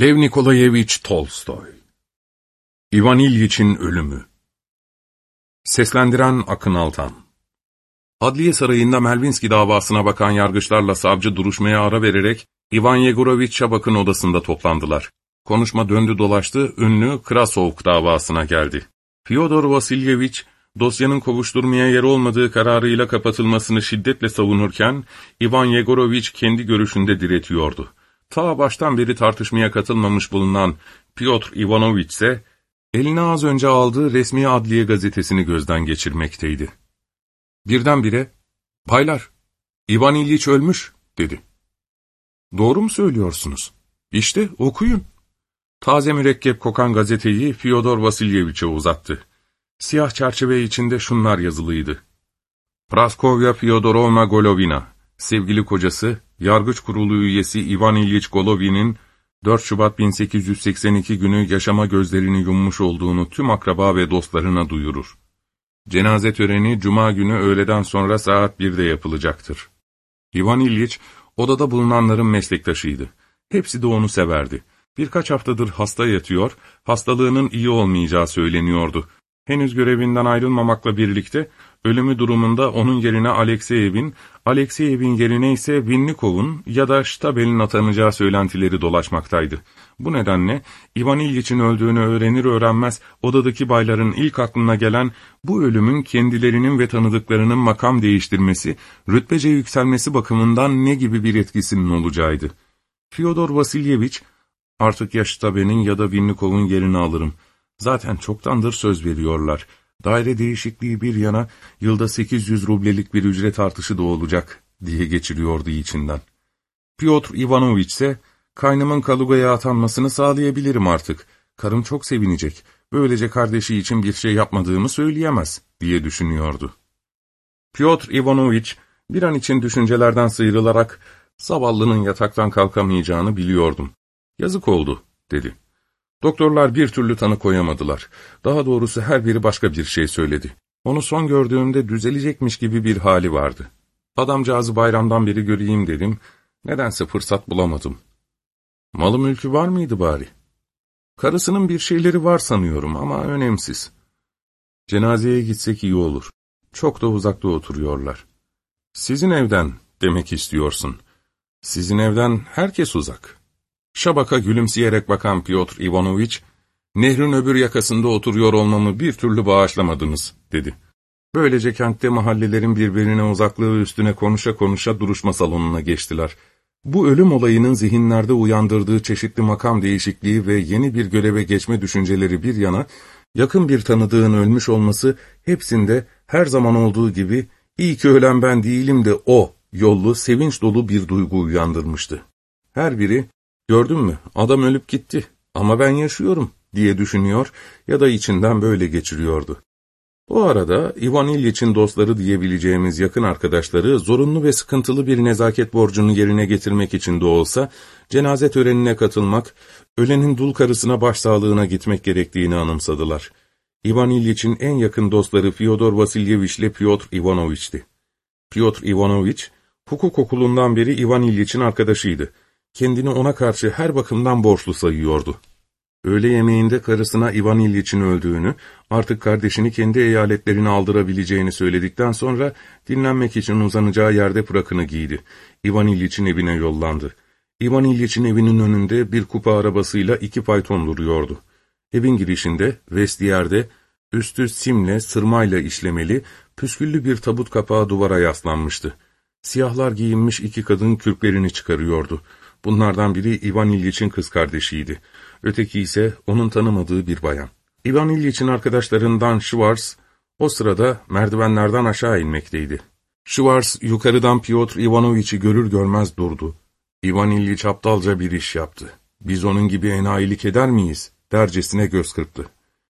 Lev Nikolayevich Tolstoy İvan İlyiç'in ölümü Seslendiren Akın Altan Adliye Sarayı'nda Melvinski davasına bakan yargıçlarla savcı duruşmaya ara vererek İvan Yegorovich Şabak'ın odasında toplandılar. Konuşma döndü dolaştı, ünlü Krasov davasına geldi. Fyodor Vasilyevich, dosyanın kovuşturmaya yer olmadığı kararıyla kapatılmasını şiddetle savunurken, Ivan Yegorovich kendi görüşünde diretiyordu. Ta baştan beri tartışmaya katılmamış bulunan Piotr Ivanovich ise, eline az önce aldığı resmi adliye gazetesini gözden geçirmekteydi. Birdenbire, ''Baylar, Ivan İlyich ölmüş.'' dedi. ''Doğru mu söylüyorsunuz? İşte okuyun.'' Taze mürekkep kokan gazeteyi Fyodor Vasilyeviç'e uzattı. Siyah çerçeve içinde şunlar yazılıydı. Praskovya Fyodorovna Golovina, sevgili kocası, Yargıç Kurulu üyesi Ivan İlyich Golovin'in 4 Şubat 1882 günü yaşama gözlerini yummuş olduğunu tüm akraba ve dostlarına duyurur. Cenaze töreni Cuma günü öğleden sonra saat 1'de yapılacaktır. Ivan İlyich, odada bulunanların meslektaşıydı. Hepsi de onu severdi. Birkaç haftadır hasta yatıyor, hastalığının iyi olmayacağı söyleniyordu. Henüz görevinden ayrılmamakla birlikte, ölümü durumunda onun yerine Alexeyev'in, Alexeyev'in yerine ise Vinnikov'un ya da Stabel'in atanacağı söylentileri dolaşmaktaydı. Bu nedenle, Ivan İlyiç'in öldüğünü öğrenir öğrenmez, odadaki bayların ilk aklına gelen, bu ölümün kendilerinin ve tanıdıklarının makam değiştirmesi, rütbece yükselmesi bakımından ne gibi bir etkisinin olacağıydı. Fyodor Vasilyevich, Artık ya Ştabe'nin ya da Vinnikov'un yerini alırım. Zaten çoktandır söz veriyorlar. Daire değişikliği bir yana, yılda 800 rublelik bir ücret artışı da olacak, diye geçiriyordu içinden. Piotr Ivanovich ise, kaynımın Kaluga'ya atanmasını sağlayabilirim artık. Karım çok sevinecek. Böylece kardeşi için bir şey yapmadığımı söyleyemez, diye düşünüyordu. Piotr Ivanovich, bir an için düşüncelerden sıyrılarak, zavallının yataktan kalkamayacağını biliyordum. Yazık oldu, dedi. Doktorlar bir türlü tanı koyamadılar. Daha doğrusu her biri başka bir şey söyledi. Onu son gördüğümde düzelecekmiş gibi bir hali vardı. Adamcağızı bayramdan beri göreyim dedim. Nedense fırsat bulamadım. Malı mülkü var mıydı bari? Karısının bir şeyleri var sanıyorum ama önemsiz. Cenazeye gitsek iyi olur. Çok da uzakta oturuyorlar. Sizin evden demek istiyorsun. Sizin evden herkes uzak. Şabaka gülümseyerek bakan Piotr Ivanovich, ''Nehrin öbür yakasında oturuyor olmamı bir türlü bağışlamadınız.'' dedi. Böylece kentte mahallelerin birbirine uzaklığı üstüne konuşa konuşa duruşma salonuna geçtiler. Bu ölüm olayının zihinlerde uyandırdığı çeşitli makam değişikliği ve yeni bir göreve geçme düşünceleri bir yana, yakın bir tanıdığın ölmüş olması hepsinde her zaman olduğu gibi iyi ki ölen ben değilim de o yollu, sevinç dolu bir duygu uyandırmıştı. Her biri Gördün mü, adam ölüp gitti ama ben yaşıyorum diye düşünüyor ya da içinden böyle geçiriyordu. O arada Ivan İlyiç'in dostları diyebileceğimiz yakın arkadaşları zorunlu ve sıkıntılı bir nezaket borcunu yerine getirmek için de olsa cenaze törenine katılmak, ölenin dul karısına başsağlığına gitmek gerektiğini anımsadılar. Ivan İlyiç'in en yakın dostları Fyodor Vasilyevich ile Piotr Ivanovich'ti. Piotr Ivanovich, hukuk okulundan beri Ivan İlyiç'in arkadaşıydı kendini ona karşı her bakımdan borçlu sayıyordu. Öğle yemeğinde karısına Ivan İlyiç'in öldüğünü, artık kardeşini kendi eyaletlerine aldırabileceğini söyledikten sonra dinlenmek için uzanacağı yerde frakını giydi. Ivan İlyiç'in evine yollandı. Ivan İlyiç'in evinin önünde bir kupa arabasıyla iki fayton duruyordu. Evin girişinde, vestiyerde, üstü simle, sırmayla işlemeli, püsküllü bir tabut kapağı duvara yaslanmıştı. Siyahlar giyinmiş iki kadın kürklerini çıkarıyordu. Bunlardan biri Ivan İlyiç'in kız kardeşiydi. Öteki ise onun tanımadığı bir bayan. Ivan İlyiç'in arkadaşlarından Schwarz, o sırada merdivenlerden aşağı inmekteydi. Schwarz yukarıdan Piotr Ivanoviç'i görür görmez durdu. Ivan İlyiç aptalca bir iş yaptı. Biz onun gibi enayilik eder miyiz? dercesine göz kırptı.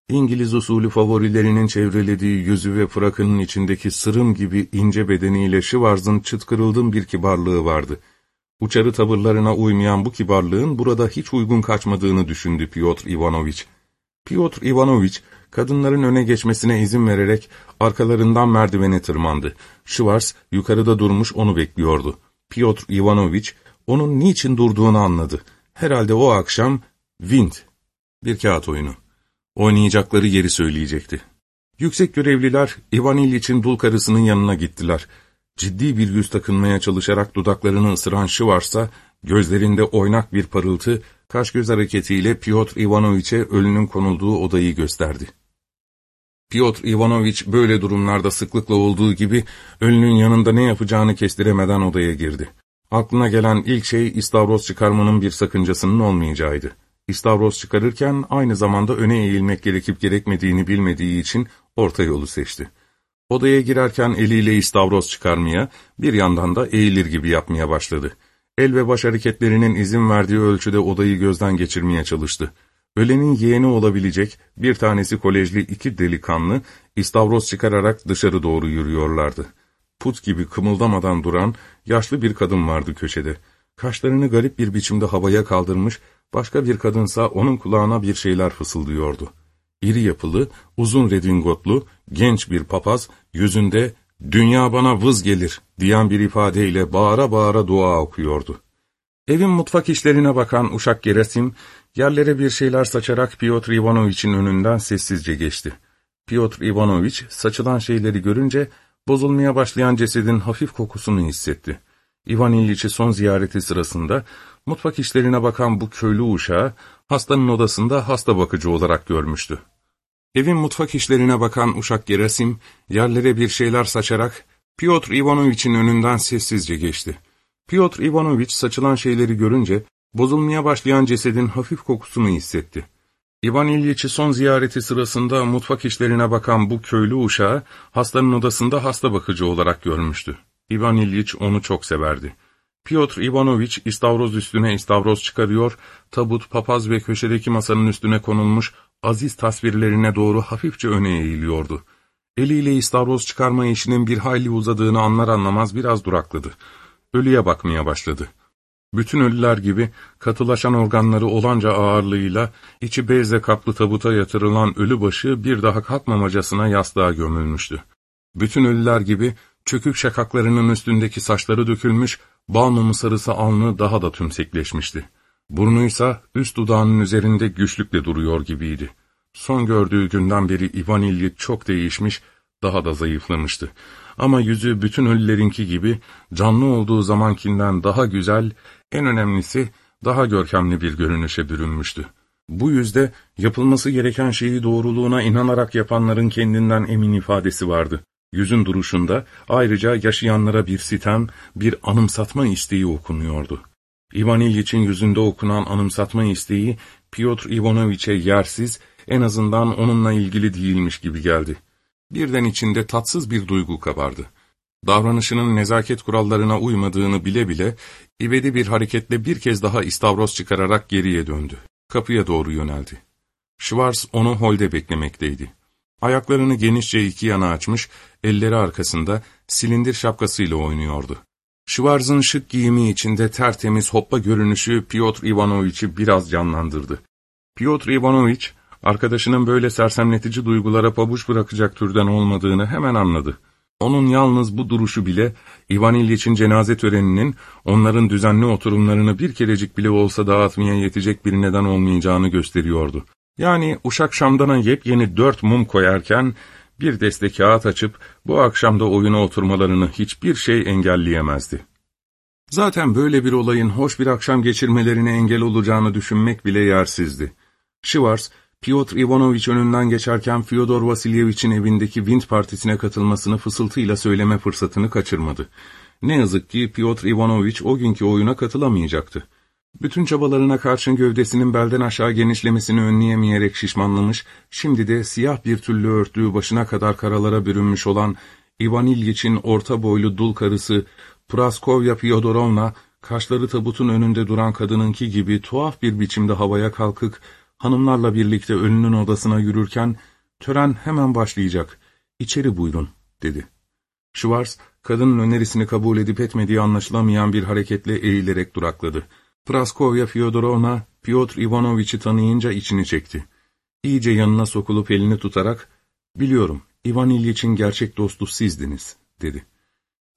İngiliz usulü favorilerinin çevrelediği yüzü ve frakının içindeki sırım gibi ince bedeniyle Schwarz'ın çıt kırıldığım bir kibarlığı vardı. Uçarı tavırlarına uymayan bu kibarlığın burada hiç uygun kaçmadığını düşündü Piotr Ivanovich. Piotr Ivanovich, kadınların öne geçmesine izin vererek arkalarından merdivene tırmandı. Schwarz yukarıda durmuş onu bekliyordu. Piotr Ivanovich, onun niçin durduğunu anladı. Herhalde o akşam Wind. Bir kağıt oyunu. Oynayacakları yeri söyleyecekti. Yüksek görevliler Ivan İlyiç'in dul karısının yanına gittiler. Ciddi bir yüz takınmaya çalışarak dudaklarını ısıran Şıvars'a gözlerinde oynak bir parıltı, kaş göz hareketiyle Piotr Ivanoviç'e ölünün konulduğu odayı gösterdi. Piotr Ivanoviç böyle durumlarda sıklıkla olduğu gibi ölünün yanında ne yapacağını kestiremeden odaya girdi. Aklına gelen ilk şey istavroz çıkarmanın bir sakıncasının olmayacağıydı. İstavroz çıkarırken aynı zamanda öne eğilmek gerekip gerekmediğini bilmediği için orta yolu seçti. Odaya girerken eliyle istavroz çıkarmaya, bir yandan da eğilir gibi yapmaya başladı. El ve baş hareketlerinin izin verdiği ölçüde odayı gözden geçirmeye çalıştı. Ölenin yeğeni olabilecek bir tanesi kolejli iki delikanlı, istavroz çıkararak dışarı doğru yürüyorlardı. Put gibi kımıldamadan duran yaşlı bir kadın vardı köşede. Kaşlarını garip bir biçimde havaya kaldırmış, başka bir kadınsa onun kulağına bir şeyler fısıldıyordu. İri yapılı, uzun redingotlu, genç bir papaz, yüzünde ''Dünya bana vız gelir'' diyen bir ifadeyle bağıra bağıra dua okuyordu. Evin mutfak işlerine bakan uşak Gerasim, yerlere bir şeyler saçarak Piotr Ivanoviç'in önünden sessizce geçti. Piotr Ivanoviç, saçılan şeyleri görünce, bozulmaya başlayan cesedin hafif kokusunu hissetti. Ivan İlyiç'i son ziyareti sırasında, mutfak işlerine bakan bu köylü uşağı, hastanın odasında hasta bakıcı olarak görmüştü. Evin mutfak işlerine bakan uşak Gerasim, yerlere bir şeyler saçarak, Piotr Ivanoviç'in önünden sessizce geçti. Piotr Ivanoviç saçılan şeyleri görünce, bozulmaya başlayan cesedin hafif kokusunu hissetti. İvan İlyiç'i son ziyareti sırasında mutfak işlerine bakan bu köylü uşağı, hastanın odasında hasta bakıcı olarak görmüştü. İvan İlyiç onu çok severdi. Piotr Ivanoviç istavroz üstüne istavroz çıkarıyor, tabut, papaz ve köşedeki masanın üstüne konulmuş aziz tasvirlerine doğru hafifçe öne eğiliyordu. Eliyle istavroz çıkarma işinin bir hayli uzadığını anlar anlamaz biraz durakladı. Ölüye bakmaya başladı. Bütün ölüler gibi katılaşan organları olanca ağırlığıyla içi bezle kaplı tabuta yatırılan ölü başı bir daha kalkmamacasına yastığa gömülmüştü. Bütün ölüler gibi çökük şakaklarının üstündeki saçları dökülmüş, bal mumu sarısı alnı daha da tümsekleşmişti. Burnuysa üst dudağının üzerinde güçlükle duruyor gibiydi. Son gördüğü günden beri Ivan İlyiç çok değişmiş, daha da zayıflamıştı. Ama yüzü bütün ölülerinki gibi canlı olduğu zamankinden daha güzel, en önemlisi daha görkemli bir görünüşe bürünmüştü. Bu yüzde yapılması gereken şeyi doğruluğuna inanarak yapanların kendinden emin ifadesi vardı. Yüzün duruşunda ayrıca yaşayanlara bir sitem, bir anımsatma isteği okunuyordu. İvan İlyiç'in yüzünde okunan anımsatma isteği Piotr Ivanoviç'e yersiz, en azından onunla ilgili değilmiş gibi geldi. Birden içinde tatsız bir duygu kabardı. Davranışının nezaket kurallarına uymadığını bile bile, ivedi bir hareketle bir kez daha istavroz çıkararak geriye döndü. Kapıya doğru yöneldi. Schwarz onu holde beklemekteydi. Ayaklarını genişçe iki yana açmış, elleri arkasında silindir şapkasıyla oynuyordu. Schwarz'ın şık giyimi içinde tertemiz hoppa görünüşü Piotr Ivanoviç'i biraz canlandırdı. Piotr Ivanoviç, arkadaşının böyle sersemletici duygulara pabuç bırakacak türden olmadığını hemen anladı. Onun yalnız bu duruşu bile Ivan İlyiç'in cenaze töreninin onların düzenli oturumlarını bir kerecik bile olsa dağıtmaya yetecek bir neden olmayacağını gösteriyordu. Yani uşak şamdana yepyeni dört mum koyarken bir deste kağıt açıp bu akşamda oyuna oturmalarını hiçbir şey engelleyemezdi. Zaten böyle bir olayın hoş bir akşam geçirmelerine engel olacağını düşünmek bile yersizdi. Şivars, Piotr Ivanovich önünden geçerken Fyodor Vasilyevich'in evindeki Wind partisine katılmasını fısıltıyla söyleme fırsatını kaçırmadı. Ne yazık ki Piotr Ivanovich o günkü oyuna katılamayacaktı. Bütün çabalarına karşın gövdesinin belden aşağı genişlemesini önleyemeyerek şişmanlamış, şimdi de siyah bir tüllü örtüğü başına kadar karalara bürünmüş olan Ivan İlyiç'in orta boylu dul karısı Praskovya Fyodorovna, kaşları tabutun önünde duran kadınınki gibi tuhaf bir biçimde havaya kalkık, hanımlarla birlikte ölünün odasına yürürken, tören hemen başlayacak, içeri buyurun, dedi. Schwarz, kadının önerisini kabul edip etmediği anlaşılamayan bir hareketle eğilerek durakladı. Praskovya Fyodorovna, Piotr Ivanoviç'i tanıyınca içini çekti. İyice yanına sokulup elini tutarak, ''Biliyorum, Ivan İlyiç'in gerçek dostu sizdiniz.'' dedi.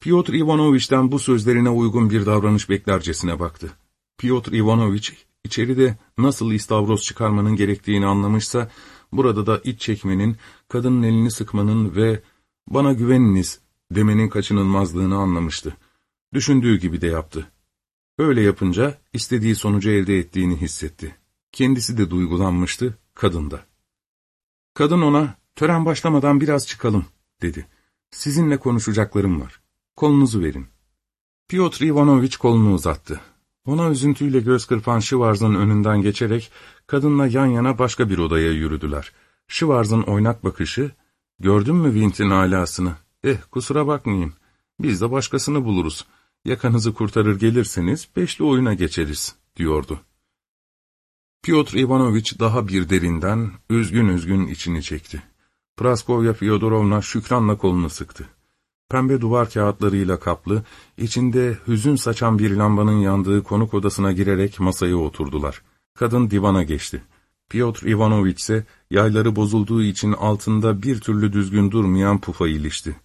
Piotr Ivanoviç'ten bu sözlerine uygun bir davranış beklercesine baktı. Piotr Ivanoviç İçeride nasıl istavroz çıkarmanın gerektiğini anlamışsa, burada da iç çekmenin, kadının elini sıkmanın ve ''Bana güveniniz'' demenin kaçınılmazlığını anlamıştı. Düşündüğü gibi de yaptı. Öyle yapınca istediği sonucu elde ettiğini hissetti. Kendisi de duygulanmıştı, kadın da. Kadın ona, tören başlamadan biraz çıkalım, dedi. Sizinle konuşacaklarım var. Kolunuzu verin. Piotr Ivanovich kolunu uzattı. Ona üzüntüyle göz kırpan Şivarz'ın önünden geçerek kadınla yan yana başka bir odaya yürüdüler. Şivarz'ın oynak bakışı, ''Gördün mü Vint'in alasını? Eh, kusura bakmayın. Biz de başkasını buluruz. Yakanızı kurtarır gelirseniz beşli oyuna geçeriz.'' diyordu. Piotr Ivanovich daha bir derinden, üzgün üzgün içini çekti. Praskovya Fyodorovna şükranla kolunu sıktı. Pembe duvar kağıtlarıyla kaplı, içinde hüzün saçan bir lambanın yandığı konuk odasına girerek masaya oturdular. Kadın divana geçti. Piotr Ivanovich ise yayları bozulduğu için altında bir türlü düzgün durmayan pufa ilişti.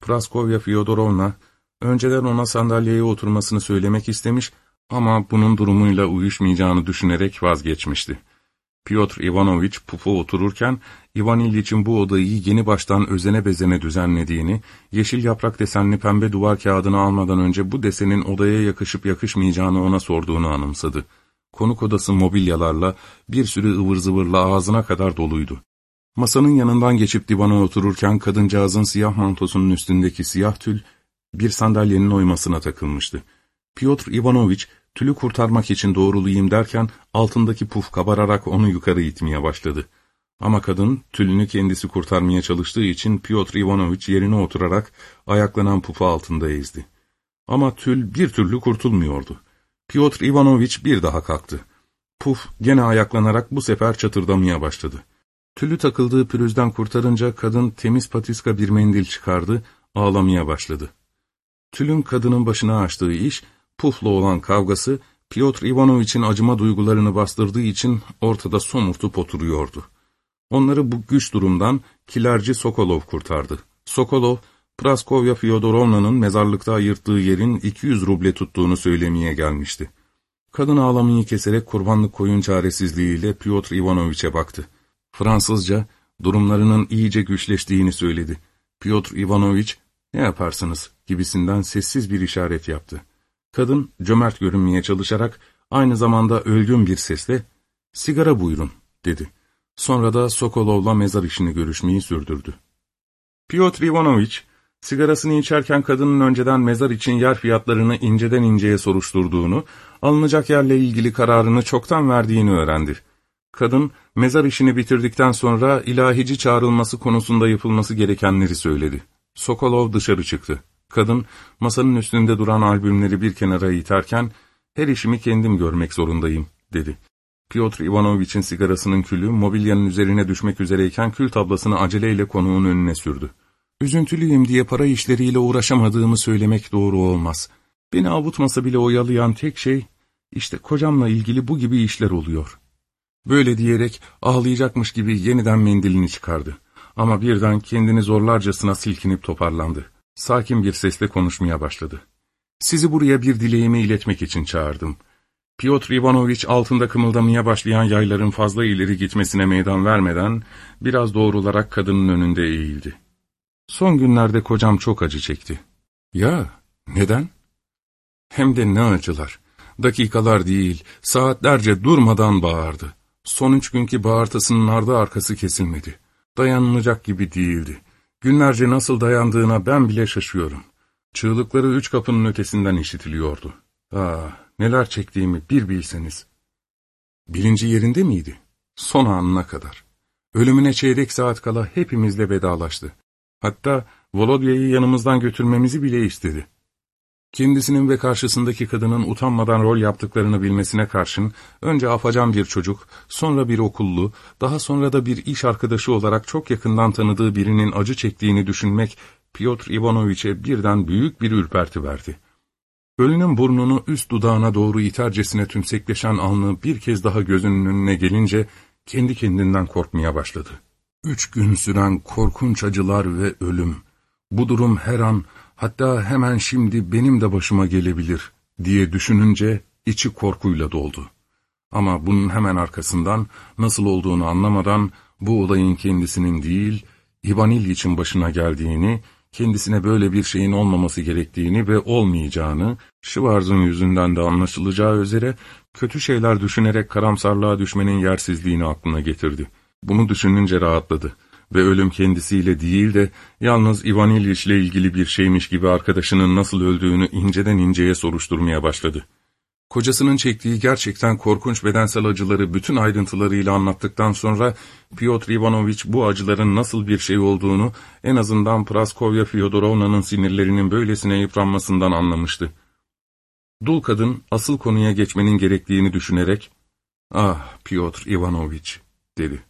Praskovya Fyodorovna, önceden ona sandalyeye oturmasını söylemek istemiş ama bunun durumuyla uyuşmayacağını düşünerek vazgeçmişti. Piotr Ivanovich pufa otururken, Ivan İlyiç'in bu odayı yeni baştan özene bezene düzenlediğini, yeşil yaprak desenli pembe duvar kağıdını almadan önce bu desenin odaya yakışıp yakışmayacağını ona sorduğunu anımsadı. Konuk odası mobilyalarla, bir sürü ıvır zıvırla ağzına kadar doluydu. Masanın yanından geçip divana otururken kadıncağızın siyah mantosunun üstündeki siyah tül, bir sandalyenin oymasına takılmıştı. Piotr Ivanovich, tülü kurtarmak için doğrulayayım derken altındaki puf kabararak onu yukarı itmeye başladı. Ama kadın tülünü kendisi kurtarmaya çalıştığı için Piotr Ivanovich yerine oturarak ayaklanan pufu altında ezdi. Ama tül bir türlü kurtulmuyordu. Piotr Ivanovich bir daha kalktı. Puf gene ayaklanarak bu sefer çatırdamaya başladı. Tülü takıldığı pürüzden kurtarınca kadın temiz patiska bir mendil çıkardı, ağlamaya başladı. Tülün kadının başına açtığı iş, Puf'la olan kavgası, Piotr Ivanovich'in acıma duygularını bastırdığı için ortada somurtup oturuyordu. Onları bu güç durumdan kilerci Sokolov kurtardı. Sokolov, Praskovya Fyodorovna'nın mezarlıkta ayırttığı yerin 200 ruble tuttuğunu söylemeye gelmişti. Kadın ağlamayı keserek kurbanlık koyun çaresizliğiyle Piotr Ivanovich'e baktı. Fransızca, durumlarının iyice güçleştiğini söyledi. Piotr Ivanovich, ne yaparsınız gibisinden sessiz bir işaret yaptı. Kadın cömert görünmeye çalışarak aynı zamanda ölgün bir sesle ''Sigara buyurun'' dedi. Sonra da Sokolov'la mezar işini görüşmeyi sürdürdü. Piotr Ivanovich, sigarasını içerken kadının önceden mezar için yer fiyatlarını inceden inceye soruşturduğunu, alınacak yerle ilgili kararını çoktan verdiğini öğrendi. Kadın, mezar işini bitirdikten sonra ilahici çağrılması konusunda yapılması gerekenleri söyledi. Sokolov dışarı çıktı. Kadın, masanın üstünde duran albümleri bir kenara iterken, her işimi kendim görmek zorundayım, dedi. Piotr Ivanovich'in sigarasının külü, mobilyanın üzerine düşmek üzereyken kül tablasını aceleyle konuğun önüne sürdü. Üzüntülüyüm diye para işleriyle uğraşamadığımı söylemek doğru olmaz. Beni avutmasa bile oyalayan tek şey, işte kocamla ilgili bu gibi işler oluyor. Böyle diyerek ağlayacakmış gibi yeniden mendilini çıkardı. Ama birden kendini zorlarcasına silkinip toparlandı sakin bir sesle konuşmaya başladı. Sizi buraya bir dileğimi iletmek için çağırdım. Piotr Ivanovich altında kımıldamaya başlayan yayların fazla ileri gitmesine meydan vermeden biraz doğrularak kadının önünde eğildi. Son günlerde kocam çok acı çekti. Ya, neden? Hem de ne acılar. Dakikalar değil, saatlerce durmadan bağırdı. Son üç günkü bağırtısının ardı arkası kesilmedi. Dayanılacak gibi değildi. Günlerce nasıl dayandığına ben bile şaşıyorum. Çığlıkları üç kapının ötesinden işitiliyordu. Ah, neler çektiğimi bir bilseniz. Bilinci yerinde miydi? Son anına kadar. Ölümüne çeyrek saat kala hepimizle vedalaştı. Hatta Volodya'yı yanımızdan götürmemizi bile istedi. Kendisinin ve karşısındaki kadının utanmadan rol yaptıklarını bilmesine karşın, önce afacan bir çocuk, sonra bir okullu, daha sonra da bir iş arkadaşı olarak çok yakından tanıdığı birinin acı çektiğini düşünmek, Piotr Ivanoviç'e birden büyük bir ürperti verdi. Ölünün burnunu üst dudağına doğru itercesine tümsekleşen alnı bir kez daha gözünün önüne gelince, kendi kendinden korkmaya başladı. Üç gün süren korkunç acılar ve ölüm, bu durum her an, hatta hemen şimdi benim de başıma gelebilir diye düşününce içi korkuyla doldu. Ama bunun hemen arkasından, nasıl olduğunu anlamadan, bu olayın kendisinin değil, İvan İlyiç'in başına geldiğini, kendisine böyle bir şeyin olmaması gerektiğini ve olmayacağını, Şıvarz'ın yüzünden de anlaşılacağı üzere, kötü şeyler düşünerek karamsarlığa düşmenin yersizliğini aklına getirdi. Bunu düşününce rahatladı ve ölüm kendisiyle değil de yalnız Ivan İlyich ile ilgili bir şeymiş gibi arkadaşının nasıl öldüğünü inceden inceye soruşturmaya başladı. Kocasının çektiği gerçekten korkunç bedensel acıları bütün ayrıntılarıyla anlattıktan sonra Piotr Ivanovich bu acıların nasıl bir şey olduğunu en azından Praskovya Fyodorovna'nın sinirlerinin böylesine yıpranmasından anlamıştı. Dul kadın asıl konuya geçmenin gerektiğini düşünerek ''Ah Piotr Ivanovich'' dedi.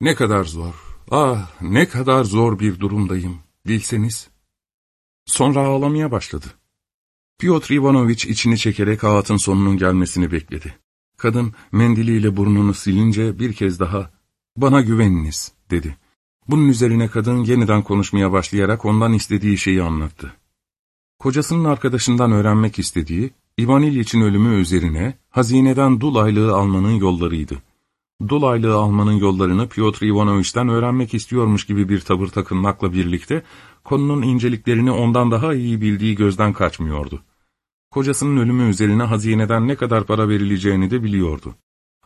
''Ne kadar zor, ah ne kadar zor bir durumdayım, bilseniz.'' Sonra ağlamaya başladı. Piotr Ivanovich içini çekerek ağıtın sonunun gelmesini bekledi. Kadın mendiliyle burnunu silince bir kez daha ''Bana güveniniz'' dedi. Bunun üzerine kadın yeniden konuşmaya başlayarak ondan istediği şeyi anlattı. Kocasının arkadaşından öğrenmek istediği, İvan İlyiç'in ölümü üzerine hazineden dul aylığı almanın yollarıydı. Dul aylığı almanın yollarını Piotr Ivanovich'ten öğrenmek istiyormuş gibi bir tavır takınmakla birlikte, konunun inceliklerini ondan daha iyi bildiği gözden kaçmıyordu. Kocasının ölümü üzerine hazineden ne kadar para verileceğini de biliyordu.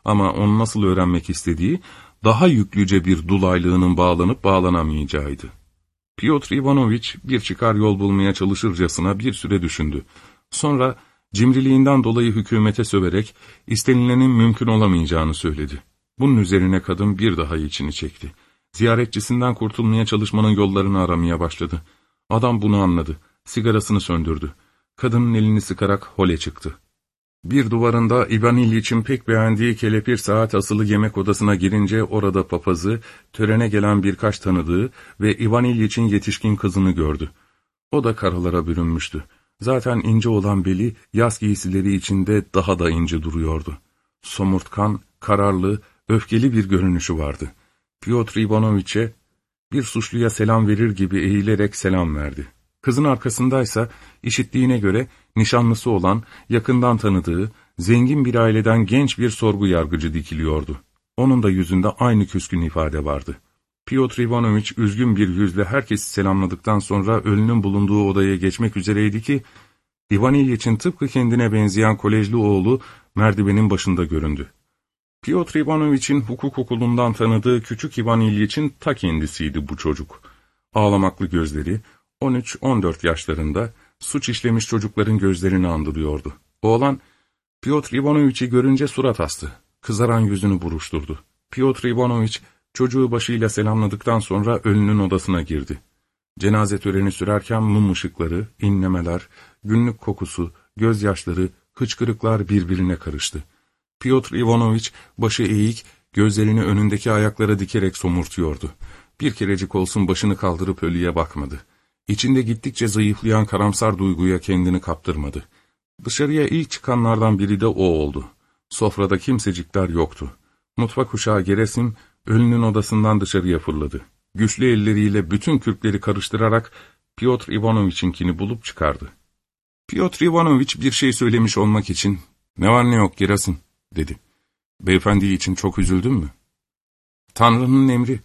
Ama onu nasıl öğrenmek istediği, daha yüklüce bir dul aylığının bağlanıp bağlanamayacağıydı. Piotr Ivanovich bir çıkar yol bulmaya çalışırcasına bir süre düşündü. Sonra cimriliğinden dolayı hükümete söverek istenilenin mümkün olamayacağını söyledi. Bunun üzerine kadın bir daha içini çekti. Ziyaretçisinden kurtulmaya çalışmanın yollarını aramaya başladı. Adam bunu anladı. Sigarasını söndürdü. Kadının elini sıkarak hole çıktı. Bir duvarında İvan İlyiç'in pek beğendiği kelepir saat asılı yemek odasına girince orada papazı, törene gelen birkaç tanıdığı ve İvan İlyiç'in yetişkin kızını gördü. O da karalara bürünmüştü. Zaten ince olan beli yaz giysileri içinde daha da ince duruyordu. Somurtkan, kararlı, öfkeli bir görünüşü vardı. Piotr Ivanoviç'e bir suçluya selam verir gibi eğilerek selam verdi. Kızın arkasındaysa işittiğine göre nişanlısı olan, yakından tanıdığı, zengin bir aileden genç bir sorgu yargıcı dikiliyordu. Onun da yüzünde aynı küskün ifade vardı. Piotr Ivanovich üzgün bir yüzle herkesi selamladıktan sonra ölünün bulunduğu odaya geçmek üzereydi ki, Ivan İlyiç'in tıpkı kendine benzeyen kolejli oğlu merdivenin başında göründü. Piotr Ivanovich'in hukuk okulundan tanıdığı küçük Ivan İlyiç'in ta kendisiydi bu çocuk. Ağlamaklı gözleri, 13-14 yaşlarında suç işlemiş çocukların gözlerini andırıyordu. Oğlan, Piotr Ivanoviç'i görünce surat astı. Kızaran yüzünü buruşturdu. Piotr Ivanoviç, çocuğu başıyla selamladıktan sonra ölünün odasına girdi. Cenaze töreni sürerken mum ışıkları, inlemeler, günlük kokusu, gözyaşları, hıçkırıklar birbirine karıştı. Piotr Ivanoviç başı eğik, gözlerini önündeki ayaklara dikerek somurtuyordu. Bir kerecik olsun başını kaldırıp ölüye bakmadı. İçinde gittikçe zayıflayan karamsar duyguya kendini kaptırmadı. Dışarıya ilk çıkanlardan biri de o oldu. Sofrada kimsecikler yoktu. Mutfak uşağı Geresim, ölünün odasından dışarıya fırladı. Güçlü elleriyle bütün kürkleri karıştırarak Piotr Ivanoviç'inkini bulup çıkardı. Piotr Ivanoviç bir şey söylemiş olmak için, ''Ne var ne yok Gerasim'' dedi. ''Beyefendi için çok üzüldün mü?'' ''Tanrı'nın emri.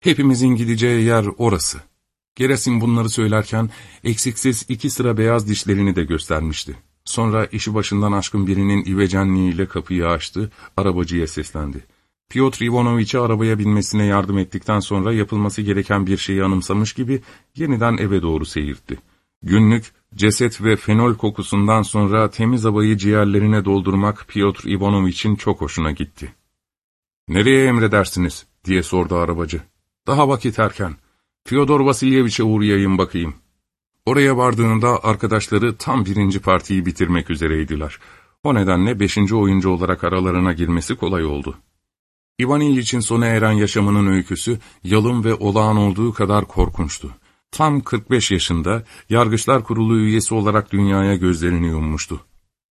Hepimizin gideceği yer orası.'' Gerasim bunları söylerken eksiksiz iki sıra beyaz dişlerini de göstermişti. Sonra işi başından aşkın birinin ivecenliğiyle kapıyı açtı, arabacıya seslendi. Piotr Ivanoviç'e arabaya binmesine yardım ettikten sonra yapılması gereken bir şeyi anımsamış gibi yeniden eve doğru seyirtti. Günlük, ceset ve fenol kokusundan sonra temiz havayı ciğerlerine doldurmak Piotr Ivanoviç'in çok hoşuna gitti. ''Nereye emredersiniz?'' diye sordu arabacı. ''Daha vakit erken.'' Fyodor Vasilyeviç'e uğrayayım bakayım. Oraya vardığında arkadaşları tam birinci partiyi bitirmek üzereydiler. O nedenle beşinci oyuncu olarak aralarına girmesi kolay oldu. İvan İlyiç'in sona eren yaşamının öyküsü yalın ve olağan olduğu kadar korkunçtu. Tam 45 yaşında Yargıçlar Kurulu üyesi olarak dünyaya gözlerini yummuştu.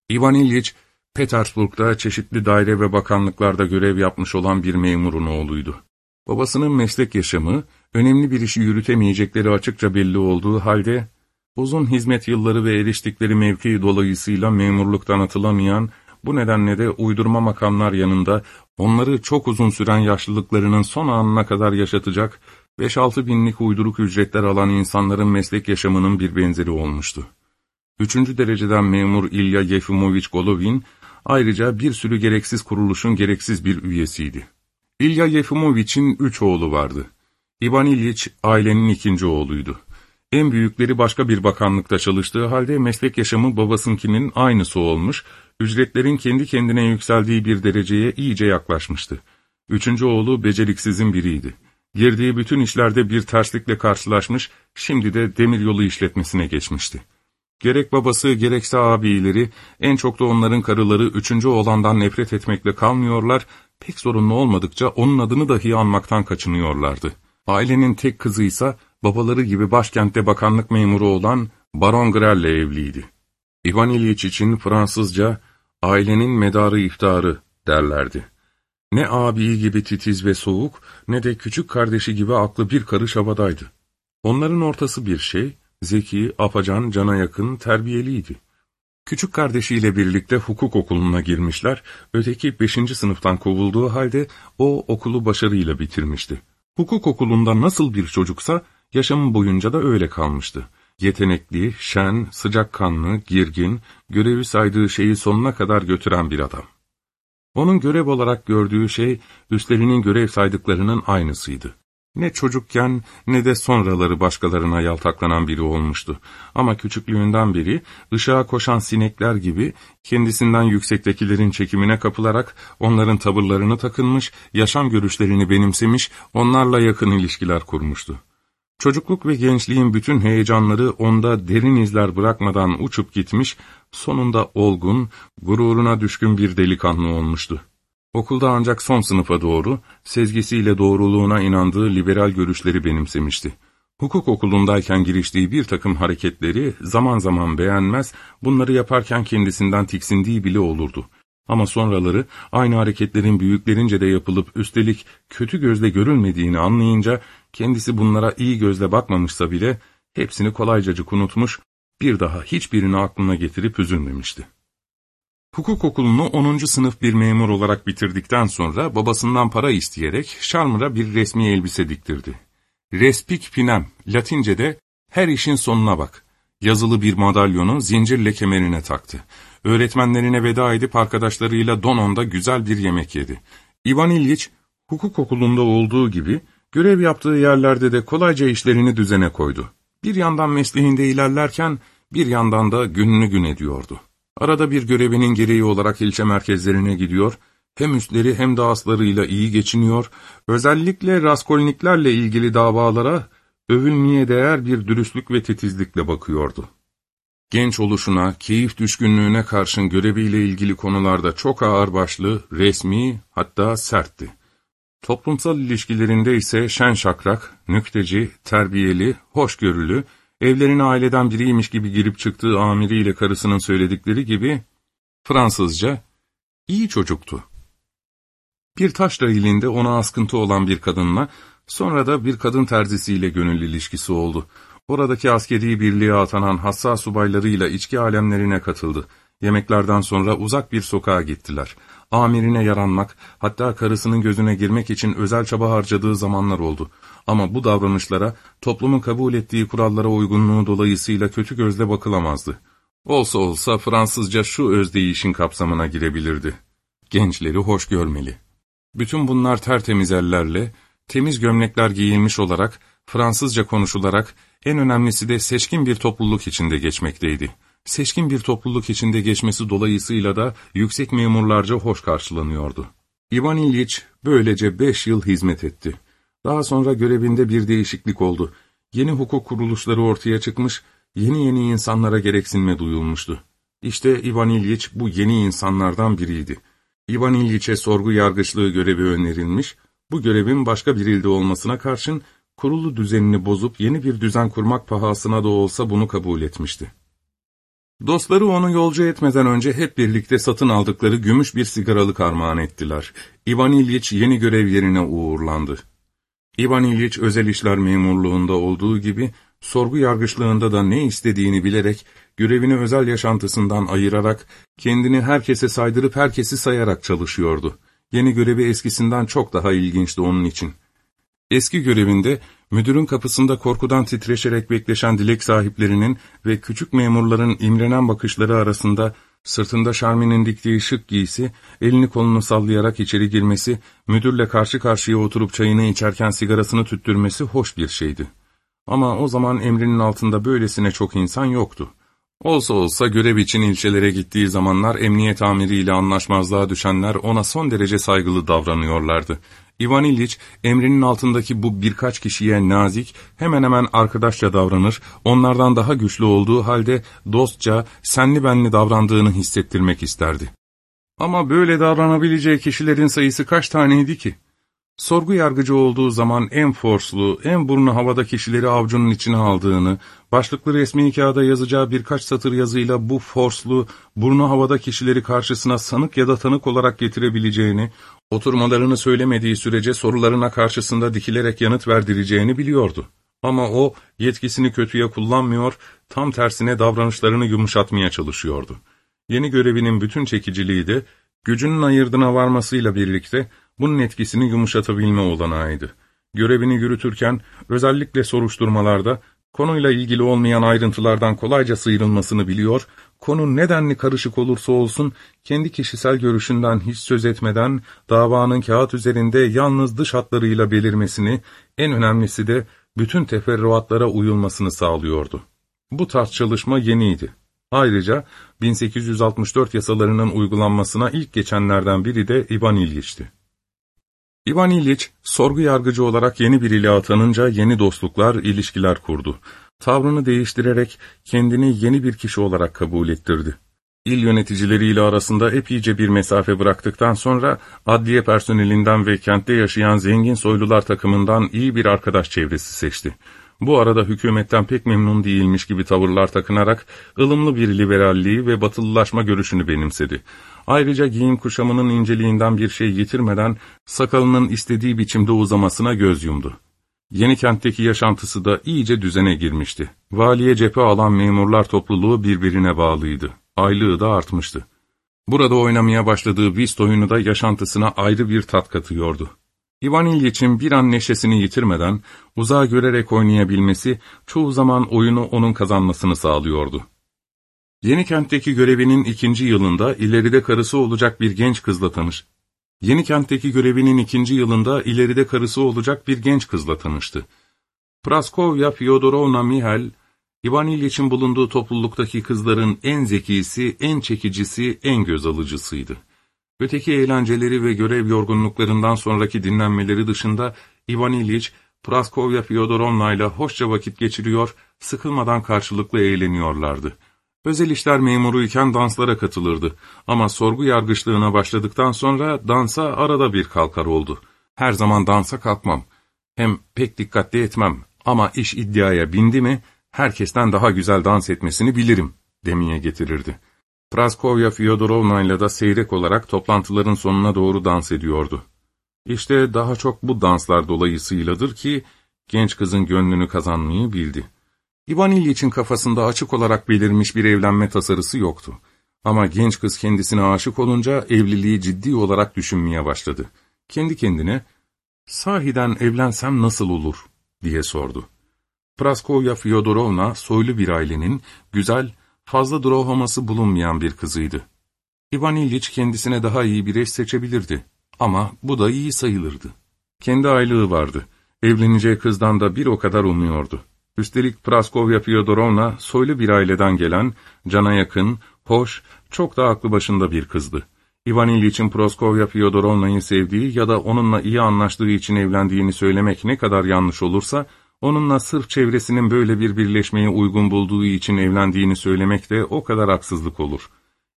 İvan İlyiç, Petersburg'da çeşitli daire ve bakanlıklarda görev yapmış olan bir memurun oğluydu. Babasının meslek yaşamı, önemli bir işi yürütemeyecekleri açıkça belli olduğu halde, uzun hizmet yılları ve eriştikleri mevki dolayısıyla memurluktan atılamayan, Bu nedenle de uydurma makamlar yanında onları çok uzun süren yaşlılıklarının son anına kadar yaşatacak 5-6 binlik uyduruk ücretler alan insanların meslek yaşamının bir benzeri olmuştu. Üçüncü dereceden memur İlya Yefimovich Golovin, ayrıca bir sürü gereksiz kuruluşun gereksiz bir üyesiydi. İlya Yefimovich'in üç oğlu vardı. İvan İlyich ailenin ikinci oğluydu. En büyükleri başka bir bakanlıkta çalıştığı halde meslek yaşamı babasınkinin aynısı olmuş, ücretlerin kendi kendine yükseldiği bir dereceye iyice yaklaşmıştı. Üçüncü oğlu beceriksizin biriydi. Girdiği bütün işlerde bir terslikle karşılaşmış, şimdi de demiryolu işletmesine geçmişti. Gerek babası gerekse abileri, en çok da onların karıları üçüncü oğlandan nefret etmekle kalmıyorlar, pek sorunlu olmadıkça onun adını dahi anmaktan kaçınıyorlardı. Ailenin tek kızı ise babaları gibi başkentte bakanlık memuru olan Baron Grell'le evliydi. Ivan İlyich için Fransızca ailenin medarı iftarı derlerdi. Ne abi gibi titiz ve soğuk ne de küçük kardeşi gibi aklı bir karış havadaydı. Onların ortası bir şey, zeki, apacan, cana yakın, terbiyeliydi. Küçük kardeşiyle birlikte hukuk okuluna girmişler, öteki beşinci sınıftan kovulduğu halde o okulu başarıyla bitirmişti. Hukuk okulunda nasıl bir çocuksa, yaşamı boyunca da öyle kalmıştı. Yetenekli, şen, sıcakkanlı, girgin, görevi saydığı şeyi sonuna kadar götüren bir adam. Onun görev olarak gördüğü şey, üstlerinin görev saydıklarının aynısıydı. Ne çocukken ne de sonraları başkalarına yaltaklanan biri olmuştu. Ama küçüklüğünden beri ışığa koşan sinekler gibi kendisinden yüksektekilerin çekimine kapılarak onların tavırlarını takınmış, yaşam görüşlerini benimsemiş, onlarla yakın ilişkiler kurmuştu. Çocukluk ve gençliğin bütün heyecanları onda derin izler bırakmadan uçup gitmiş, sonunda olgun, gururuna düşkün bir delikanlı olmuştu. Okulda ancak son sınıfa doğru, sezgisiyle doğruluğuna inandığı liberal görüşleri benimsemişti. Hukuk okulundayken giriştiği bir takım hareketleri zaman zaman beğenmez, bunları yaparken kendisinden tiksindiği bile olurdu. Ama sonraları aynı hareketlerin büyüklerince de yapılıp üstelik kötü gözle görülmediğini anlayınca kendisi bunlara iyi gözle bakmamışsa bile hepsini kolaycacık unutmuş, bir daha hiçbirini aklına getirip üzülmemişti. Hukuk okulunu 10. sınıf bir memur olarak bitirdikten sonra babasından para isteyerek Şarmır'a bir resmi elbise diktirdi. Respik pinem, Latince'de her işin sonuna bak. Yazılı bir madalyonu zincirle kemerine taktı. Öğretmenlerine veda edip arkadaşlarıyla Donon'da güzel bir yemek yedi. Ivan İlyich, hukuk okulunda olduğu gibi görev yaptığı yerlerde de kolayca işlerini düzene koydu. Bir yandan mesleğinde ilerlerken bir yandan da gününü gün ediyordu. Arada bir görevinin gereği olarak ilçe merkezlerine gidiyor, hem üstleri hem de aslarıyla iyi geçiniyor, özellikle Raskolniklerle ilgili davalara övülmeye değer bir dürüstlük ve titizlikle bakıyordu. Genç oluşuna, keyif düşkünlüğüne karşın göreviyle ilgili konularda çok ağırbaşlı, resmi, hatta sertti. Toplumsal ilişkilerinde ise şen şakrak, nükteci, terbiyeli, hoşgörülü, evlerine aileden biriymiş gibi girip çıktığı amiriyle karısının söyledikleri gibi, Fransızca, iyi çocuktu. Bir taşla ilinde ona askıntı olan bir kadınla, sonra da bir kadın terzisiyle gönüllü ilişkisi oldu. Oradaki askeri birliğe atanan hassas subaylarıyla içki alemlerine katıldı. Yemeklerden sonra uzak bir sokağa gittiler. Amirine yaranmak, hatta karısının gözüne girmek için özel çaba harcadığı zamanlar oldu. Ama bu davranışlara, toplumun kabul ettiği kurallara uygunluğu dolayısıyla kötü gözle bakılamazdı. Olsa olsa Fransızca şu özdeyişin kapsamına girebilirdi. Gençleri hoş görmeli. Bütün bunlar tertemiz ellerle, temiz gömlekler giyilmiş olarak, Fransızca konuşularak, en önemlisi de seçkin bir topluluk içinde geçmekteydi. Seçkin bir topluluk içinde geçmesi dolayısıyla da yüksek memurlarca hoş karşılanıyordu. Ivan İlyich böylece beş yıl hizmet etti. Daha sonra görevinde bir değişiklik oldu. Yeni hukuk kuruluşları ortaya çıkmış, yeni yeni insanlara gereksinme duyulmuştu. İşte Ivan İlyich bu yeni insanlardan biriydi. Ivan İlyiç'e sorgu yargıçlığı görevi önerilmiş, bu görevin başka bir ilde olmasına karşın kurulu düzenini bozup yeni bir düzen kurmak pahasına da olsa bunu kabul etmişti. Dostları onu yolcu etmeden önce hep birlikte satın aldıkları gümüş bir sigaralık armağan ettiler. Ivan İlyich yeni görev yerine uğurlandı. Ivan İlyich özel işler memurluğunda olduğu gibi sorgu yargıçlığında da ne istediğini bilerek, görevini özel yaşantısından ayırarak, kendini herkese saydırıp herkesi sayarak çalışıyordu. Yeni görevi eskisinden çok daha ilginçti onun için. Eski görevinde, müdürün kapısında korkudan titreşerek bekleşen dilek sahiplerinin ve küçük memurların imrenen bakışları arasında, sırtında Şarmi'nin diktiği şık giysi, elini kolunu sallayarak içeri girmesi, müdürle karşı karşıya oturup çayını içerken sigarasını tüttürmesi hoş bir şeydi. Ama o zaman emrinin altında böylesine çok insan yoktu. Olsa olsa görev için ilçelere gittiği zamanlar emniyet amiriyle anlaşmazlığa düşenler ona son derece saygılı davranıyorlardı. Ivan İlyich, emrinin altındaki bu birkaç kişiye nazik, hemen hemen arkadaşça davranır, onlardan daha güçlü olduğu halde dostça, senli benli davrandığını hissettirmek isterdi. Ama böyle davranabileceği kişilerin sayısı kaç taneydi ki? Sorgu yargıcı olduğu zaman en forslu, en burnu havada kişileri avcunun içine aldığını, başlıklı resmi kağıda yazacağı birkaç satır yazıyla bu forslu, burnu havada kişileri karşısına sanık ya da tanık olarak getirebileceğini, oturmalarını söylemediği sürece sorularına karşısında dikilerek yanıt verdireceğini biliyordu. Ama o, yetkisini kötüye kullanmıyor, tam tersine davranışlarını yumuşatmaya çalışıyordu. Yeni görevinin bütün çekiciliği de, gücünün ayırdına varmasıyla birlikte, bunun etkisini yumuşatabilme olanağıydı. Görevini yürütürken, özellikle soruşturmalarda, konuyla ilgili olmayan ayrıntılardan kolayca sıyrılmasını biliyor, konu nedenli karışık olursa olsun, kendi kişisel görüşünden hiç söz etmeden, davanın kağıt üzerinde yalnız dış hatlarıyla belirmesini, en önemlisi de bütün teferruatlara uyulmasını sağlıyordu. Bu tarz çalışma yeniydi. Ayrıca 1864 yasalarının uygulanmasına ilk geçenlerden biri de İvan İlyiç'ti. İvan İliç, sorgu yargıcı olarak yeni biriyle atanınca yeni dostluklar, ilişkiler kurdu. Tavrını değiştirerek kendini yeni bir kişi olarak kabul ettirdi. İl yöneticileriyle arasında epeyce bir mesafe bıraktıktan sonra adliye personelinden ve kentte yaşayan zengin soylular takımından iyi bir arkadaş çevresi seçti. Bu arada hükümetten pek memnun değilmiş gibi tavırlar takınarak ılımlı bir liberalliği ve batılılaşma görüşünü benimsedi. Ayrıca giyim kuşamının inceliğinden bir şey yitirmeden sakalının istediği biçimde uzamasına göz yumdu. Yeni kentteki yaşantısı da iyice düzene girmişti. Valiye cephe alan memurlar topluluğu birbirine bağlıydı. Aylığı da artmıştı. Burada oynamaya başladığı whist oyunu da yaşantısına ayrı bir tat katıyordu. İvan İlyiç'in bir an neşesini yitirmeden uzağa görerek oynayabilmesi çoğu zaman oyunu onun kazanmasını sağlıyordu. Yeni kentteki görevinin ikinci yılında ileride karısı olacak bir genç kızla tanış. Yeni kentteki görevinin ikinci yılında ileride karısı olacak bir genç kızla tanıştı. Praskovya Fyodorovna Mihal, İvan İlyiç'in bulunduğu topluluktaki kızların en zekisi, en çekicisi, en göz alıcısıydı. Öteki eğlenceleri ve görev yorgunluklarından sonraki dinlenmeleri dışında İvan İlyiç, Praskovya Fyodorovna ile hoşça vakit geçiriyor, sıkılmadan karşılıklı eğleniyorlardı. Özel işler memuruyken danslara katılırdı ama sorgu yargıçlığına başladıktan sonra dansa arada bir kalkar oldu. Her zaman dansa kalkmam. Hem pek dikkatli etmem ama iş iddiaya bindi mi, herkesten daha güzel dans etmesini bilirim, demeye getirirdi. Praskovya Fyodorovna ile de seyrek olarak toplantıların sonuna doğru dans ediyordu. İşte daha çok bu danslar dolayısıyladır ki, genç kızın gönlünü kazanmayı bildi. İvan İlyiç'in kafasında açık olarak belirmiş bir evlenme tasarısı yoktu. Ama genç kız kendisine aşık olunca evliliği ciddi olarak düşünmeye başladı. Kendi kendine, sahiden evlensem nasıl olur, diye sordu. Praskovya Fyodorovna, soylu bir ailenin, güzel, fazla drohaması bulunmayan bir kızıydı. İvan İlyiç kendisine daha iyi bir eş seçebilirdi. Ama bu da iyi sayılırdı. Kendi aylığı vardı. Evleneceği kızdan da bir o kadar umuyordu. Üstelik Praskovya Fyodorovna soylu bir aileden gelen, cana yakın, hoş, çok da aklı başında bir kızdı. İvan İlyiç'in Praskovya Fyodorovna'yı sevdiği ya da onunla iyi anlaştığı için evlendiğini söylemek ne kadar yanlış olursa, onunla sırf çevresinin böyle bir birleşmeye uygun bulduğu için evlendiğini söylemek de o kadar haksızlık olur.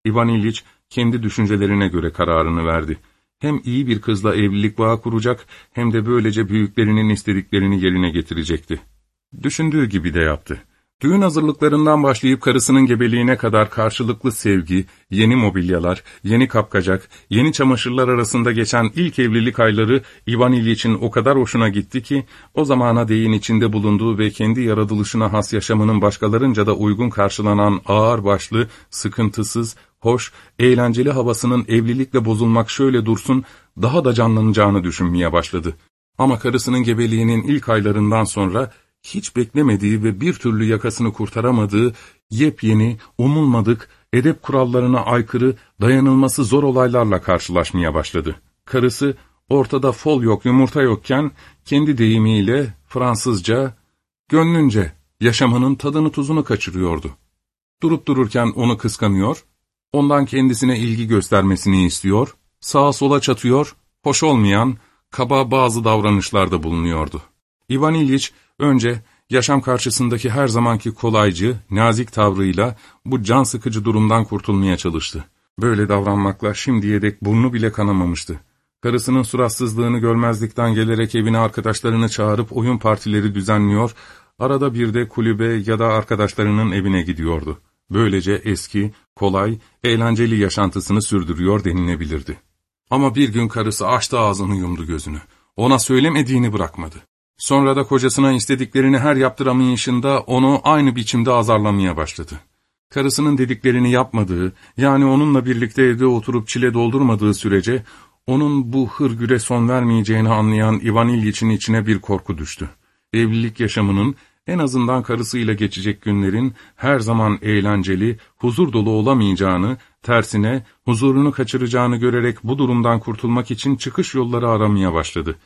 İvan İlyiç kendi düşüncelerine göre kararını verdi. Hem iyi bir kızla evlilik bağı kuracak hem de böylece büyüklerinin istediklerini yerine getirecekti. Düşündüğü gibi de yaptı. Düğün hazırlıklarından başlayıp karısının gebeliğine kadar karşılıklı sevgi, yeni mobilyalar, yeni kapkacak, yeni çamaşırlar arasında geçen ilk evlilik ayları Ivan İlyiç'in o kadar hoşuna gitti ki, o zamana değin içinde bulunduğu ve kendi yaratılışına has yaşamının başkalarınca da uygun karşılanan ağır başlı, sıkıntısız, hoş, eğlenceli havasının evlilikle bozulmak şöyle dursun, daha da canlanacağını düşünmeye başladı. Ama karısının gebeliğinin ilk aylarından sonra hiç beklemediği ve bir türlü yakasını kurtaramadığı, yepyeni, umulmadık, edep kurallarına aykırı, dayanılması zor olaylarla karşılaşmaya başladı. Karısı, ortada fol yok, yumurta yokken, kendi deyimiyle Fransızca, gönlünce yaşamının tadını tuzunu kaçırıyordu. Durup dururken onu kıskanıyor, ondan kendisine ilgi göstermesini istiyor, sağa sola çatıyor, hoş olmayan, kaba bazı davranışlarda bulunuyordu. İvan İlyich, Önce yaşam karşısındaki her zamanki kolaycı, nazik tavrıyla bu can sıkıcı durumdan kurtulmaya çalıştı. Böyle davranmakla şimdiye dek burnu bile kanamamıştı. Karısının suratsızlığını görmezlikten gelerek evine arkadaşlarını çağırıp oyun partileri düzenliyor, arada bir de kulübe ya da arkadaşlarının evine gidiyordu. Böylece eski, kolay, eğlenceli yaşantısını sürdürüyor denilebilirdi. Ama bir gün karısı açtı ağzını yumdu gözünü. Ona söylemediğini bırakmadı. Sonra da kocasına istediklerini her yaptıramayışında onu aynı biçimde azarlamaya başladı. Karısının dediklerini yapmadığı, yani onunla birlikte evde oturup çile doldurmadığı sürece, onun bu hırgüre son vermeyeceğini anlayan Ivan İlyiç'in içine bir korku düştü. Evlilik yaşamının, en azından karısıyla geçecek günlerin her zaman eğlenceli, huzur dolu olamayacağını, tersine huzurunu kaçıracağını görerek bu durumdan kurtulmak için çıkış yolları aramaya başladı.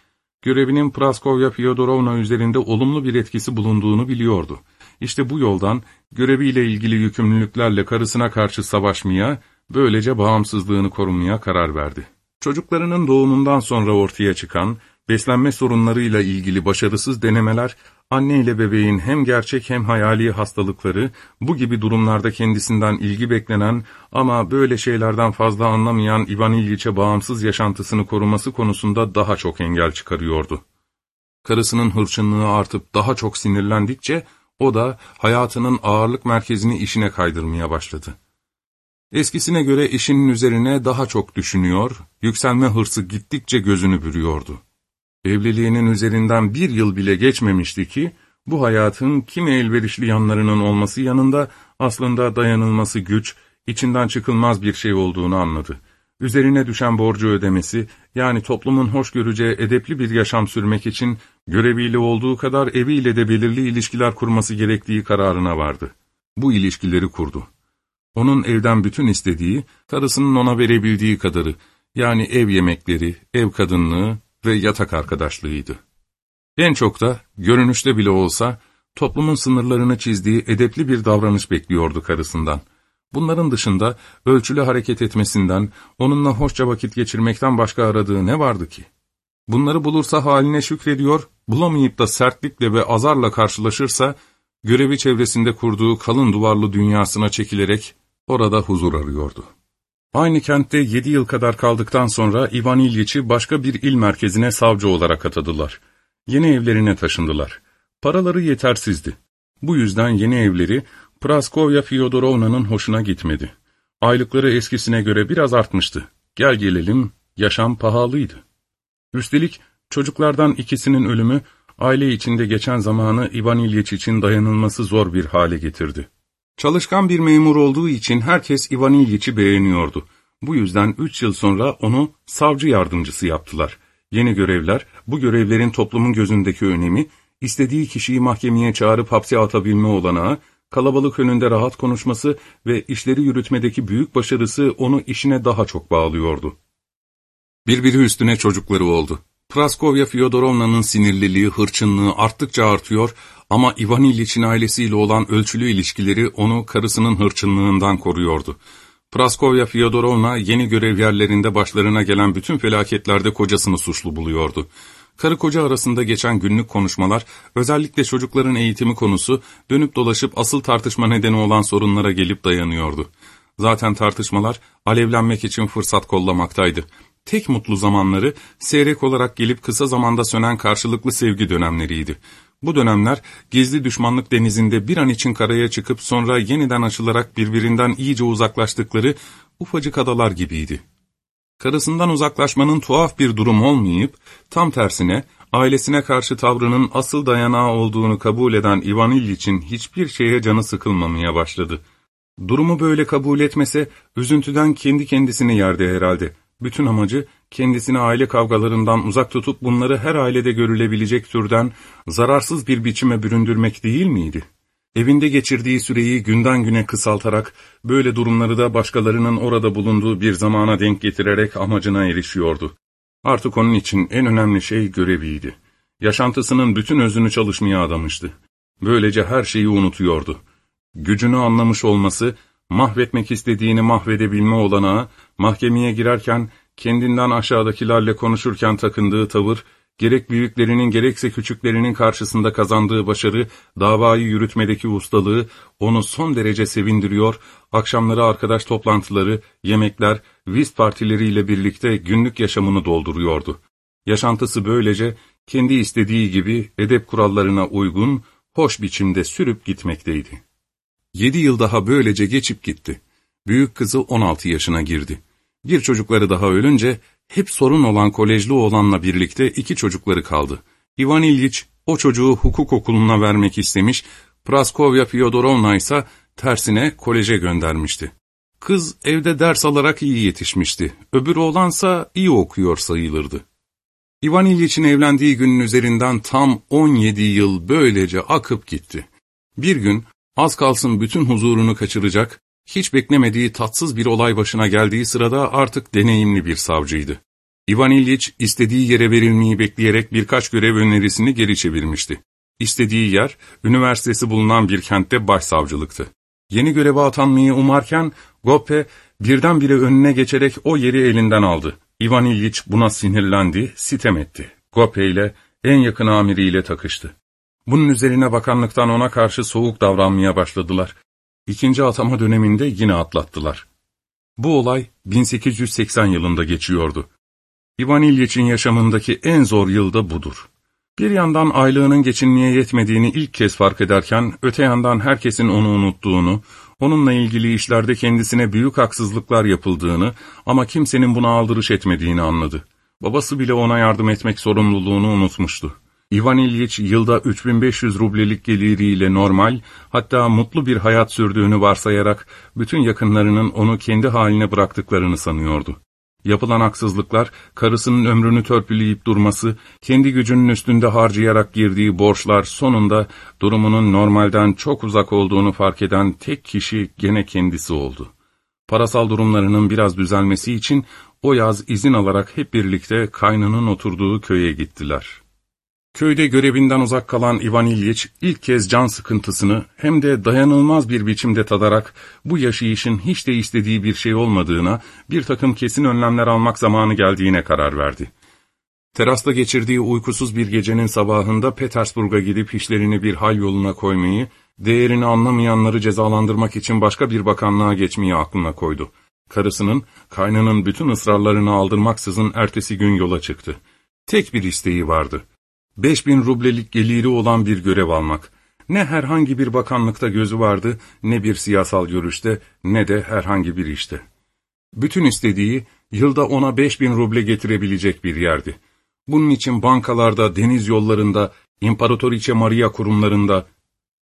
Görevinin Praskovya Fyodorovna üzerinde olumlu bir etkisi bulunduğunu biliyordu. İşte bu yoldan göreviyle ilgili yükümlülüklerle karısına karşı savaşmaya, böylece bağımsızlığını korumaya karar verdi. Çocuklarının doğumundan sonra ortaya çıkan, beslenme sorunlarıyla ilgili başarısız denemeler, anne ile bebeğin hem gerçek hem hayali hastalıkları, bu gibi durumlarda kendisinden ilgi beklenen ama böyle şeylerden fazla anlamayan Ivan İlyiç'e bağımsız yaşantısını koruması konusunda daha çok engel çıkarıyordu. Karısının hırçınlığı artıp daha çok sinirlendikçe, o da hayatının ağırlık merkezini işine kaydırmaya başladı. Eskisine göre işinin üzerine daha çok düşünüyor, yükselme hırsı gittikçe gözünü bürüyordu. Evliliğinin üzerinden bir yıl bile geçmemişti ki, bu hayatın kimi elverişli yanlarının olması yanında aslında dayanılması güç, içinden çıkılmaz bir şey olduğunu anladı. Üzerine düşen borcu ödemesi, yani toplumun hoş göreceği edepli bir yaşam sürmek için göreviyle olduğu kadar eviyle de belirli ilişkiler kurması gerektiği kararına vardı. Bu ilişkileri kurdu. Onun evden bütün istediği, karısının ona verebildiği kadarı, yani ev yemekleri, ev kadınlığı, ve yatak arkadaşlığıydı. En çok da, görünüşte bile olsa, toplumun sınırlarını çizdiği edepli bir davranış bekliyordu karısından. Bunların dışında ölçülü hareket etmesinden, onunla hoşça vakit geçirmekten başka aradığı ne vardı ki? Bunları bulursa haline şükrediyor, bulamayıp da sertlikle ve azarla karşılaşırsa, görevi çevresinde kurduğu kalın duvarlı dünyasına çekilerek orada huzur arıyordu. Aynı kentte yedi yıl kadar kaldıktan sonra Ivan İlyiç'i başka bir il merkezine savcı olarak atadılar. Yeni evlerine taşındılar. Paraları yetersizdi. Bu yüzden yeni evleri Praskovya Fyodorovna'nın hoşuna gitmedi. Aylıkları eskisine göre biraz artmıştı. Gel gelelim, yaşam pahalıydı. Üstelik çocuklardan ikisinin ölümü, aile içinde geçen zamanı Ivan İlyiç için dayanılması zor bir hale getirdi. Çalışkan bir memur olduğu için herkes Ivan İlyiç'i beğeniyordu. Bu yüzden üç yıl sonra onu savcı yardımcısı yaptılar. Yeni görevler, bu görevlerin toplumun gözündeki önemi, istediği kişiyi mahkemeye çağırıp hapse atabilme olanağı, kalabalık önünde rahat konuşması ve işleri yürütmedeki büyük başarısı onu işine daha çok bağlıyordu. Birbiri üstüne çocukları oldu. Praskovya Fyodorovna'nın sinirliliği, hırçınlığı arttıkça artıyor ama Ivan İliç'in ailesiyle olan ölçülü ilişkileri onu karısının hırçınlığından koruyordu. Praskovya Fyodorovna yeni görev yerlerinde başlarına gelen bütün felaketlerde kocasını suçlu buluyordu. Karı koca arasında geçen günlük konuşmalar, özellikle çocukların eğitimi konusu, dönüp dolaşıp asıl tartışma nedeni olan sorunlara gelip dayanıyordu. Zaten tartışmalar alevlenmek için fırsat kollamaktaydı. Tek mutlu zamanları seyrek olarak gelip kısa zamanda sönen karşılıklı sevgi dönemleriydi. Bu dönemler gizli düşmanlık denizinde bir an için karaya çıkıp sonra yeniden açılarak birbirinden iyice uzaklaştıkları ufacık adalar gibiydi. Karısından uzaklaşmanın tuhaf bir durum olmayıp, tam tersine ailesine karşı tavrının asıl dayanağı olduğunu kabul eden Ivan İlyiç'in hiçbir şeye canı sıkılmamaya başladı. Durumu böyle kabul etmese, üzüntüden kendi kendisini yerdi herhalde. Bütün amacı, kendisini aile kavgalarından uzak tutup bunları her ailede görülebilecek türden zararsız bir biçime büründürmek değil miydi? Evinde geçirdiği süreyi günden güne kısaltarak, böyle durumları da başkalarının orada bulunduğu bir zamana denk getirerek amacına erişiyordu. Artık onun için en önemli şey göreviydi. Yaşantısının bütün özünü çalışmaya adamıştı. Böylece her şeyi unutuyordu. Gücünü anlamış olması, mahvetmek istediğini mahvedebilme olanağı, mahkemeye girerken kendinden aşağıdakilerle konuşurken takındığı tavır, gerek büyüklerinin gerekse küçüklerinin karşısında kazandığı başarı, davayı yürütmedeki ustalığı onu son derece sevindiriyor, akşamları arkadaş toplantıları, yemekler, viz partileriyle birlikte günlük yaşamını dolduruyordu. Yaşantısı böylece kendi istediği gibi edep kurallarına uygun, hoş biçimde sürüp gitmekteydi. Yedi yıl daha böylece geçip gitti. Büyük kızı 16 yaşına girdi. Bir çocukları daha ölünce hep sorun olan kolejli oğlanla birlikte iki çocukları kaldı. Ivan İlyiç o çocuğu hukuk okuluna vermek istemiş, Praskovya Fyodorovna ise tersine koleje göndermişti. Kız evde ders alarak iyi yetişmişti, öbür oğlansa iyi okuyor sayılırdı. Ivan İlyiç'in evlendiği günün üzerinden tam 17 yıl böylece akıp gitti. Bir gün az kalsın bütün huzurunu kaçıracak, hiç beklemediği tatsız bir olay başına geldiği sırada artık deneyimli bir savcıydı. Ivan İlyich istediği yere verilmeyi bekleyerek birkaç görev önerisini geri çevirmişti. İstediği yer, üniversitesi bulunan bir kentte başsavcılıktı. Yeni göreve atanmayı umarken, Goppe birdenbire önüne geçerek o yeri elinden aldı. Ivan İlyich buna sinirlendi, sitem etti. Goppe ile en yakın amiriyle takıştı. Bunun üzerine bakanlıktan ona karşı soğuk davranmaya başladılar. İkinci atama döneminde yine atlattılar. Bu olay 1880 yılında geçiyordu. İvan İlyiç'in yaşamındaki en zor yılda budur. Bir yandan aylığının geçinmeye yetmediğini ilk kez fark ederken, öte yandan herkesin onu unuttuğunu, onunla ilgili işlerde kendisine büyük haksızlıklar yapıldığını ama kimsenin buna aldırış etmediğini anladı. Babası bile ona yardım etmek sorumluluğunu unutmuştu. İvan İlyiç yılda 3500 rublelik geliriyle normal, hatta mutlu bir hayat sürdüğünü varsayarak bütün yakınlarının onu kendi haline bıraktıklarını sanıyordu. Yapılan haksızlıklar, karısının ömrünü törpüleyip durması, kendi gücünün üstünde harcayarak girdiği borçlar sonunda durumunun normalden çok uzak olduğunu fark eden tek kişi gene kendisi oldu. Parasal durumlarının biraz düzelmesi için o yaz izin alarak hep birlikte kaynının oturduğu köye gittiler.'' Köyde görevinden uzak kalan Ivan İlyich ilk kez can sıkıntısını hem de dayanılmaz bir biçimde tadarak bu yaşayışın hiç de istediği bir şey olmadığına, bir takım kesin önlemler almak zamanı geldiğine karar verdi. Terasta geçirdiği uykusuz bir gecenin sabahında Petersburg'a gidip işlerini bir hal yoluna koymayı, değerini anlamayanları cezalandırmak için başka bir bakanlığa geçmeyi aklına koydu. Karısının, kaynının bütün ısrarlarını aldırmaksızın ertesi gün yola çıktı. Tek bir isteği vardı. 5000 rublelik geliri olan bir görev almak. Ne herhangi bir bakanlıkta gözü vardı, ne bir siyasal görüşte, ne de herhangi bir işte. Bütün istediği, yılda ona 5000 ruble getirebilecek bir yerdi. Bunun için bankalarda, deniz yollarında, İmparatoriçe Maria kurumlarında,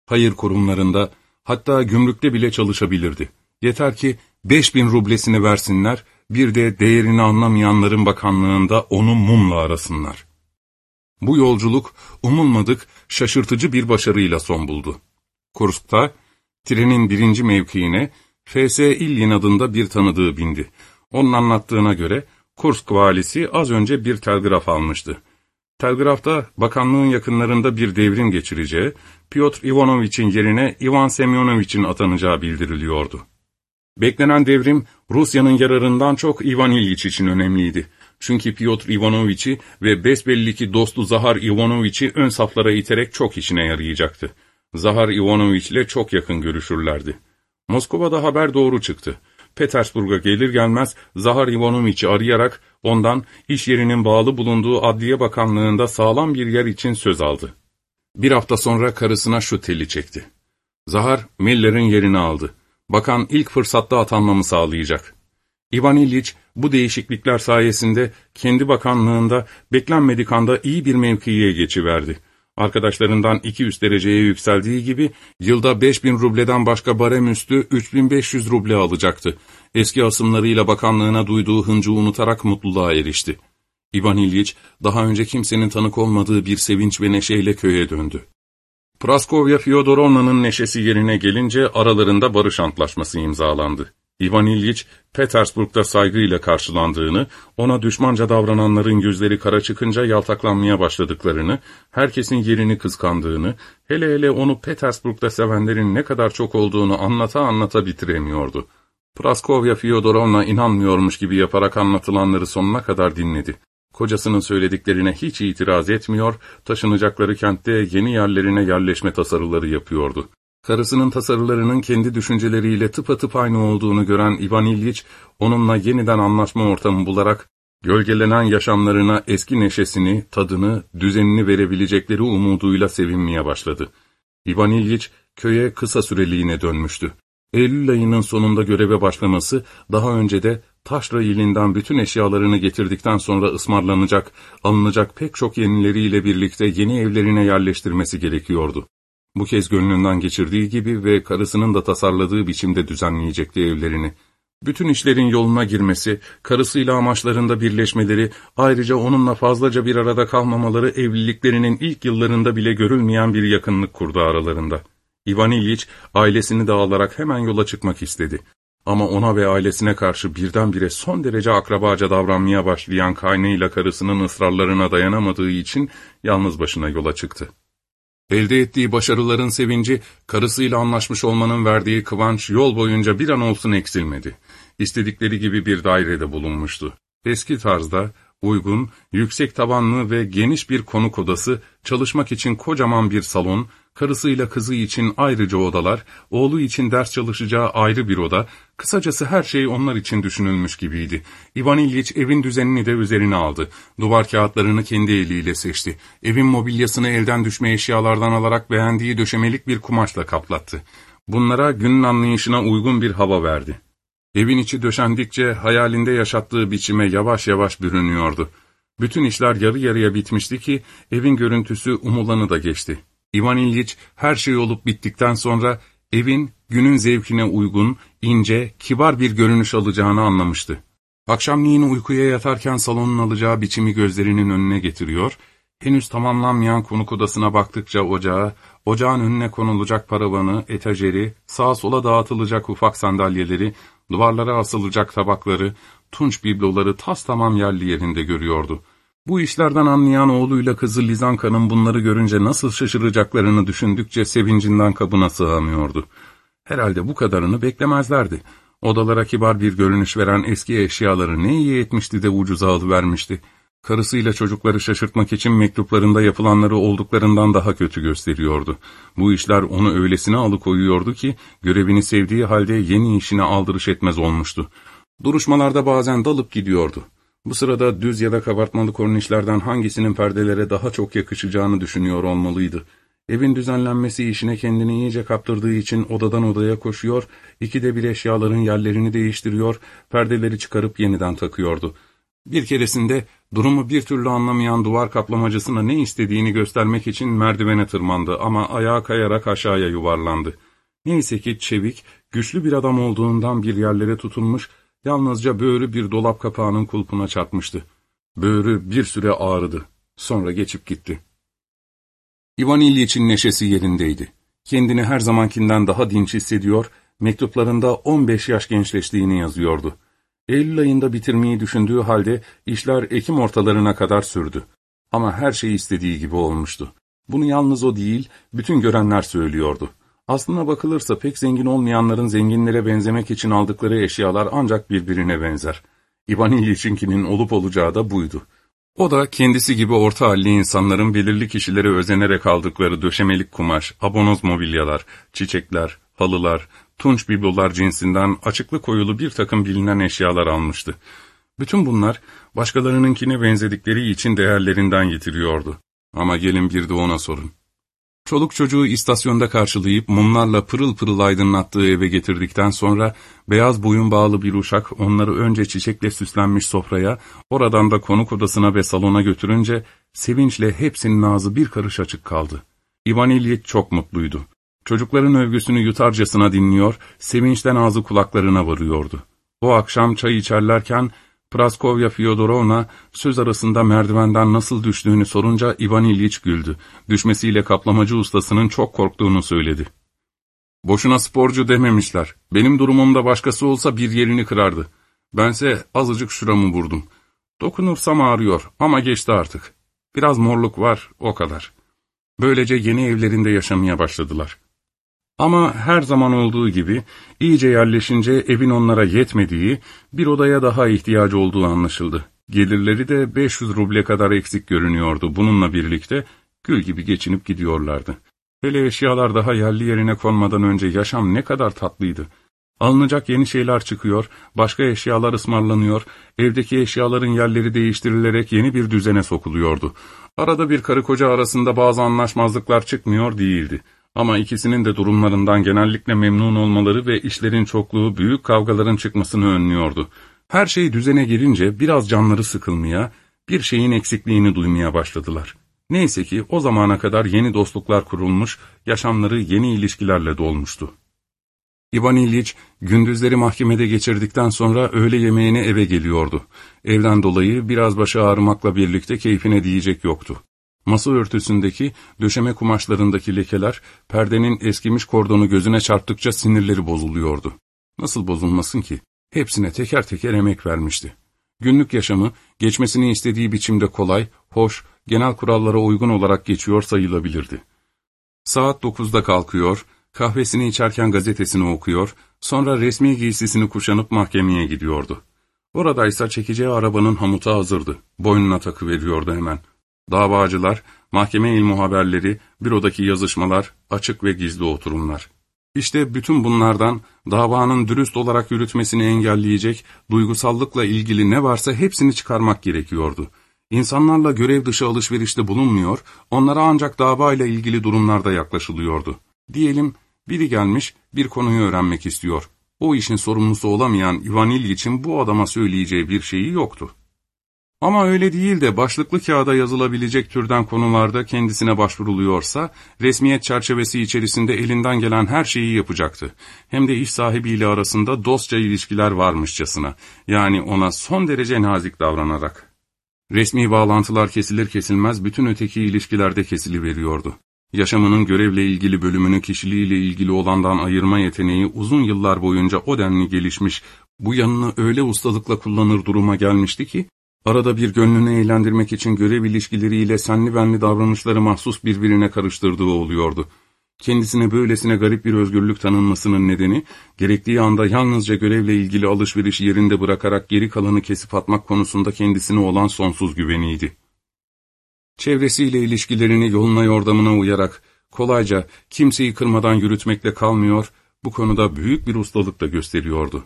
hayır kurumlarında, hatta gümrükte bile çalışabilirdi. Yeter ki 5000 rublesini versinler, bir de değerini anlamayanların bakanlığında onu mumla arasınlar.'' Bu yolculuk umulmadık, şaşırtıcı bir başarıyla son buldu. Kursk'ta, trenin birinci mevkiine F.S. İlyin adında bir tanıdığı bindi. Onun anlattığına göre Kursk valisi az önce bir telgraf almıştı. Telgrafta bakanlığın yakınlarında bir devrim geçireceği, Piotr Ivanovich'in yerine Ivan Semyonovich'in atanacağı bildiriliyordu. Beklenen devrim Rusya'nın yararından çok Ivan İlyich için önemliydi. Çünkü Piotr Ivanoviç'i ve besbelli ki dostu Zahar Ivanoviç'i ön saflara iterek çok işine yarayacaktı. Zahar Ivanoviç ile çok yakın görüşürlerdi. Moskova'da haber doğru çıktı. Petersburg'a gelir gelmez Zahar Ivanoviç'i arayarak ondan iş yerinin bağlı bulunduğu Adliye Bakanlığı'nda sağlam bir yer için söz aldı. Bir hafta sonra karısına şu teli çekti. Zahar, Miller'in yerini aldı. Bakan ilk fırsatta atanmamı sağlayacak. İvan İlyich bu değişiklikler sayesinde kendi bakanlığında beklenmedik anda iyi bir mevkiye geçiverdi. Arkadaşlarından iki üst dereceye yükseldiği gibi yılda 5000 rubleden başka barem üstü 3500 ruble alacaktı. Eski asımlarıyla bakanlığına duyduğu hıncı unutarak mutluluğa erişti. İvan İlyich daha önce kimsenin tanık olmadığı bir sevinç ve neşeyle köye döndü. Praskovya Fyodorovna'nın neşesi yerine gelince aralarında barış antlaşması imzalandı. İvan İlyich, Petersburg'da saygıyla karşılandığını, ona düşmanca davrananların yüzleri kara çıkınca yaltaklanmaya başladıklarını, herkesin yerini kıskandığını, hele hele onu Petersburg'da sevenlerin ne kadar çok olduğunu anlata anlata bitiremiyordu. Praskovya Fyodorovna inanmıyormuş gibi yaparak anlatılanları sonuna kadar dinledi. Kocasının söylediklerine hiç itiraz etmiyor, taşınacakları kentte yeni yerlerine yerleşme tasarıları yapıyordu. Karısının tasarılarının kendi düşünceleriyle tıpatıp aynı olduğunu gören Ivan İlyich, onunla yeniden anlaşma ortamı bularak, gölgelenen yaşamlarına eski neşesini, tadını, düzenini verebilecekleri umuduyla sevinmeye başladı. Ivan İlyich, köye kısa süreliğine dönmüştü. Eylül ayının sonunda göreve başlaması, daha önce de taşra ilinden bütün eşyalarını getirdikten sonra ısmarlanacak, alınacak pek çok yenileriyle birlikte yeni evlerine yerleştirmesi gerekiyordu. Bu kez gönlünden geçirdiği gibi ve karısının da tasarladığı biçimde düzenleyecekti evlerini. Bütün işlerin yoluna girmesi, karısıyla amaçlarında birleşmeleri, ayrıca onunla fazlaca bir arada kalmamaları evliliklerinin ilk yıllarında bile görülmeyen bir yakınlık kurdu aralarında. Ivan İlyich ailesini dağılarak hemen yola çıkmak istedi. Ama ona ve ailesine karşı birdenbire son derece akrabaca davranmaya başlayan kaynıyla karısının ısrarlarına dayanamadığı için yalnız başına yola çıktı. Elde ettiği başarıların sevinci, karısıyla anlaşmış olmanın verdiği kıvanç yol boyunca bir an olsun eksilmedi. İstedikleri gibi bir dairede bulunmuştu. Eski tarzda, uygun, yüksek tabanlı ve geniş bir konuk odası, çalışmak için kocaman bir salon, karısıyla kızı için ayrıca odalar, oğlu için ders çalışacağı ayrı bir oda, kısacası her şey onlar için düşünülmüş gibiydi. İvan İlyich evin düzenini de üzerine aldı. Duvar kağıtlarını kendi eliyle seçti. Evin mobilyasını elden düşme eşyalardan alarak beğendiği döşemelik bir kumaşla kaplattı. Bunlara günün anlayışına uygun bir hava verdi. Evin içi döşendikçe hayalinde yaşattığı biçime yavaş yavaş bürünüyordu. Bütün işler yarı yarıya bitmişti ki evin görüntüsü umulanı da geçti. İvan İlyich her şey olup bittikten sonra evin günün zevkine uygun, ince, kibar bir görünüş alacağını anlamıştı. Akşamleyin uykuya yatarken salonun alacağı biçimi gözlerinin önüne getiriyor, henüz tamamlanmayan konuk odasına baktıkça ocağı, ocağın önüne konulacak paravanı, etajeri, sağa sola dağıtılacak ufak sandalyeleri, duvarlara asılacak tabakları, tunç bibloları tas tamam yerli yerinde görüyordu. Bu işlerden anlayan oğluyla kızı Lizanka'nın bunları görünce nasıl şaşıracaklarını düşündükçe sevincinden kabına sığamıyordu. Herhalde bu kadarını beklemezlerdi. Odalara kibar bir görünüş veren eski eşyaları ne iyi etmişti de ucuza alıvermişti. Karısıyla çocukları şaşırtmak için mektuplarında yapılanları olduklarından daha kötü gösteriyordu. Bu işler onu öylesine alıkoyuyordu ki, görevini sevdiği halde yeni işine aldırış etmez olmuştu. Duruşmalarda bazen dalıp gidiyordu. Bu sırada düz ya da kabartmalı kornişlerden hangisinin perdelere daha çok yakışacağını düşünüyor olmalıydı. Evin düzenlenmesi işine kendini iyice kaptırdığı için odadan odaya koşuyor, ikide bir eşyaların yerlerini değiştiriyor, perdeleri çıkarıp yeniden takıyordu. Bir keresinde durumu bir türlü anlamayan duvar kaplamacısına ne istediğini göstermek için merdivene tırmandı ama ayağa kayarak aşağıya yuvarlandı. Neyse ki çevik, güçlü bir adam olduğundan bir yerlere tutulmuş, Yalnızca böğrü bir dolap kapağının kulpuna çarpmıştı. Böğrü bir süre ağrıdı. Sonra geçip gitti. İvan İlyiç'in neşesi yerindeydi. Kendini her zamankinden daha dinç hissediyor, mektuplarında 15 yaş gençleştiğini yazıyordu. Eylül ayında bitirmeyi düşündüğü halde işler Ekim ortalarına kadar sürdü. Ama her şey istediği gibi olmuştu. Bunu yalnız o değil, bütün görenler söylüyordu. Aslına bakılırsa pek zengin olmayanların zenginlere benzemek için aldıkları eşyalar ancak birbirine benzer. İvan İlyiç'inkinin olup olacağı da buydu. O da kendisi gibi orta halli insanların belirli kişilere özenerek aldıkları döşemelik kumaş, abonoz mobilyalar, çiçekler, halılar, tunç biblolar cinsinden açıklı koyulu bir takım bilinen eşyalar almıştı. Bütün bunlar başkalarınınkine benzedikleri için değerlerinden yitiriyordu. Ama gelin bir de ona sorun. Çoluk çocuğu istasyonda karşılayıp mumlarla pırıl pırıl aydınlattığı eve getirdikten sonra beyaz boyun bağlı bir uşak onları önce çiçekle süslenmiş sofraya, oradan da konuk odasına ve salona götürünce sevinçle hepsinin ağzı bir karış açık kaldı. İvan İlyich çok mutluydu. Çocukların övgüsünü yutarcasına dinliyor, sevinçten ağzı kulaklarına varıyordu. O akşam çay içerlerken Praskovya Fyodorovna söz arasında merdivenden nasıl düştüğünü sorunca Ivan İlyich güldü. Düşmesiyle kaplamacı ustasının çok korktuğunu söyledi. Boşuna sporcu dememişler. Benim durumumda başkası olsa bir yerini kırardı. Bense azıcık şuramı vurdum. Dokunursam ağrıyor ama geçti artık. Biraz morluk var, o kadar. Böylece yeni evlerinde yaşamaya başladılar. Ama her zaman olduğu gibi iyice yerleşince evin onlara yetmediği, bir odaya daha ihtiyacı olduğu anlaşıldı. Gelirleri de 500 ruble kadar eksik görünüyordu. Bununla birlikte gül gibi geçinip gidiyorlardı. Hele eşyalar daha yerli yerine konmadan önce yaşam ne kadar tatlıydı. Alınacak yeni şeyler çıkıyor, başka eşyalar ısmarlanıyor, evdeki eşyaların yerleri değiştirilerek yeni bir düzene sokuluyordu. Arada bir karı koca arasında bazı anlaşmazlıklar çıkmıyor değildi. Ama ikisinin de durumlarından genellikle memnun olmaları ve işlerin çokluğu büyük kavgaların çıkmasını önlüyordu. Her şey düzene girince biraz canları sıkılmaya, bir şeyin eksikliğini duymaya başladılar. Neyse ki o zamana kadar yeni dostluklar kurulmuş, yaşamları yeni ilişkilerle dolmuştu. İvan İlyich, gündüzleri mahkemede geçirdikten sonra öğle yemeğine eve geliyordu. Evden dolayı biraz başı ağrımakla birlikte keyfine diyecek yoktu. Masa örtüsündeki, döşeme kumaşlarındaki lekeler, perdenin eskimiş kordonu gözüne çarptıkça sinirleri bozuluyordu. Nasıl bozulmasın ki? Hepsine teker teker emek vermişti. Günlük yaşamı, geçmesini istediği biçimde kolay, hoş, genel kurallara uygun olarak geçiyor sayılabilirdi. Saat dokuzda kalkıyor, kahvesini içerken gazetesini okuyor, sonra resmi giysisini kuşanıp mahkemeye gidiyordu. Oradaysa çekeceği arabanın hamuta hazırdı. Boynuna takı veriyordu hemen. Davacılar, mahkeme il muhaberleri, bürodaki yazışmalar, açık ve gizli oturumlar. İşte bütün bunlardan davanın dürüst olarak yürütmesini engelleyecek, duygusallıkla ilgili ne varsa hepsini çıkarmak gerekiyordu. İnsanlarla görev dışı alışverişte bulunmuyor, onlara ancak dava ile ilgili durumlarda yaklaşılıyordu. Diyelim biri gelmiş bir konuyu öğrenmek istiyor. O işin sorumlusu olamayan Ivan için bu adama söyleyeceği bir şeyi yoktu. Ama öyle değil de başlıklı kağıda yazılabilecek türden konularda kendisine başvuruluyorsa, resmiyet çerçevesi içerisinde elinden gelen her şeyi yapacaktı. Hem de iş sahibiyle arasında dostça ilişkiler varmışçasına, yani ona son derece nazik davranarak. Resmi bağlantılar kesilir kesilmez bütün öteki ilişkilerde kesiliveriyordu. Yaşamının görevle ilgili bölümünü kişiliğiyle ilgili olandan ayırma yeteneği uzun yıllar boyunca o denli gelişmiş, bu yanını öyle ustalıkla kullanır duruma gelmişti ki, Arada bir gönlünü eğlendirmek için görev ilişkileriyle senli benli davranışları mahsus birbirine karıştırdığı oluyordu. Kendisine böylesine garip bir özgürlük tanınmasının nedeni, gerektiği anda yalnızca görevle ilgili alışveriş yerinde bırakarak geri kalanı kesip atmak konusunda kendisine olan sonsuz güveniydi. Çevresiyle ilişkilerini yoluna yordamına uyarak, kolayca, kimseyi kırmadan yürütmekle kalmıyor, bu konuda büyük bir ustalık da gösteriyordu.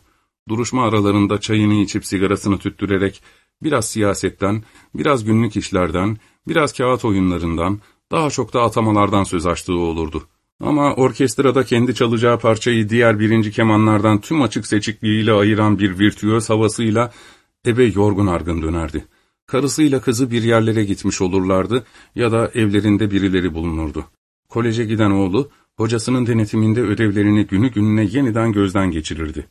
Duruşma aralarında çayını içip sigarasını tüttürerek, Biraz siyasetten, biraz günlük işlerden, biraz kağıt oyunlarından, daha çok da atamalardan söz açtığı olurdu. Ama orkestrada kendi çalacağı parçayı diğer birinci kemanlardan tüm açık seçikliğiyle ayıran bir virtüöz havasıyla eve yorgun argın dönerdi. Karısıyla kızı bir yerlere gitmiş olurlardı ya da evlerinde birileri bulunurdu. Koleje giden oğlu, hocasının denetiminde ödevlerini günü gününe yeniden gözden geçirirdi.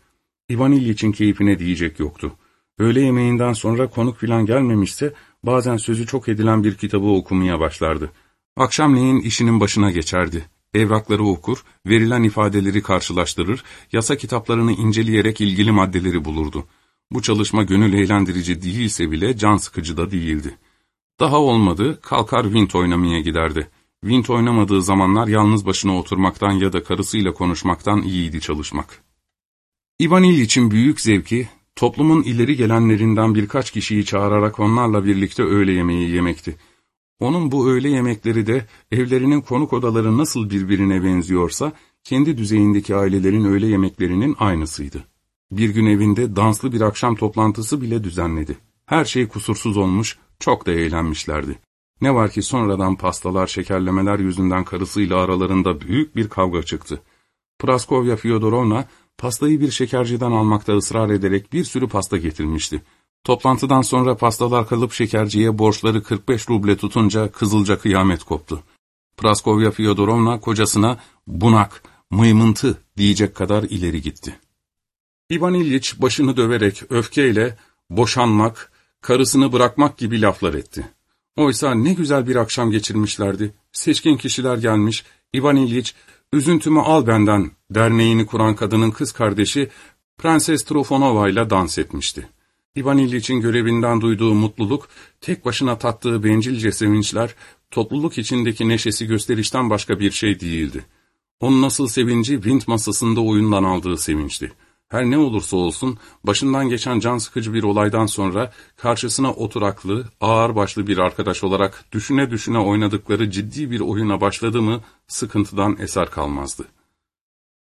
İvan için keyfine diyecek yoktu. Öğle yemeğinden sonra konuk filan gelmemişse bazen sözü çok edilen bir kitabı okumaya başlardı. Akşamleyin işinin başına geçerdi. Evrakları okur, verilen ifadeleri karşılaştırır, yasa kitaplarını inceleyerek ilgili maddeleri bulurdu. Bu çalışma gönül eğlendirici değilse bile can sıkıcı da değildi. Daha olmadı, kalkar vint oynamaya giderdi. Vint oynamadığı zamanlar yalnız başına oturmaktan ya da karısıyla konuşmaktan iyiydi çalışmak. İvanil için büyük zevki, Toplumun ileri gelenlerinden birkaç kişiyi çağırarak onlarla birlikte öğle yemeği yemekti. Onun bu öğle yemekleri de evlerinin konuk odaları nasıl birbirine benziyorsa, kendi düzeyindeki ailelerin öğle yemeklerinin aynısıydı. Bir gün evinde danslı bir akşam toplantısı bile düzenledi. Her şey kusursuz olmuş, çok da eğlenmişlerdi. Ne var ki sonradan pastalar, şekerlemeler yüzünden karısıyla aralarında büyük bir kavga çıktı. Praskovya Fyodorovna pastayı bir şekerciden almakta ısrar ederek bir sürü pasta getirmişti. Toplantıdan sonra pastalar kalıp şekerciye borçları 45 ruble tutunca kızılca kıyamet koptu. Praskovya Fyodorovna kocasına bunak, mıymıntı diyecek kadar ileri gitti. İvan İlyich başını döverek öfkeyle boşanmak, karısını bırakmak gibi laflar etti. Oysa ne güzel bir akşam geçirmişlerdi. Seçkin kişiler gelmiş, İvan İlyich, üzüntümü al benden derneğini kuran kadının kız kardeşi Prenses Trofonova ile dans etmişti. İvan İlyiç'in görevinden duyduğu mutluluk, tek başına tattığı bencilce sevinçler, topluluk içindeki neşesi gösterişten başka bir şey değildi. Onun nasıl sevinci, vint masasında oyundan aldığı sevinçti. Her ne olursa olsun, başından geçen can sıkıcı bir olaydan sonra, karşısına oturaklı, ağır başlı bir arkadaş olarak düşüne düşüne oynadıkları ciddi bir oyuna başladı mı, sıkıntıdan eser kalmazdı.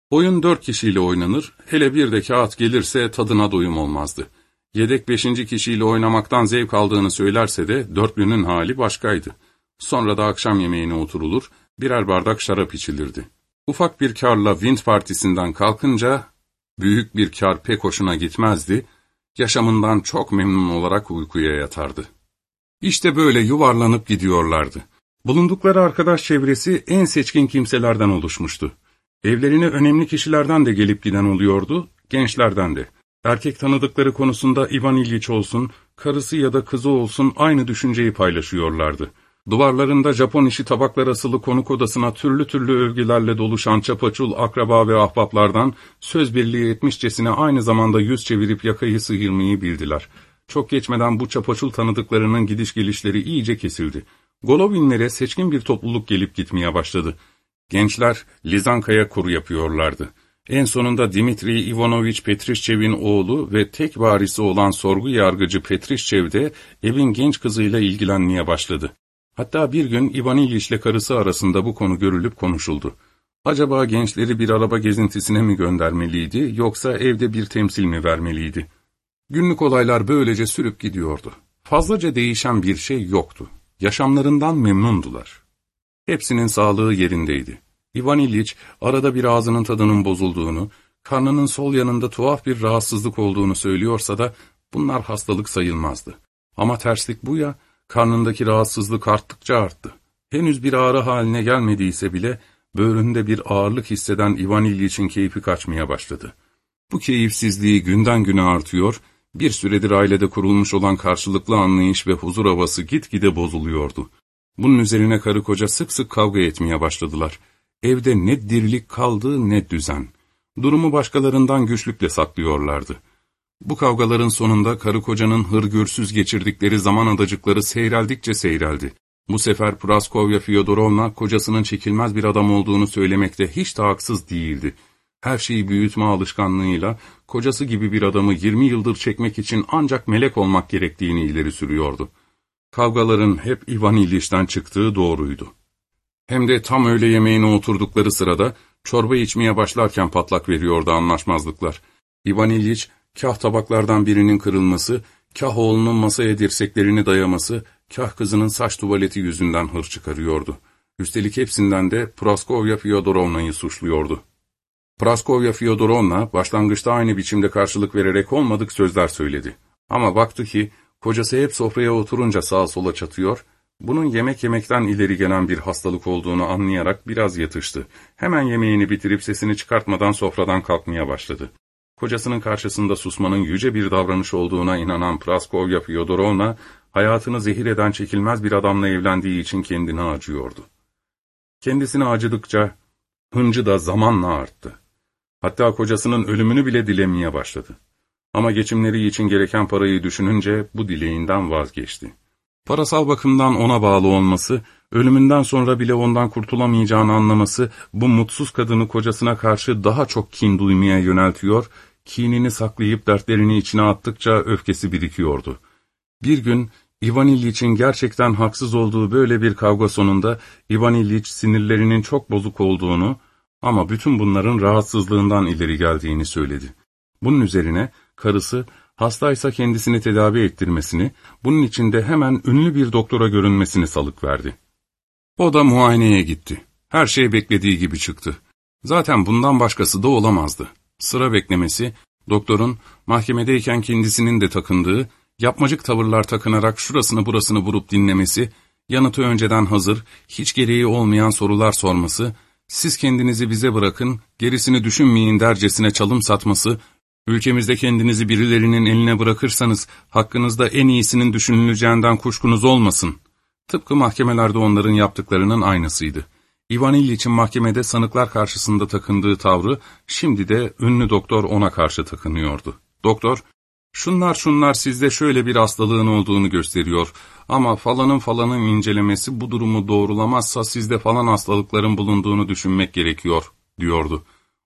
Oyun dört kişiyle oynanır, hele bir de kağıt gelirse tadına doyum olmazdı. Yedek beşinci kişiyle oynamaktan zevk aldığını söylerse de dörtlünün hali başkaydı. Sonra da akşam yemeğine oturulur, birer bardak şarap içilirdi. Ufak bir karla Wind Partisi'nden kalkınca, büyük bir kar pek hoşuna gitmezdi, yaşamından çok memnun olarak uykuya yatardı. İşte böyle yuvarlanıp gidiyorlardı. Bulundukları arkadaş çevresi en seçkin kimselerden oluşmuştu. Evlerine önemli kişilerden de gelip giden oluyordu, gençlerden de. Erkek tanıdıkları konusunda Ivan İlyiç olsun, karısı ya da kızı olsun aynı düşünceyi paylaşıyorlardı. Duvarlarında Japon işi tabaklar asılı konuk odasına türlü türlü övgülerle doluşan çapaçul akraba ve ahbaplardan söz birliği etmişçesine aynı zamanda yüz çevirip yakayı sıyırmayı bildiler. Çok geçmeden bu çapaçul tanıdıklarının gidiş gelişleri iyice kesildi. Golovinlere seçkin bir topluluk gelip gitmeye başladı. Gençler Lizanka'ya kuru yapıyorlardı. En sonunda Dimitri Ivanovich Petrişçev'in oğlu ve tek varisi olan sorgu yargıcı Petrişçev de evin genç kızıyla ilgilenmeye başladı. Hatta bir gün Ivan İlyich ile karısı arasında bu konu görülüp konuşuldu. Acaba gençleri bir araba gezintisine mi göndermeliydi yoksa evde bir temsil mi vermeliydi? Günlük olaylar böylece sürüp gidiyordu. Fazlaca değişen bir şey yoktu. Yaşamlarından memnundular. Hepsinin sağlığı yerindeydi. Ivan İlyich arada bir ağzının tadının bozulduğunu, karnının sol yanında tuhaf bir rahatsızlık olduğunu söylüyorsa da bunlar hastalık sayılmazdı. Ama terslik bu ya, karnındaki rahatsızlık arttıkça arttı. Henüz bir ağrı haline gelmediyse bile böğründe bir ağırlık hisseden Ivan İlyiç'in keyfi kaçmaya başladı. Bu keyifsizliği günden güne artıyor, bir süredir ailede kurulmuş olan karşılıklı anlayış ve huzur havası gitgide bozuluyordu. Bunun üzerine karı koca sık sık kavga etmeye başladılar. Evde ne dirlik kaldı ne düzen. Durumu başkalarından güçlükle saklıyorlardı. Bu kavgaların sonunda karı kocanın hırgürsüz geçirdikleri zaman adacıkları seyreldikçe seyreldi. Bu sefer Praskovya Fyodorovna kocasının çekilmez bir adam olduğunu söylemekte hiç de haksız değildi. Her şeyi büyütme alışkanlığıyla kocası gibi bir adamı 20 yıldır çekmek için ancak melek olmak gerektiğini ileri sürüyordu. Kavgaların hep Ivan İlyiş'ten çıktığı doğruydu. Hem de tam öğle yemeğine oturdukları sırada çorba içmeye başlarken patlak veriyordu anlaşmazlıklar. İvan İlyiç, kah tabaklardan birinin kırılması, kah oğlunun masaya dirseklerini dayaması, kah kızının saç tuvaleti yüzünden hır çıkarıyordu. Üstelik hepsinden de Praskovya Fyodorovna'yı suçluyordu. Praskovya Fyodorovna başlangıçta aynı biçimde karşılık vererek olmadık sözler söyledi. Ama baktı ki kocası hep sofraya oturunca sağa sola çatıyor, bunun yemek yemekten ileri gelen bir hastalık olduğunu anlayarak biraz yatıştı. Hemen yemeğini bitirip sesini çıkartmadan sofradan kalkmaya başladı. Kocasının karşısında susmanın yüce bir davranış olduğuna inanan Praskovya Fyodorovna, hayatını zehir eden çekilmez bir adamla evlendiği için kendini acıyordu. Kendisini acıdıkça, hıncı da zamanla arttı. Hatta kocasının ölümünü bile dilemeye başladı. Ama geçimleri için gereken parayı düşününce bu dileğinden vazgeçti. Parasal bakımdan ona bağlı olması, ölümünden sonra bile ondan kurtulamayacağını anlaması, bu mutsuz kadını kocasına karşı daha çok kin duymaya yöneltiyor, kinini saklayıp dertlerini içine attıkça öfkesi birikiyordu. Bir gün, Ivan İlyiç'in gerçekten haksız olduğu böyle bir kavga sonunda, Ivan İlyiç sinirlerinin çok bozuk olduğunu, ama bütün bunların rahatsızlığından ileri geldiğini söyledi. Bunun üzerine, karısı, Hastaysa kendisini tedavi ettirmesini, bunun için de hemen ünlü bir doktora görünmesini salık verdi. O da muayeneye gitti. Her şey beklediği gibi çıktı. Zaten bundan başkası da olamazdı. Sıra beklemesi, doktorun mahkemedeyken kendisinin de takındığı, yapmacık tavırlar takınarak şurasını burasını vurup dinlemesi, yanıtı önceden hazır, hiç gereği olmayan sorular sorması, siz kendinizi bize bırakın, gerisini düşünmeyin dercesine çalım satması, ülkemizde kendinizi birilerinin eline bırakırsanız, hakkınızda en iyisinin düşünüleceğinden kuşkunuz olmasın. Tıpkı mahkemelerde onların yaptıklarının aynısıydı. Ivan İlliç'in mahkemede sanıklar karşısında takındığı tavrı, şimdi de ünlü doktor ona karşı takınıyordu. Doktor, Şunlar şunlar sizde şöyle bir hastalığın olduğunu gösteriyor ama falanın falanın incelemesi bu durumu doğrulamazsa sizde falan hastalıkların bulunduğunu düşünmek gerekiyor, diyordu.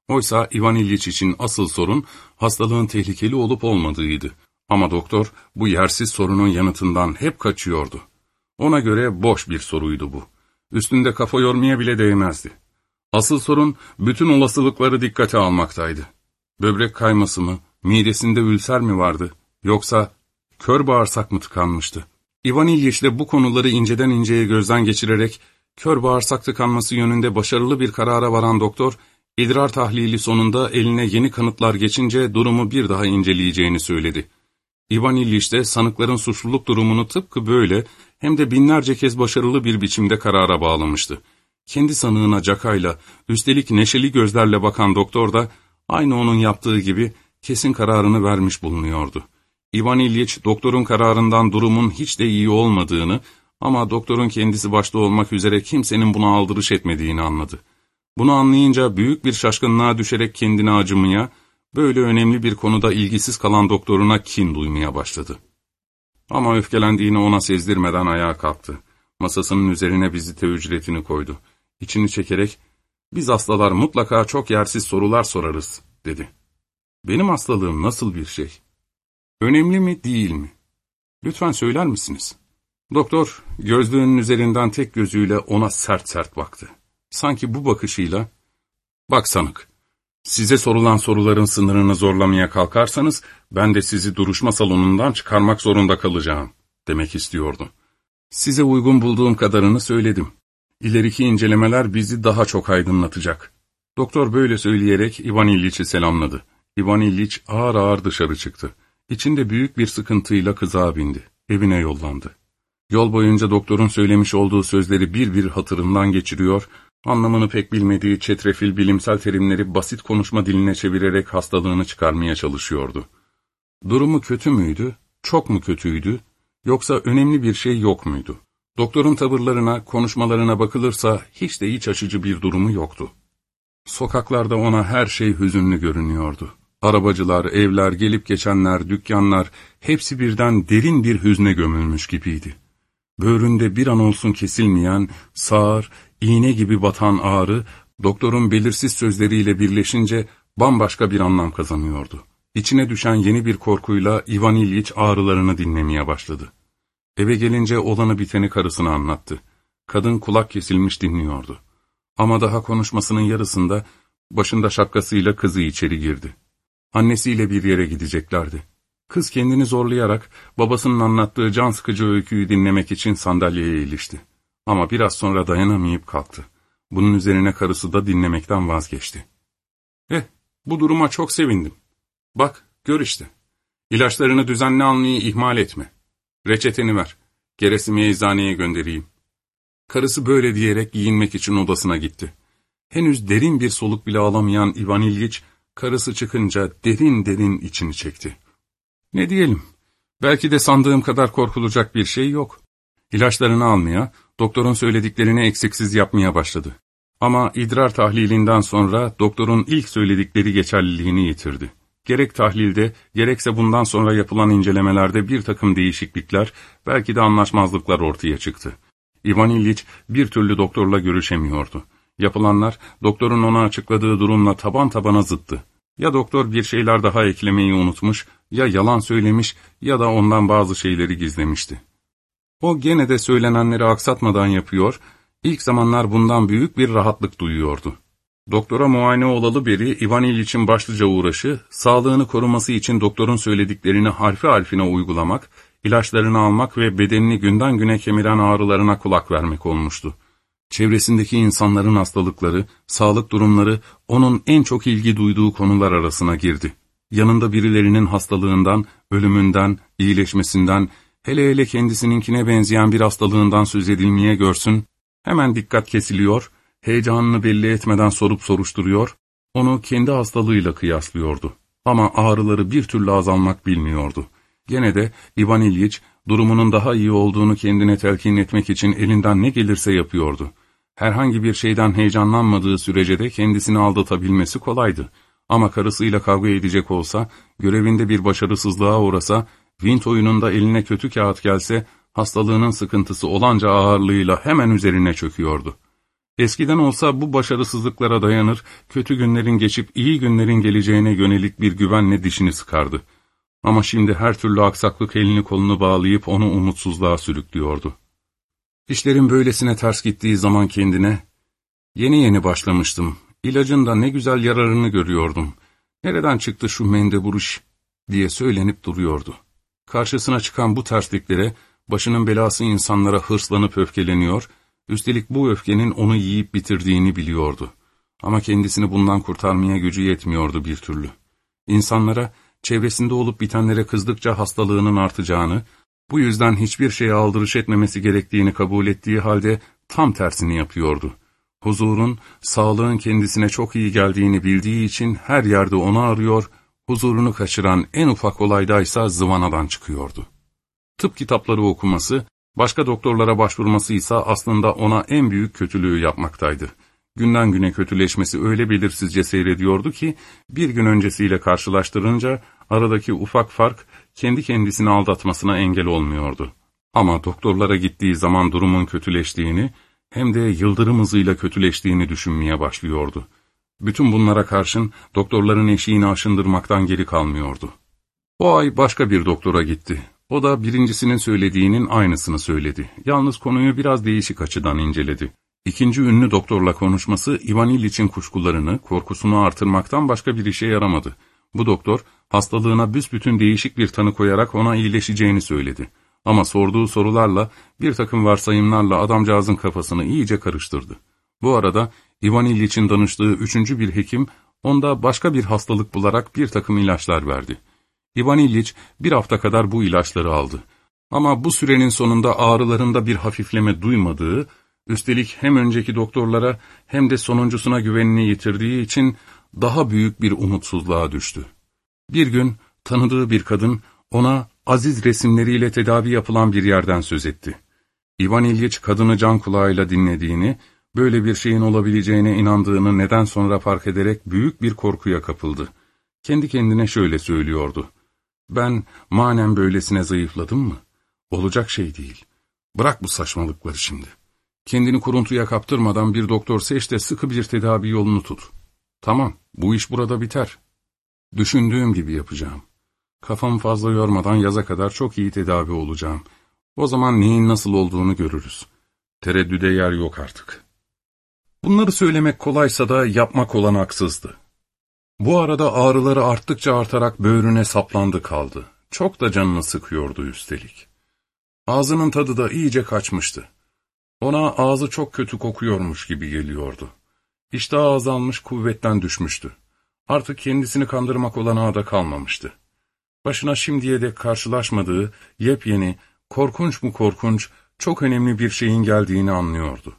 Oysa Ivan İlyich için asıl sorun hastalığın tehlikeli olup olmadığıydı. Ama doktor bu yersiz sorunun yanıtından hep kaçıyordu. Ona göre boş bir soruydu bu. Üstünde kafa yormaya bile değmezdi. Asıl sorun bütün olasılıkları dikkate almaktaydı. Böbrek kayması mı, Midesinde ülser mi vardı, yoksa kör bağırsak mı tıkanmıştı? İvan İlyiç de bu konuları inceden inceye gözden geçirerek, kör bağırsak tıkanması yönünde başarılı bir karara varan doktor, idrar tahlili sonunda eline yeni kanıtlar geçince durumu bir daha inceleyeceğini söyledi. İvan İlyiç de sanıkların suçluluk durumunu tıpkı böyle hem de binlerce kez başarılı bir biçimde karara bağlamıştı. Kendi sanığına cakayla, üstelik neşeli gözlerle bakan doktor da, aynı onun yaptığı gibi, kesin kararını vermiş bulunuyordu. Ivan İlyich doktorun kararından durumun hiç de iyi olmadığını ama doktorun kendisi başta olmak üzere kimsenin buna aldırış etmediğini anladı. Bunu anlayınca büyük bir şaşkınlığa düşerek kendini acımaya, böyle önemli bir konuda ilgisiz kalan doktoruna kin duymaya başladı. Ama öfkelendiğini ona sezdirmeden ayağa kalktı. Masasının üzerine vizite ücretini koydu. İçini çekerek, ''Biz hastalar mutlaka çok yersiz sorular sorarız.'' dedi. Benim hastalığım nasıl bir şey? Önemli mi değil mi? Lütfen söyler misiniz? Doktor gözlüğünün üzerinden tek gözüyle ona sert sert baktı. Sanki bu bakışıyla, ''Bak sanık, size sorulan soruların sınırını zorlamaya kalkarsanız ben de sizi duruşma salonundan çıkarmak zorunda kalacağım.'' demek istiyordu. Size uygun bulduğum kadarını söyledim. İleriki incelemeler bizi daha çok aydınlatacak. Doktor böyle söyleyerek Ivan İlliç'i selamladı. İvan İlliç ağır ağır dışarı çıktı. İçinde büyük bir sıkıntıyla kızağa bindi. Evine yollandı. Yol boyunca doktorun söylemiş olduğu sözleri bir bir hatırından geçiriyor, anlamını pek bilmediği çetrefil bilimsel terimleri basit konuşma diline çevirerek hastalığını çıkarmaya çalışıyordu. Durumu kötü müydü, çok mu kötüydü, yoksa önemli bir şey yok muydu? Doktorun tavırlarına, konuşmalarına bakılırsa hiç de iç açıcı bir durumu yoktu. Sokaklarda ona her şey hüzünlü görünüyordu. Arabacılar, evler, gelip geçenler, dükkanlar hepsi birden derin bir hüzne gömülmüş gibiydi. Böğründe bir an olsun kesilmeyen, sağır, iğne gibi batan ağrı, doktorun belirsiz sözleriyle birleşince bambaşka bir anlam kazanıyordu. İçine düşen yeni bir korkuyla Ivan İlyich ağrılarını dinlemeye başladı. Eve gelince olanı biteni karısına anlattı. Kadın kulak kesilmiş dinliyordu. Ama daha konuşmasının yarısında başında şapkasıyla kızı içeri girdi. Annesiyle bir yere gideceklerdi. Kız kendini zorlayarak babasının anlattığı can sıkıcı öyküyü dinlemek için sandalyeye ilişti. Ama biraz sonra dayanamayıp kalktı. Bunun üzerine karısı da dinlemekten vazgeçti. Eh, bu duruma çok sevindim. Bak, gör işte. İlaçlarını düzenli almayı ihmal etme. Reçeteni ver. Geresimi eczaneye göndereyim. Karısı böyle diyerek giyinmek için odasına gitti. Henüz derin bir soluk bile alamayan Ivan İlgiç, Karısı çıkınca derin derin içini çekti. Ne diyelim, belki de sandığım kadar korkulacak bir şey yok. İlaçlarını almaya, doktorun söylediklerini eksiksiz yapmaya başladı. Ama idrar tahlilinden sonra doktorun ilk söyledikleri geçerliliğini yitirdi. Gerek tahlilde, gerekse bundan sonra yapılan incelemelerde bir takım değişiklikler, belki de anlaşmazlıklar ortaya çıktı. Ivan İlliç bir türlü doktorla görüşemiyordu. Yapılanlar, doktorun ona açıkladığı durumla taban tabana zıttı. Ya doktor bir şeyler daha eklemeyi unutmuş, ya yalan söylemiş ya da ondan bazı şeyleri gizlemişti. O gene de söylenenleri aksatmadan yapıyor, ilk zamanlar bundan büyük bir rahatlık duyuyordu. Doktora muayene olalı beri Ivan İliç'in başlıca uğraşı, sağlığını koruması için doktorun söylediklerini harfi harfine uygulamak, ilaçlarını almak ve bedenini günden güne kemiren ağrılarına kulak vermek olmuştu. Çevresindeki insanların hastalıkları, sağlık durumları onun en çok ilgi duyduğu konular arasına girdi. Yanında birilerinin hastalığından, ölümünden, iyileşmesinden, hele hele kendisininkine benzeyen bir hastalığından söz edilmeye görsün, hemen dikkat kesiliyor, heyecanını belli etmeden sorup soruşturuyor, onu kendi hastalığıyla kıyaslıyordu. Ama ağrıları bir türlü azalmak bilmiyordu. Gene de Ivan İlyich, durumunun daha iyi olduğunu kendine telkin etmek için elinden ne gelirse yapıyordu. Herhangi bir şeyden heyecanlanmadığı sürece de kendisini aldatabilmesi kolaydı. Ama karısıyla kavga edecek olsa, görevinde bir başarısızlığa uğrasa, Vint oyununda eline kötü kağıt gelse, hastalığının sıkıntısı olanca ağırlığıyla hemen üzerine çöküyordu. Eskiden olsa bu başarısızlıklara dayanır, kötü günlerin geçip iyi günlerin geleceğine yönelik bir güvenle dişini sıkardı. Ama şimdi her türlü aksaklık elini kolunu bağlayıp onu umutsuzluğa sürüklüyordu. İşlerin böylesine ters gittiği zaman kendine, ''Yeni yeni başlamıştım, ilacın da ne güzel yararını görüyordum. Nereden çıktı şu mendeburuş?'' diye söylenip duruyordu. Karşısına çıkan bu tersliklere, başının belası insanlara hırslanıp öfkeleniyor, üstelik bu öfkenin onu yiyip bitirdiğini biliyordu. Ama kendisini bundan kurtarmaya gücü yetmiyordu bir türlü. İnsanlara, çevresinde olup bitenlere kızdıkça hastalığının artacağını, bu yüzden hiçbir şeye aldırış etmemesi gerektiğini kabul ettiği halde tam tersini yapıyordu. Huzurun, sağlığın kendisine çok iyi geldiğini bildiği için her yerde onu arıyor, huzurunu kaçıran en ufak olaydaysa zıvanadan çıkıyordu. Tıp kitapları okuması, başka doktorlara başvurması ise aslında ona en büyük kötülüğü yapmaktaydı. Günden güne kötüleşmesi öyle belirsizce seyrediyordu ki, bir gün öncesiyle karşılaştırınca aradaki ufak fark kendi kendisini aldatmasına engel olmuyordu. Ama doktorlara gittiği zaman durumun kötüleştiğini, hem de yıldırım hızıyla kötüleştiğini düşünmeye başlıyordu. Bütün bunlara karşın doktorların eşiğini aşındırmaktan geri kalmıyordu. O ay başka bir doktora gitti. O da birincisinin söylediğinin aynısını söyledi. Yalnız konuyu biraz değişik açıdan inceledi. İkinci ünlü doktorla konuşması Ivan İliç'in kuşkularını, korkusunu artırmaktan başka bir işe yaramadı. Bu doktor, hastalığına büsbütün değişik bir tanı koyarak ona iyileşeceğini söyledi. Ama sorduğu sorularla, bir takım varsayımlarla adamcağızın kafasını iyice karıştırdı. Bu arada Ivan İliç'in danıştığı üçüncü bir hekim, onda başka bir hastalık bularak bir takım ilaçlar verdi. Ivan İliç bir hafta kadar bu ilaçları aldı. Ama bu sürenin sonunda ağrılarında bir hafifleme duymadığı, üstelik hem önceki doktorlara hem de sonuncusuna güvenini yitirdiği için daha büyük bir umutsuzluğa düştü. Bir gün tanıdığı bir kadın ona aziz resimleriyle tedavi yapılan bir yerden söz etti. İvan İlyich kadını can kulağıyla dinlediğini, böyle bir şeyin olabileceğine inandığını neden sonra fark ederek büyük bir korkuya kapıldı. Kendi kendine şöyle söylüyordu. Ben manen böylesine zayıfladım mı? Olacak şey değil. Bırak bu saçmalıkları şimdi. Kendini kuruntuya kaptırmadan bir doktor seç de sıkı bir tedavi yolunu tut. Tamam, bu iş burada biter. Düşündüğüm gibi yapacağım. Kafamı fazla yormadan yaza kadar çok iyi tedavi olacağım. O zaman neyin nasıl olduğunu görürüz. Tereddüde yer yok artık. Bunları söylemek kolaysa da yapmak olanaksızdı. Bu arada ağrıları arttıkça artarak böğrüne saplandı kaldı. Çok da canını sıkıyordu üstelik. Ağzının tadı da iyice kaçmıştı. Ona ağzı çok kötü kokuyormuş gibi geliyordu. İştahı azalmış, kuvvetten düşmüştü. Artık kendisini kandırmak olanağı da kalmamıştı. Başına şimdiye dek karşılaşmadığı, yepyeni, korkunç mu korkunç, çok önemli bir şeyin geldiğini anlıyordu.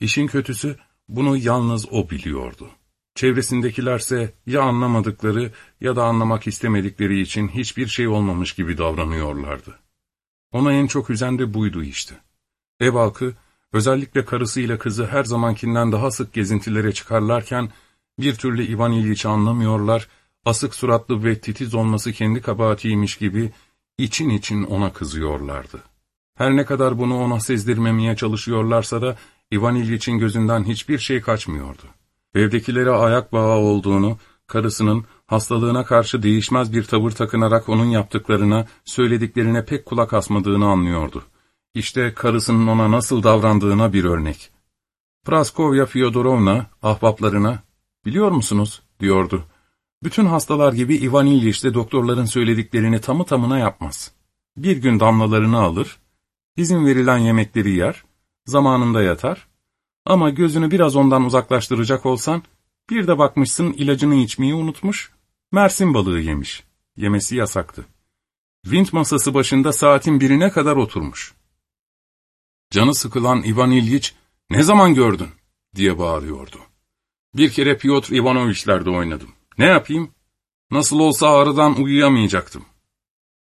İşin kötüsü, bunu yalnız o biliyordu. Çevresindekilerse ya anlamadıkları ya da anlamak istemedikleri için hiçbir şey olmamış gibi davranıyorlardı. Ona en çok üzen de buydu işte. Ev halkı, özellikle karısıyla kızı her zamankinden daha sık gezintilere çıkarlarken, bir türlü Ivan İliç'i anlamıyorlar, asık suratlı ve titiz olması kendi kabahatiymiş gibi için için ona kızıyorlardı. Her ne kadar bunu ona sezdirmemeye çalışıyorlarsa da Ivan İliç'in gözünden hiçbir şey kaçmıyordu. Evdekilere ayak bağı olduğunu, karısının hastalığına karşı değişmez bir tavır takınarak onun yaptıklarına, söylediklerine pek kulak asmadığını anlıyordu. İşte karısının ona nasıl davrandığına bir örnek. Praskovya Fyodorovna, ahbaplarına, Biliyor musunuz, diyordu. Bütün hastalar gibi Ivan İlyich de doktorların söylediklerini tamı tamına yapmaz. Bir gün damlalarını alır, izin verilen yemekleri yer, zamanında yatar, ama gözünü biraz ondan uzaklaştıracak olsan, bir de bakmışsın ilacını içmeyi unutmuş, mersin balığı yemiş. Yemesi yasaktı. Vint masası başında saatin birine kadar oturmuş. Canı sıkılan Ivan İlyich, ne zaman gördün? diye bağırıyordu. Bir kere Piotr Ivanoviçlerde oynadım. Ne yapayım? Nasıl olsa ağrıdan uyuyamayacaktım.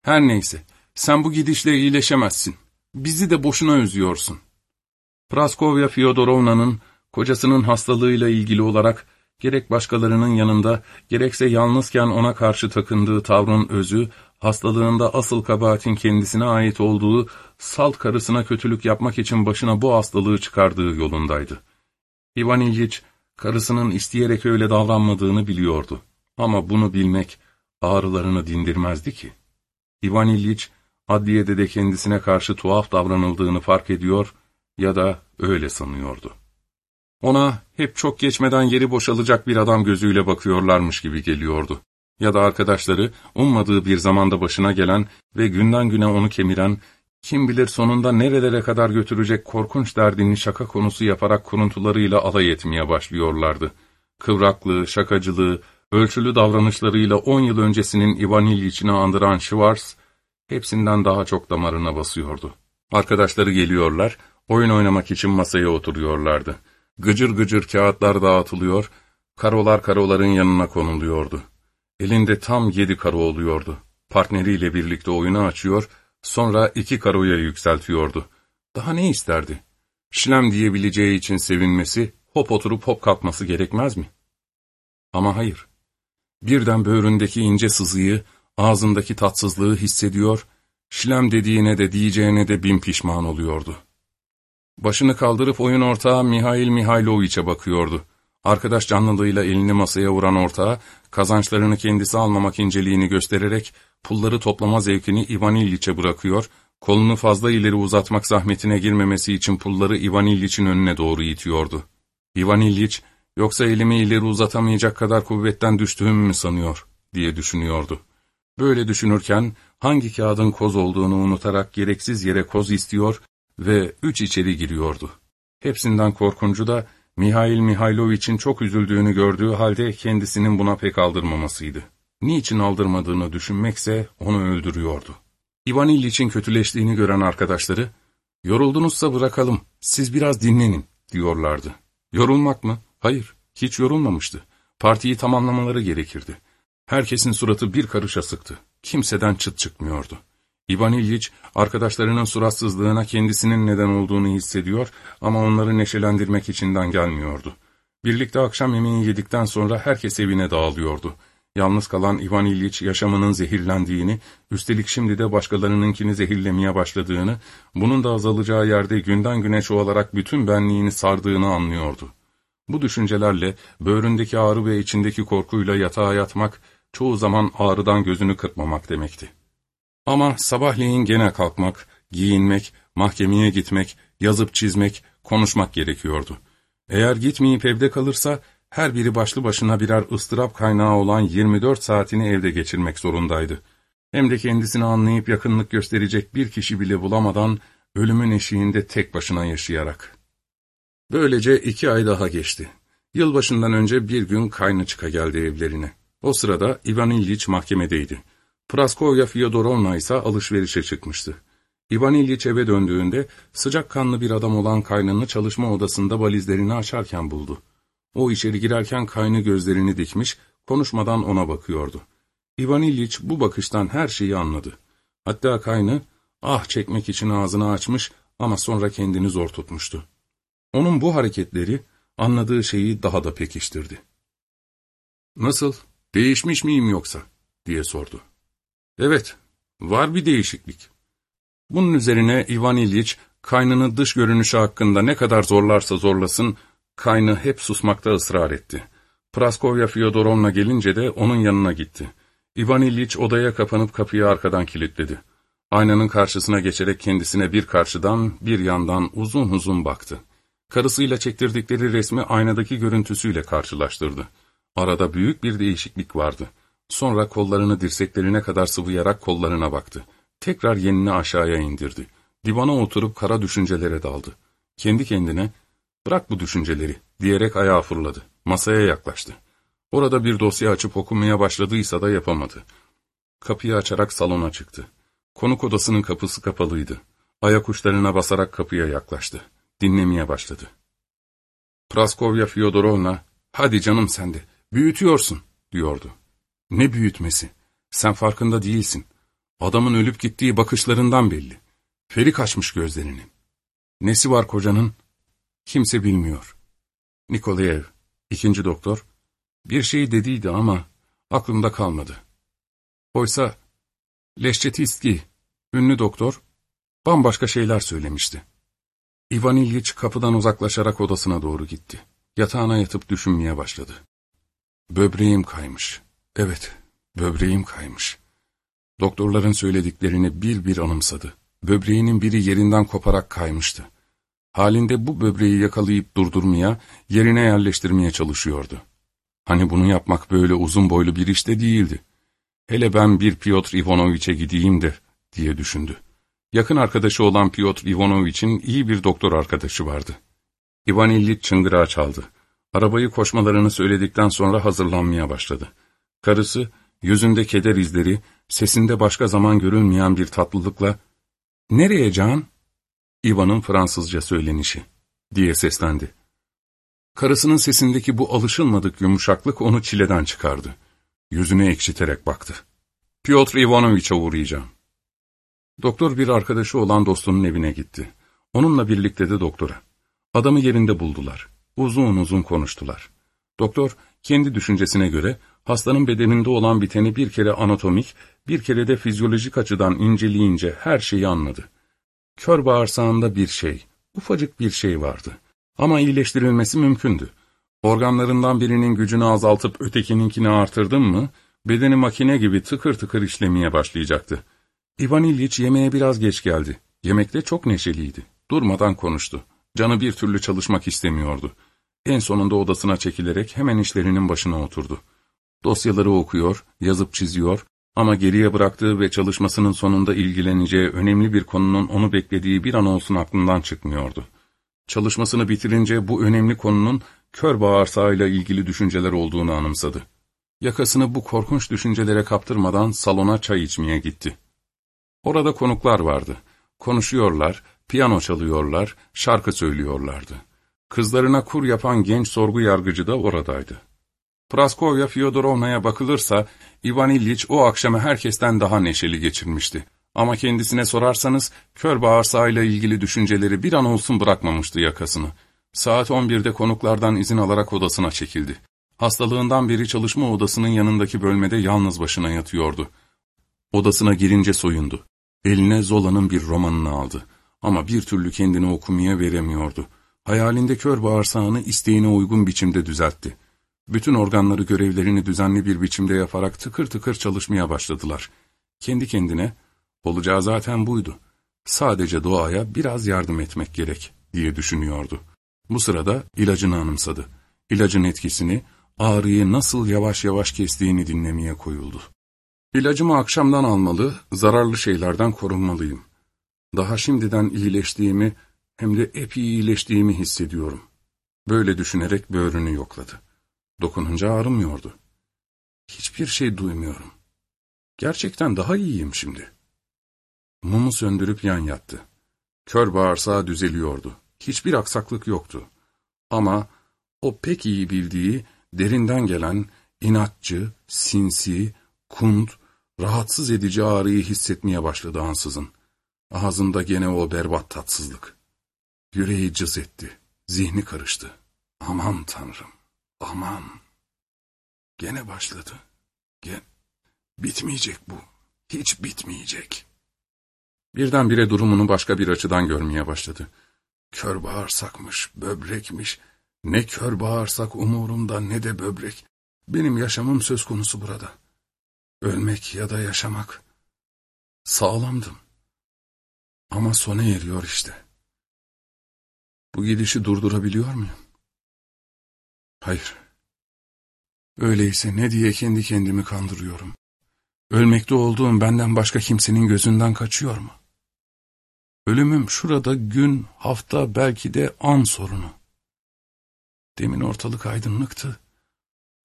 Her neyse, sen bu gidişle iyileşemezsin. Bizi de boşuna özlüyorsun. Praskovya Fyodorovna'nın kocasının hastalığıyla ilgili olarak gerek başkalarının yanında gerekse yalnızken ona karşı takındığı tavrın özü, hastalığında asıl kabahatin kendisine ait olduğu, salt karısına kötülük yapmak için başına bu hastalığı çıkardığı yolundaydı. Ivan İlyich, karısının isteyerek öyle davranmadığını biliyordu. Ama bunu bilmek ağrılarını dindirmezdi ki. Ivan İlyich, adliyede de kendisine karşı tuhaf davranıldığını fark ediyor ya da öyle sanıyordu. Ona hep çok geçmeden yeri boşalacak bir adam gözüyle bakıyorlarmış gibi geliyordu. Ya da arkadaşları ummadığı bir zamanda başına gelen ve günden güne onu kemiren, kim bilir sonunda nerelere kadar götürecek korkunç derdini şaka konusu yaparak kuruntularıyla alay etmeye başlıyorlardı. Kıvraklığı, şakacılığı, ölçülü davranışlarıyla on yıl öncesinin Ivan İlyiç'ini andıran Schwarz, hepsinden daha çok damarına basıyordu. Arkadaşları geliyorlar, oyun oynamak için masaya oturuyorlardı. Gıcır gıcır kağıtlar dağıtılıyor, karolar karoların yanına konuluyordu. Elinde tam yedi karo oluyordu. Partneriyle birlikte oyunu açıyor, sonra iki karoya yükseltiyordu. Daha ne isterdi? Şlem diyebileceği için sevinmesi, hop oturup hop kalkması gerekmez mi? Ama hayır. Birden böğründeki ince sızıyı, ağzındaki tatsızlığı hissediyor, şlem dediğine de diyeceğine de bin pişman oluyordu. Başını kaldırıp oyun ortağı Mihail Mihailoviç'e bakıyordu. Arkadaş canlılığıyla elini masaya vuran ortağı, kazançlarını kendisi almamak inceliğini göstererek, pulları toplama zevkini Ivan İlliç'e bırakıyor, kolunu fazla ileri uzatmak zahmetine girmemesi için pulları Ivan İlliç'in önüne doğru itiyordu. Ivan İlliç, yoksa elimi ileri uzatamayacak kadar kuvvetten düştüğümü mü sanıyor, diye düşünüyordu. Böyle düşünürken, hangi kağıdın koz olduğunu unutarak gereksiz yere koz istiyor ve üç içeri giriyordu. Hepsinden korkuncu da Mihail Mihailoviç'in çok üzüldüğünü gördüğü halde kendisinin buna pek aldırmamasıydı. Niçin aldırmadığını düşünmekse onu öldürüyordu. İvan İlliç'in kötüleştiğini gören arkadaşları, ''Yoruldunuzsa bırakalım, siz biraz dinlenin.'' diyorlardı. Yorulmak mı? Hayır, hiç yorulmamıştı. Partiyi tamamlamaları gerekirdi. Herkesin suratı bir karışa sıktı. Kimseden çıt çıkmıyordu. İvan İlyich, arkadaşlarının suratsızlığına kendisinin neden olduğunu hissediyor ama onları neşelendirmek içinden gelmiyordu. Birlikte akşam yemeği yedikten sonra herkes evine dağılıyordu. Yalnız kalan Ivan İlyich yaşamının zehirlendiğini, üstelik şimdi de başkalarınınkini zehirlemeye başladığını, bunun da azalacağı yerde günden güne çoğalarak bütün benliğini sardığını anlıyordu. Bu düşüncelerle böğründeki ağrı ve içindeki korkuyla yatağa yatmak, çoğu zaman ağrıdan gözünü kırpmamak demekti. Ama sabahleyin gene kalkmak, giyinmek, mahkemeye gitmek, yazıp çizmek, konuşmak gerekiyordu. Eğer gitmeyip evde kalırsa, her biri başlı başına birer ıstırap kaynağı olan 24 saatini evde geçirmek zorundaydı. Hem de kendisini anlayıp yakınlık gösterecek bir kişi bile bulamadan, ölümün eşiğinde tek başına yaşayarak. Böylece iki ay daha geçti. Yılbaşından önce bir gün kaynı çıka geldi evlerine. O sırada Ivan İlyich mahkemedeydi. Praskovya Fyodorovna ise alışverişe çıkmıştı. İvan İlyich eve döndüğünde sıcakkanlı bir adam olan kaynını çalışma odasında valizlerini açarken buldu. O içeri girerken kaynı gözlerini dikmiş, konuşmadan ona bakıyordu. İvan İlyich bu bakıştan her şeyi anladı. Hatta kaynı, ah çekmek için ağzını açmış ama sonra kendini zor tutmuştu. Onun bu hareketleri, anladığı şeyi daha da pekiştirdi. ''Nasıl, değişmiş miyim yoksa?'' diye sordu. Evet, var bir değişiklik. Bunun üzerine Ivan İlyich, kaynını dış görünüşü hakkında ne kadar zorlarsa zorlasın, kaynı hep susmakta ısrar etti. Praskovya Fyodorovna gelince de onun yanına gitti. Ivan İlyich odaya kapanıp kapıyı arkadan kilitledi. Aynanın karşısına geçerek kendisine bir karşıdan, bir yandan uzun uzun baktı. Karısıyla çektirdikleri resmi aynadaki görüntüsüyle karşılaştırdı. Arada büyük bir değişiklik vardı. Sonra kollarını dirseklerine kadar sıvayarak kollarına baktı. Tekrar yenini aşağıya indirdi. Divana oturup kara düşüncelere daldı. Kendi kendine, bırak bu düşünceleri diyerek ayağa fırladı. Masaya yaklaştı. Orada bir dosya açıp okumaya başladıysa da yapamadı. Kapıyı açarak salona çıktı. Konuk odasının kapısı kapalıydı. Ayak uçlarına basarak kapıya yaklaştı. Dinlemeye başladı. Praskovya Fyodorovna, hadi canım sende, büyütüyorsun, diyordu. Ne büyütmesi? Sen farkında değilsin. Adamın ölüp gittiği bakışlarından belli. Feri kaçmış gözlerinin. Nesi var kocanın? Kimse bilmiyor. Nikolayev, ikinci doktor, bir şey dediydi ama aklımda kalmadı. Oysa Leşçetistki, ünlü doktor, bambaşka şeyler söylemişti. İvan İlyiç kapıdan uzaklaşarak odasına doğru gitti. Yatağına yatıp düşünmeye başladı. Böbreğim kaymış. Evet, böbreğim kaymış. Doktorların söylediklerini bir bir anımsadı. Böbreğinin biri yerinden koparak kaymıştı. Halinde bu böbreği yakalayıp durdurmaya, yerine yerleştirmeye çalışıyordu. Hani bunu yapmak böyle uzun boylu bir işte değildi. Hele ben bir Piotr Ivanoviç'e gideyim de, diye düşündü. Yakın arkadaşı olan Piotr Ivanoviç'in iyi bir doktor arkadaşı vardı. Ivan İlliç çıngırağı çaldı. Arabayı koşmalarını söyledikten sonra hazırlanmaya başladı. Karısı, yüzünde keder izleri, sesinde başka zaman görülmeyen bir tatlılıkla, ''Nereye Can?'' Ivan'ın Fransızca söylenişi, diye seslendi. Karısının sesindeki bu alışılmadık yumuşaklık onu çileden çıkardı. Yüzünü ekşiterek baktı. Piotr Ivanoviç'e uğrayacağım. Doktor bir arkadaşı olan dostunun evine gitti. Onunla birlikte de doktora. Adamı yerinde buldular. Uzun uzun konuştular. Doktor kendi düşüncesine göre hastanın bedeninde olan biteni bir kere anatomik, bir kere de fizyolojik açıdan inceleyince her şeyi anladı. Kör bağırsağında bir şey, ufacık bir şey vardı. Ama iyileştirilmesi mümkündü. Organlarından birinin gücünü azaltıp ötekininkini artırdın mı, bedeni makine gibi tıkır tıkır işlemeye başlayacaktı. İvan İlyich yemeğe biraz geç geldi. Yemekte çok neşeliydi. Durmadan konuştu. Canı bir türlü çalışmak istemiyordu. En sonunda odasına çekilerek hemen işlerinin başına oturdu. Dosyaları okuyor, yazıp çiziyor ama geriye bıraktığı ve çalışmasının sonunda ilgileneceği önemli bir konunun onu beklediği bir an olsun aklından çıkmıyordu. Çalışmasını bitirince bu önemli konunun kör bağırsağıyla ilgili düşünceler olduğunu anımsadı. Yakasını bu korkunç düşüncelere kaptırmadan salona çay içmeye gitti. Orada konuklar vardı. Konuşuyorlar, piyano çalıyorlar, şarkı söylüyorlardı. Kızlarına kur yapan genç sorgu yargıcı da oradaydı. Praskovya Fyodorovna'ya bakılırsa, Ivan İlyich o akşamı herkesten daha neşeli geçirmişti. Ama kendisine sorarsanız, kör bağırsağıyla ilgili düşünceleri bir an olsun bırakmamıştı yakasını. Saat 11'de konuklardan izin alarak odasına çekildi. Hastalığından beri çalışma odasının yanındaki bölmede yalnız başına yatıyordu. Odasına girince soyundu. Eline Zola'nın bir romanını aldı. Ama bir türlü kendini okumaya veremiyordu. Hayalinde kör bağırsağını isteğine uygun biçimde düzeltti. Bütün organları görevlerini düzenli bir biçimde yaparak tıkır tıkır çalışmaya başladılar. Kendi kendine, olacağı zaten buydu. Sadece doğaya biraz yardım etmek gerek diye düşünüyordu. Bu sırada ilacını anımsadı. İlacın etkisini, ağrıyı nasıl yavaş yavaş kestiğini dinlemeye koyuldu. İlacımı akşamdan almalı, zararlı şeylerden korunmalıyım. Daha şimdiden iyileştiğimi, hem de epey iyileştiğimi hissediyorum. Böyle düşünerek böğrünü yokladı. Dokununca ağrımıyordu. Hiçbir şey duymuyorum. Gerçekten daha iyiyim şimdi. Mumu söndürüp yan yattı. Kör bağırsağı düzeliyordu. Hiçbir aksaklık yoktu. Ama o pek iyi bildiği, derinden gelen, inatçı, sinsi, kund, rahatsız edici ağrıyı hissetmeye başladı ansızın. Ağzında gene o berbat tatsızlık. Yüreği cız etti, zihni karıştı. Aman tanrım, aman. Gene başladı. Gen bitmeyecek bu, hiç bitmeyecek. Birdenbire durumunu başka bir açıdan görmeye başladı. Kör bağırsakmış, böbrekmiş. Ne kör bağırsak umurumda ne de böbrek. Benim yaşamım söz konusu burada. Ölmek ya da yaşamak. Sağlamdım. Ama sona eriyor işte. Bu gidişi durdurabiliyor muyum? Hayır. Öyleyse ne diye kendi kendimi kandırıyorum? Ölmekte olduğum benden başka kimsenin gözünden kaçıyor mu? Ölümüm şurada gün, hafta, belki de an sorunu. Demin ortalık aydınlıktı.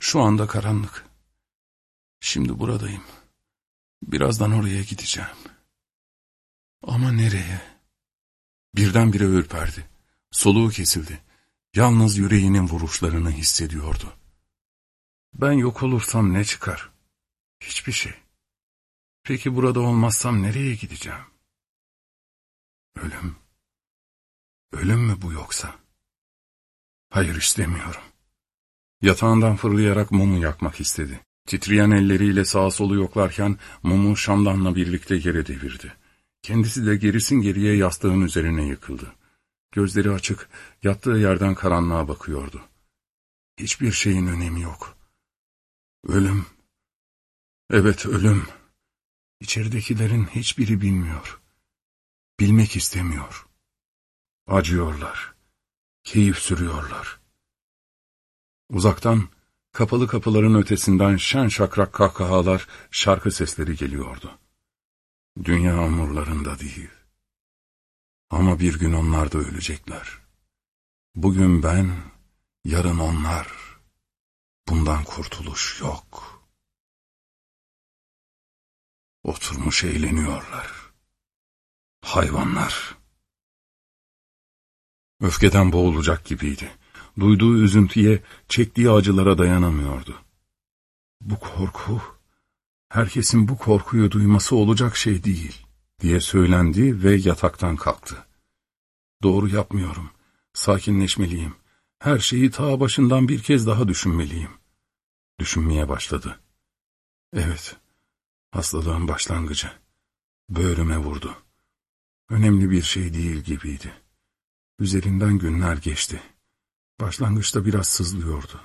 Şu anda karanlık. Şimdi buradayım. Birazdan oraya gideceğim. Ama nereye? Birdenbire ürperdi. Soluğu kesildi. Yalnız yüreğinin vuruşlarını hissediyordu. Ben yok olursam ne çıkar? Hiçbir şey. Peki burada olmazsam nereye gideceğim? Ölüm. Ölüm mü bu yoksa? Hayır istemiyorum. Yatağından fırlayarak mumu yakmak istedi. Titreyen elleriyle sağa solu yoklarken mumu şamdanla birlikte yere devirdi. Kendisi de gerisin geriye yastığın üzerine yıkıldı. Gözleri açık, yattığı yerden karanlığa bakıyordu. Hiçbir şeyin önemi yok. Ölüm. Evet ölüm. İçeridekilerin hiçbiri bilmiyor. Bilmek istemiyor. Acıyorlar. Keyif sürüyorlar. Uzaktan, kapalı kapıların ötesinden şen şakrak kahkahalar, şarkı sesleri geliyordu. Dünya hamurlarında değil. Ama bir gün onlar da ölecekler. Bugün ben, yarın onlar. Bundan kurtuluş yok. Oturmuş eğleniyorlar. Hayvanlar. Öfkeden boğulacak gibiydi. Duyduğu üzüntüye, çektiği acılara dayanamıyordu. Bu korku, herkesin bu korkuyu duyması olacak şey değil, diye söylendi ve yataktan kalktı. Doğru yapmıyorum, sakinleşmeliyim, her şeyi ta başından bir kez daha düşünmeliyim. Düşünmeye başladı. Evet, hastalığın başlangıcı. Böğrüme vurdu. Önemli bir şey değil gibiydi. Üzerinden günler geçti. Başlangıçta biraz sızlıyordu.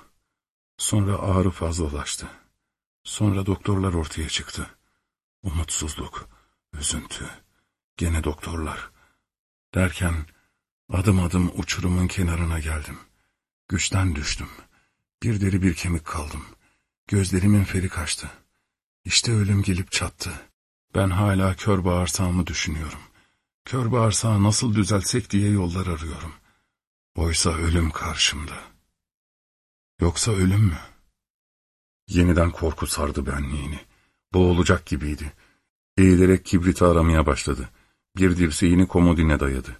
Sonra ağrı fazlalaştı. Sonra doktorlar ortaya çıktı. Umutsuzluk, üzüntü, gene doktorlar. Derken adım adım uçurumun kenarına geldim. Güçten düştüm. Bir deri bir kemik kaldım. Gözlerimin feri kaçtı. İşte ölüm gelip çattı. Ben hala kör bağırsağımı düşünüyorum. Kör bağırsağı nasıl düzeltsek diye yollar arıyorum. Oysa ölüm karşımda. Yoksa ölüm mü? Yeniden korku sardı benliğini. Boğulacak gibiydi. Eğilerek kibriti aramaya başladı. Bir dirseğini komodine dayadı.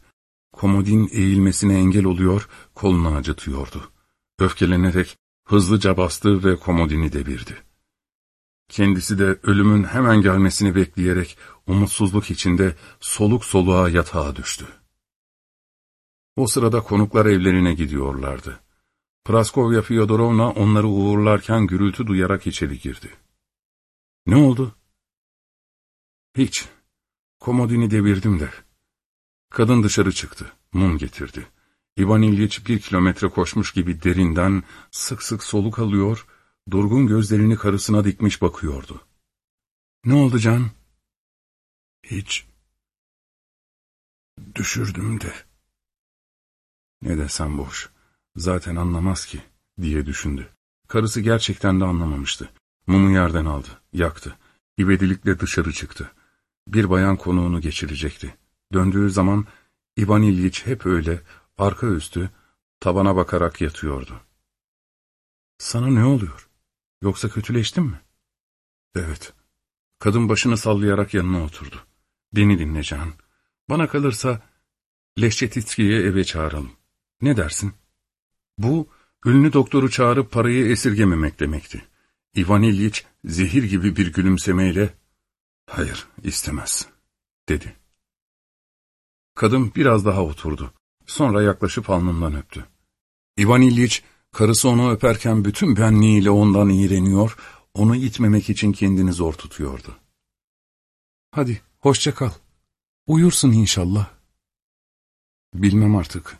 Komodin eğilmesine engel oluyor, kolunu acıtıyordu. Öfkelenerek hızlıca bastı ve komodini devirdi. Kendisi de ölümün hemen gelmesini bekleyerek umutsuzluk içinde soluk soluğa yatağa düştü. O sırada konuklar evlerine gidiyorlardı. Praskovya Fyodorovna onları uğurlarken gürültü duyarak içeri girdi. Ne oldu? Hiç. Komodini devirdim de. Kadın dışarı çıktı. Mum getirdi. İvan İlyich bir kilometre koşmuş gibi derinden sık sık soluk alıyor, durgun gözlerini karısına dikmiş bakıyordu. Ne oldu Can? Hiç. Düşürdüm de. Ne desem boş. Zaten anlamaz ki, diye düşündü. Karısı gerçekten de anlamamıştı. Mumu yerden aldı, yaktı. İvedilikle dışarı çıktı. Bir bayan konuğunu geçirecekti. Döndüğü zaman İvan İlyich hep öyle, arka üstü, tabana bakarak yatıyordu. Sana ne oluyor? Yoksa kötüleştin mi? Evet. Kadın başını sallayarak yanına oturdu. Beni dinle Can. Bana kalırsa Leşçetitski'ye eve çağıralım. Ne dersin? Bu, ünlü doktoru çağırıp parayı esirgememek demekti. İvan İlyich zehir gibi bir gülümsemeyle, ''Hayır, istemez.'' dedi. Kadın biraz daha oturdu. Sonra yaklaşıp alnından öptü. İvan İlyich, karısı onu öperken bütün benliğiyle ondan iğreniyor, onu itmemek için kendini zor tutuyordu. ''Hadi, hoşça kal. Uyursun inşallah.'' Bilmem artık.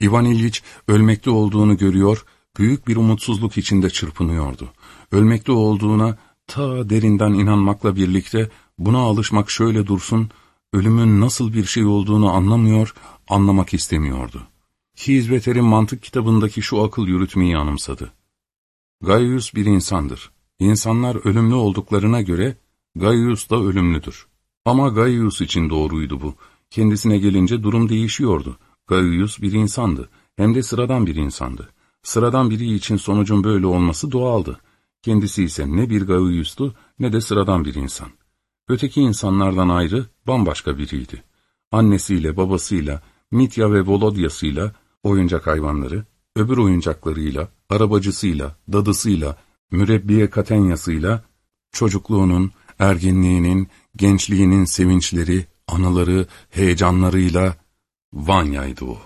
İvan İlyich ölmekte olduğunu görüyor, büyük bir umutsuzluk içinde çırpınıyordu. Ölmekte olduğuna ta derinden inanmakla birlikte buna alışmak şöyle dursun, ölümün nasıl bir şey olduğunu anlamıyor, anlamak istemiyordu. Hizbeter'in mantık kitabındaki şu akıl yürütmeyi anımsadı. Gaius bir insandır. İnsanlar ölümlü olduklarına göre Gaius da ölümlüdür. Ama Gaius için doğruydu bu. Kendisine gelince durum değişiyordu. Gaius bir insandı. Hem de sıradan bir insandı. Sıradan biri için sonucun böyle olması doğaldı. Kendisi ise ne bir Gaius'tu ne de sıradan bir insan. Öteki insanlardan ayrı, bambaşka biriydi. Annesiyle, babasıyla, Mitya ve Volodya'sıyla, oyuncak hayvanları, öbür oyuncaklarıyla, arabacısıyla, dadısıyla, mürebbiye Katenyasıyla, çocukluğunun, ergenliğinin, gençliğinin sevinçleri, anıları, heyecanlarıyla Vanya'ydı o.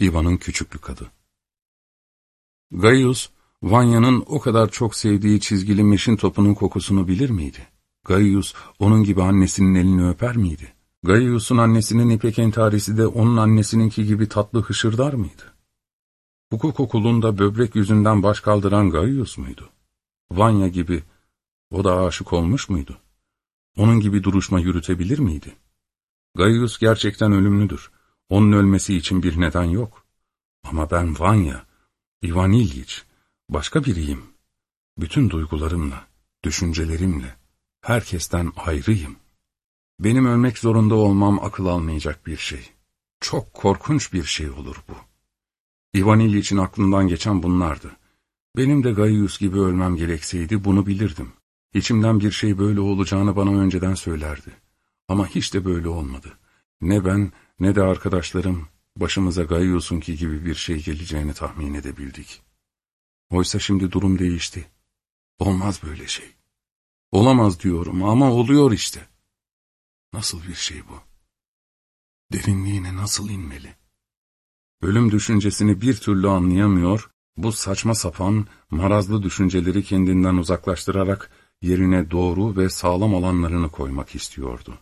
Ivan'ın küçüklük adı. Gaius, Vanya'nın o kadar çok sevdiği çizgili meşin topunun kokusunu bilir miydi? Gaius, onun gibi annesinin elini öper miydi? Gaius'un annesinin ipek entarisi de onun annesininki gibi tatlı hışırdar mıydı? Hukuk okulunda böbrek yüzünden baş kaldıran Gaius muydu? Vanya gibi, o da aşık olmuş muydu? Onun gibi duruşma yürütebilir miydi? Gaius gerçekten ölümlüdür. Onun ölmesi için bir neden yok. Ama ben Vanya, Ivan İlyich, başka biriyim. Bütün duygularımla, düşüncelerimle, herkesten ayrıyım. Benim ölmek zorunda olmam akıl almayacak bir şey. Çok korkunç bir şey olur bu. Ivan İlyich'in aklından geçen bunlardı. Benim de Gaius gibi ölmem gerekseydi bunu bilirdim. İçimden bir şey böyle olacağını bana önceden söylerdi. Ama hiç de böyle olmadı. Ne ben ne de arkadaşlarım başımıza Gaius'unki gibi bir şey geleceğini tahmin edebildik. Oysa şimdi durum değişti. Olmaz böyle şey. Olamaz diyorum ama oluyor işte. Nasıl bir şey bu? Derinliğine nasıl inmeli? Ölüm düşüncesini bir türlü anlayamıyor, bu saçma sapan, marazlı düşünceleri kendinden uzaklaştırarak yerine doğru ve sağlam olanlarını koymak istiyordu.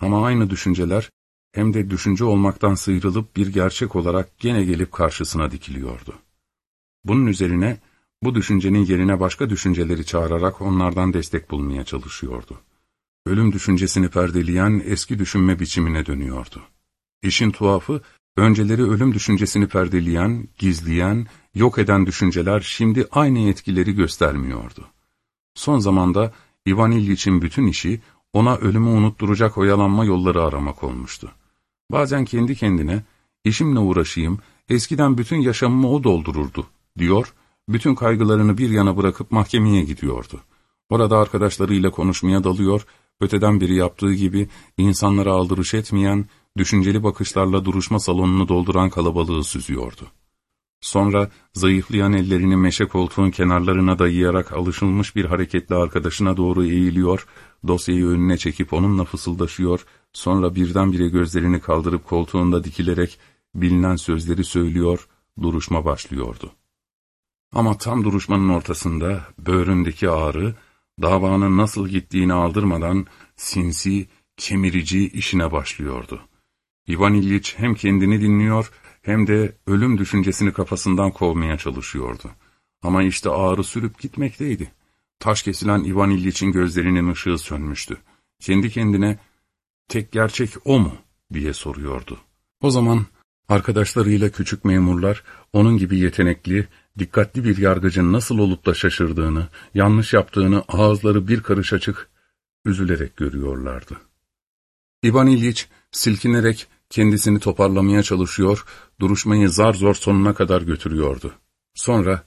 Ama aynı düşünceler hem de düşünce olmaktan sıyrılıp bir gerçek olarak gene gelip karşısına dikiliyordu. Bunun üzerine bu düşüncenin yerine başka düşünceleri çağırarak onlardan destek bulmaya çalışıyordu. Ölüm düşüncesini perdeleyen eski düşünme biçimine dönüyordu. İşin tuhafı, önceleri ölüm düşüncesini perdeleyen, gizleyen, yok eden düşünceler şimdi aynı etkileri göstermiyordu. Son zamanda Ivan İlyiç'in bütün işi ona ölümü unutturacak oyalanma yolları aramak olmuştu. Bazen kendi kendine, işimle uğraşayım, eskiden bütün yaşamımı o doldururdu, diyor, bütün kaygılarını bir yana bırakıp mahkemeye gidiyordu. Orada arkadaşlarıyla konuşmaya dalıyor, öteden biri yaptığı gibi insanlara aldırış etmeyen, düşünceli bakışlarla duruşma salonunu dolduran kalabalığı süzüyordu. Sonra zayıflayan ellerini meşe koltuğun kenarlarına dayayarak alışılmış bir hareketle arkadaşına doğru eğiliyor, dosyayı önüne çekip onunla fısıldaşıyor, sonra birdenbire gözlerini kaldırıp koltuğunda dikilerek bilinen sözleri söylüyor, duruşma başlıyordu. Ama tam duruşmanın ortasında böğründeki ağrı, davanın nasıl gittiğini aldırmadan sinsi, kemirici işine başlıyordu. İvan İlyich hem kendini dinliyor hem de ölüm düşüncesini kafasından kovmaya çalışıyordu. Ama işte ağrı sürüp gitmekteydi. Taş kesilen İvan İlyiç'in gözlerinin ışığı sönmüştü. Kendi kendine, tek gerçek o mu diye soruyordu. O zaman arkadaşlarıyla küçük memurlar, onun gibi yetenekli, dikkatli bir yargıcın nasıl olup da şaşırdığını, yanlış yaptığını ağızları bir karış açık, üzülerek görüyorlardı. İvan İlyiç, silkinerek kendisini toparlamaya çalışıyor, duruşmayı zar zor sonuna kadar götürüyordu. Sonra,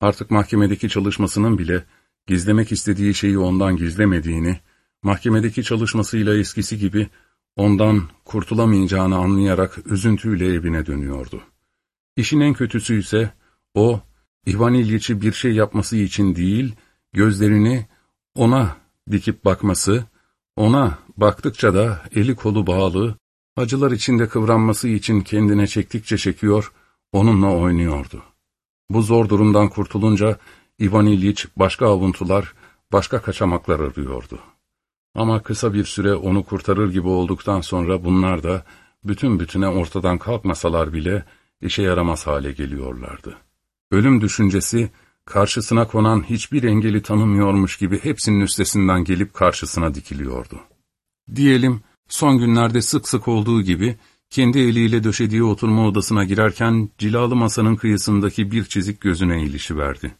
artık mahkemedeki çalışmasının bile, gizlemek istediği şeyi ondan gizlemediğini, mahkemedeki çalışmasıyla eskisi gibi, ondan kurtulamayacağını anlayarak üzüntüyle evine dönüyordu. İşin en kötüsü ise, o, İvan İlyiç'i bir şey yapması için değil, gözlerini ona dikip bakması, ona baktıkça da eli kolu bağlı, acılar içinde kıvranması için kendine çektikçe çekiyor, onunla oynuyordu. Bu zor durumdan kurtulunca İvan İlyiç başka avuntular, başka kaçamaklar arıyordu. Ama kısa bir süre onu kurtarır gibi olduktan sonra bunlar da bütün bütüne ortadan kalkmasalar bile işe yaramaz hale geliyorlardı. Ölüm düşüncesi, karşısına konan hiçbir engeli tanımıyormuş gibi hepsinin üstesinden gelip karşısına dikiliyordu. Diyelim, son günlerde sık sık olduğu gibi, kendi eliyle döşediği oturma odasına girerken cilalı masanın kıyısındaki bir çizik gözüne ilişiverdi.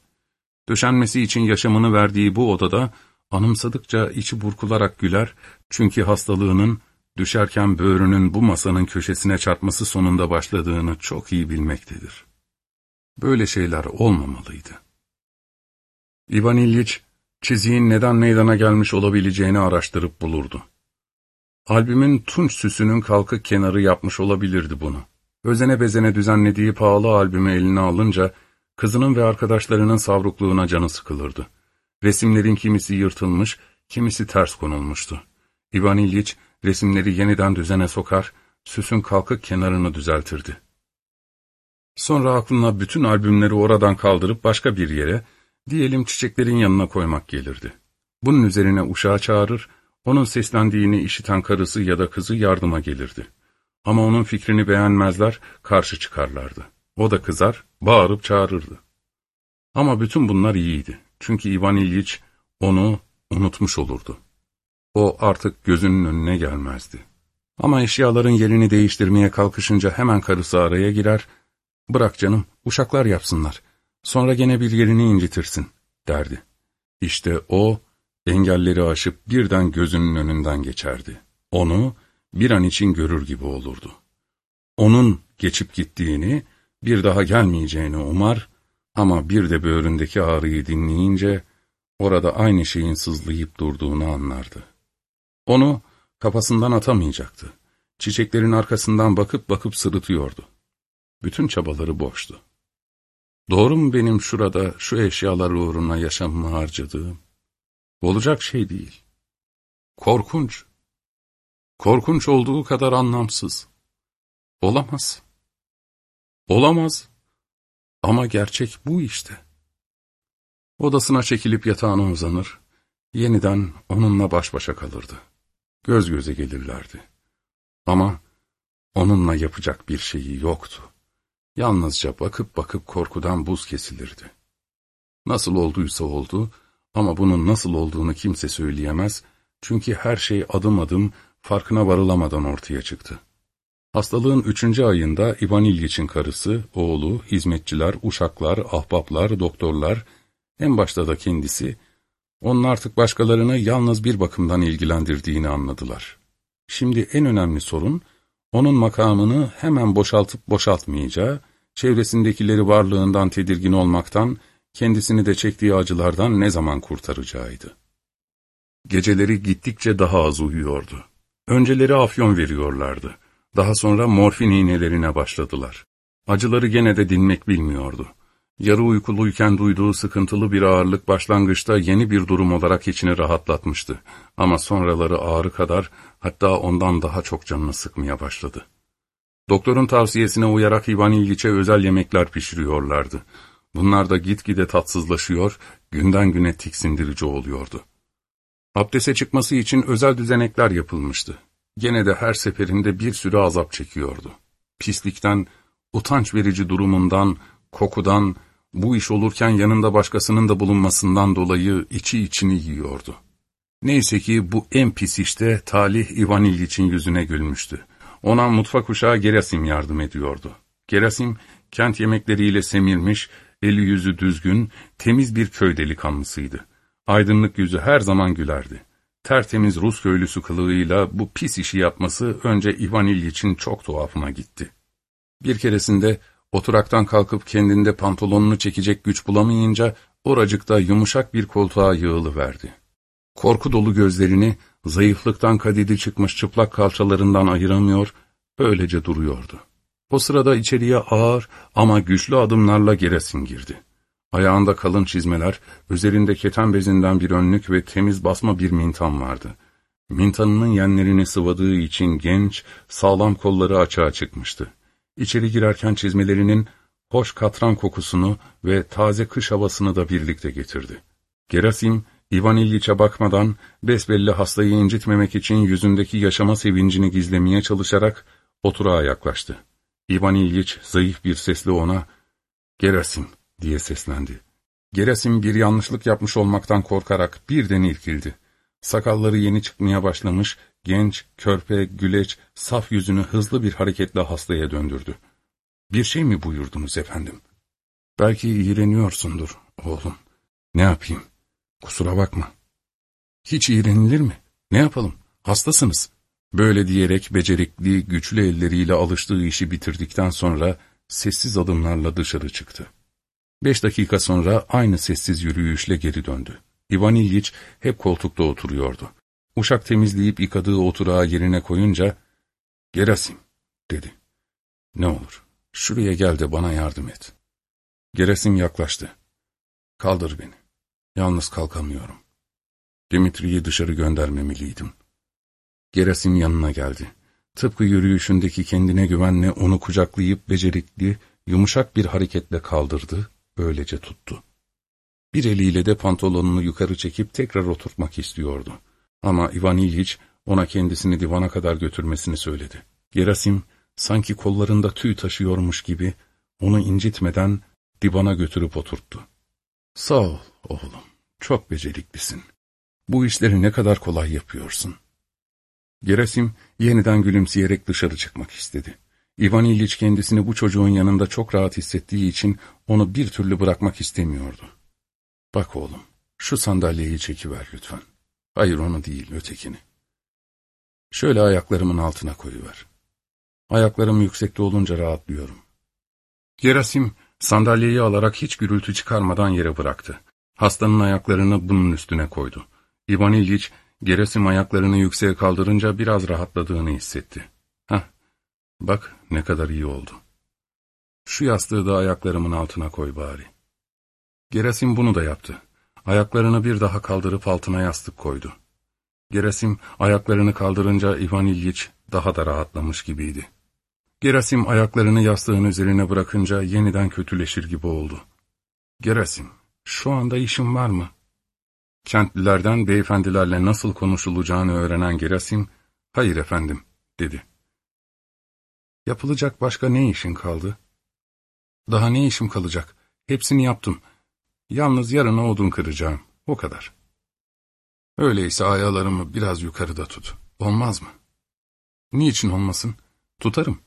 Döşenmesi için yaşamını verdiği bu odada anımsadıkça içi burkularak güler çünkü hastalığının düşerken böğrünün bu masanın köşesine çarpması sonunda başladığını çok iyi bilmektedir. Böyle şeyler olmamalıydı. İvan İlyich, çiziğin neden meydana gelmiş olabileceğini araştırıp bulurdu. Albümün tunç süsünün kalkık kenarı yapmış olabilirdi bunu. Özene bezene düzenlediği pahalı albümü eline alınca, kızının ve arkadaşlarının savrukluğuna canı sıkılırdı. Resimlerin kimisi yırtılmış, kimisi ters konulmuştu. İvan İlyich, resimleri yeniden düzene sokar, süsün kalkık kenarını düzeltirdi. Sonra aklına bütün albümleri oradan kaldırıp başka bir yere, diyelim çiçeklerin yanına koymak gelirdi. Bunun üzerine uşağı çağırır, onun seslendiğini işiten karısı ya da kızı yardıma gelirdi. Ama onun fikrini beğenmezler, karşı çıkarlardı. O da kızar, bağırıp çağırırdı. Ama bütün bunlar iyiydi. Çünkü Ivan İlyich onu unutmuş olurdu. O artık gözünün önüne gelmezdi. Ama eşyaların yerini değiştirmeye kalkışınca hemen karısı araya girer, ''Bırak canım, uşaklar yapsınlar. Sonra gene bir yerini incitirsin.'' derdi. İşte o, engelleri aşıp birden gözünün önünden geçerdi. Onu bir an için görür gibi olurdu. Onun geçip gittiğini, bir daha gelmeyeceğini umar ama bir de böğründeki ağrıyı dinleyince, orada aynı şeyin sızlayıp durduğunu anlardı. Onu kafasından atamayacaktı. Çiçeklerin arkasından bakıp bakıp sırıtıyordu. Bütün çabaları boştu. Doğru mu benim şurada şu eşyalar uğruna yaşamımı harcadığım? Olacak şey değil. Korkunç. Korkunç olduğu kadar anlamsız. Olamaz. Olamaz. Ama gerçek bu işte. Odasına çekilip yatağına uzanır, yeniden onunla baş başa kalırdı. Göz göze gelirlerdi. Ama onunla yapacak bir şeyi yoktu. Yalnızca bakıp bakıp korkudan buz kesilirdi. Nasıl olduysa oldu ama bunun nasıl olduğunu kimse söyleyemez çünkü her şey adım adım farkına varılamadan ortaya çıktı. Hastalığın üçüncü ayında İvan İlgiç'in karısı, oğlu, hizmetçiler, uşaklar, ahbaplar, doktorlar, en başta da kendisi, onun artık başkalarını yalnız bir bakımdan ilgilendirdiğini anladılar. Şimdi en önemli sorun, onun makamını hemen boşaltıp boşaltmayacağı, çevresindekileri varlığından tedirgin olmaktan, kendisini de çektiği acılardan ne zaman kurtaracağıydı. Geceleri gittikçe daha az uyuyordu. Önceleri afyon veriyorlardı. Daha sonra morfin iğnelerine başladılar. Acıları gene de dinmek bilmiyordu. Yarı uykuluyken duyduğu sıkıntılı bir ağırlık başlangıçta yeni bir durum olarak içini rahatlatmıştı. Ama sonraları ağrı kadar hatta ondan daha çok canını sıkmaya başladı. Doktorun tavsiyesine uyarak İvan İlgiç'e özel yemekler pişiriyorlardı. Bunlar da gitgide tatsızlaşıyor, günden güne tiksindirici oluyordu. Abdese çıkması için özel düzenekler yapılmıştı. Gene de her seferinde bir sürü azap çekiyordu. Pislikten, utanç verici durumundan, kokudan, bu iş olurken yanında başkasının da bulunmasından dolayı içi içini yiyordu. Neyse ki bu en pis işte talih İvan İlgiç'in yüzüne gülmüştü. Ona mutfak uşağı Gerasim yardım ediyordu. Gerasim, kent yemekleriyle semirmiş, eli yüzü düzgün, temiz bir köy delikanlısıydı. Aydınlık yüzü her zaman gülerdi. Tertemiz Rus köylüsü kılığıyla bu pis işi yapması önce İvan İlgiç'in çok tuhafına gitti. Bir keresinde Oturaktan kalkıp kendinde pantolonunu çekecek güç bulamayınca oracıkta yumuşak bir koltuğa yığılıverdi. Korku dolu gözlerini zayıflıktan kadidi çıkmış çıplak kalçalarından ayıramıyor, öylece duruyordu. O sırada içeriye ağır ama güçlü adımlarla Geresin girdi. Ayağında kalın çizmeler, üzerinde keten bezinden bir önlük ve temiz basma bir mintan vardı. Mintanının yenlerini sıvadığı için genç, sağlam kolları açığa çıkmıştı. İçeri girerken çizmelerinin hoş katran kokusunu ve taze kış havasını da birlikte getirdi. Gerasim, İvan İlyiç'e bakmadan besbelli hastayı incitmemek için yüzündeki yaşama sevincini gizlemeye çalışarak oturağa yaklaştı. İvan İlyiç zayıf bir sesle ona ''Gerasim'' diye seslendi. Gerasim bir yanlışlık yapmış olmaktan korkarak birden irkildi. Sakalları yeni çıkmaya başlamış, Genç, körpe, güleç, saf yüzünü hızlı bir hareketle hastaya döndürdü. Bir şey mi buyurdunuz efendim? Belki iğreniyorsundur oğlum. Ne yapayım? Kusura bakma. Hiç iğrenilir mi? Ne yapalım? Hastasınız. Böyle diyerek becerikli, güçlü elleriyle alıştığı işi bitirdikten sonra sessiz adımlarla dışarı çıktı. Beş dakika sonra aynı sessiz yürüyüşle geri döndü. İvan İlyiç hep koltukta oturuyordu. Uşak temizleyip yıkadığı oturağı yerine koyunca, ''Gerasim'' dedi. ''Ne olur, şuraya gel de bana yardım et.'' Gerasim yaklaştı. ''Kaldır beni. Yalnız kalkamıyorum. Dimitri'yi dışarı göndermemeliydim.'' Gerasim yanına geldi. Tıpkı yürüyüşündeki kendine güvenle onu kucaklayıp becerikli, yumuşak bir hareketle kaldırdı, böylece tuttu. Bir eliyle de pantolonunu yukarı çekip tekrar oturtmak istiyordu. Ama Ivan İlyich ona kendisini divana kadar götürmesini söyledi. Gerasim sanki kollarında tüy taşıyormuş gibi onu incitmeden divana götürüp oturttu. ''Sağ ol oğlum, çok beceriklisin. Bu işleri ne kadar kolay yapıyorsun.'' Gerasim yeniden gülümseyerek dışarı çıkmak istedi. Ivan İliç kendisini bu çocuğun yanında çok rahat hissettiği için onu bir türlü bırakmak istemiyordu. ''Bak oğlum, şu sandalyeyi çekiver lütfen. Hayır onu değil, ötekini. Şöyle ayaklarımın altına koyuver. Ayaklarım yüksekte olunca rahatlıyorum.'' Gerasim sandalyeyi alarak hiç gürültü çıkarmadan yere bıraktı. Hastanın ayaklarını bunun üstüne koydu. İvan İliç Gerasim ayaklarını yükseğe kaldırınca biraz rahatladığını hissetti. Hah, bak ne kadar iyi oldu. Şu yastığı da ayaklarımın altına koy bari. Gerasim bunu da yaptı. Ayaklarını bir daha kaldırıp altına yastık koydu. Gerasim ayaklarını kaldırınca Ivan İlyiç daha da rahatlamış gibiydi. Gerasim ayaklarını yastığın üzerine bırakınca yeniden kötüleşir gibi oldu. Gerasim, şu anda işin var mı? Kentlilerden beyefendilerle nasıl konuşulacağını öğrenen Gerasim, ''Hayır efendim'' dedi. ''Yapılacak başka ne işin kaldı?'' ''Daha ne işim kalacak? Hepsini yaptım. Yalnız yarına odun kıracağım. O kadar.'' ''Öyleyse ayalarımı biraz yukarıda tut. Olmaz mı?'' ''Niçin olmasın? Tutarım.''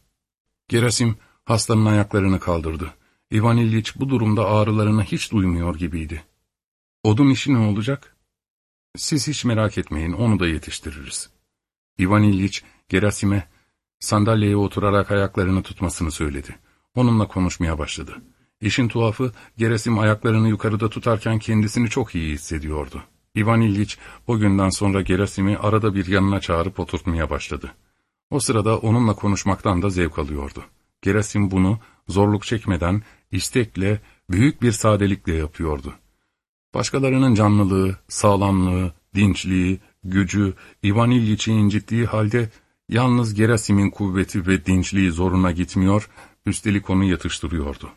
Gerasim hastanın ayaklarını kaldırdı. İvan İlyiç bu durumda ağrılarını hiç duymuyor gibiydi. Odun işi ne olacak? Siz hiç merak etmeyin, onu da yetiştiririz. İvan İlyiç, Gerasim'e sandalyeye oturarak ayaklarını tutmasını söyledi. Onunla konuşmaya başladı. İşin tuhafı, Gerasim ayaklarını yukarıda tutarken kendisini çok iyi hissediyordu. İvan İlyiç, o günden sonra Gerasim'i arada bir yanına çağırıp oturtmaya başladı. O sırada onunla konuşmaktan da zevk alıyordu. Gerasim bunu zorluk çekmeden, istekle, büyük bir sadelikle yapıyordu. Başkalarının canlılığı, sağlamlığı, dinçliği, gücü, İvan İlyiç'i incittiği halde yalnız Gerasim'in kuvveti ve dinçliği zoruna gitmiyor, üstelik onu yatıştırıyordu.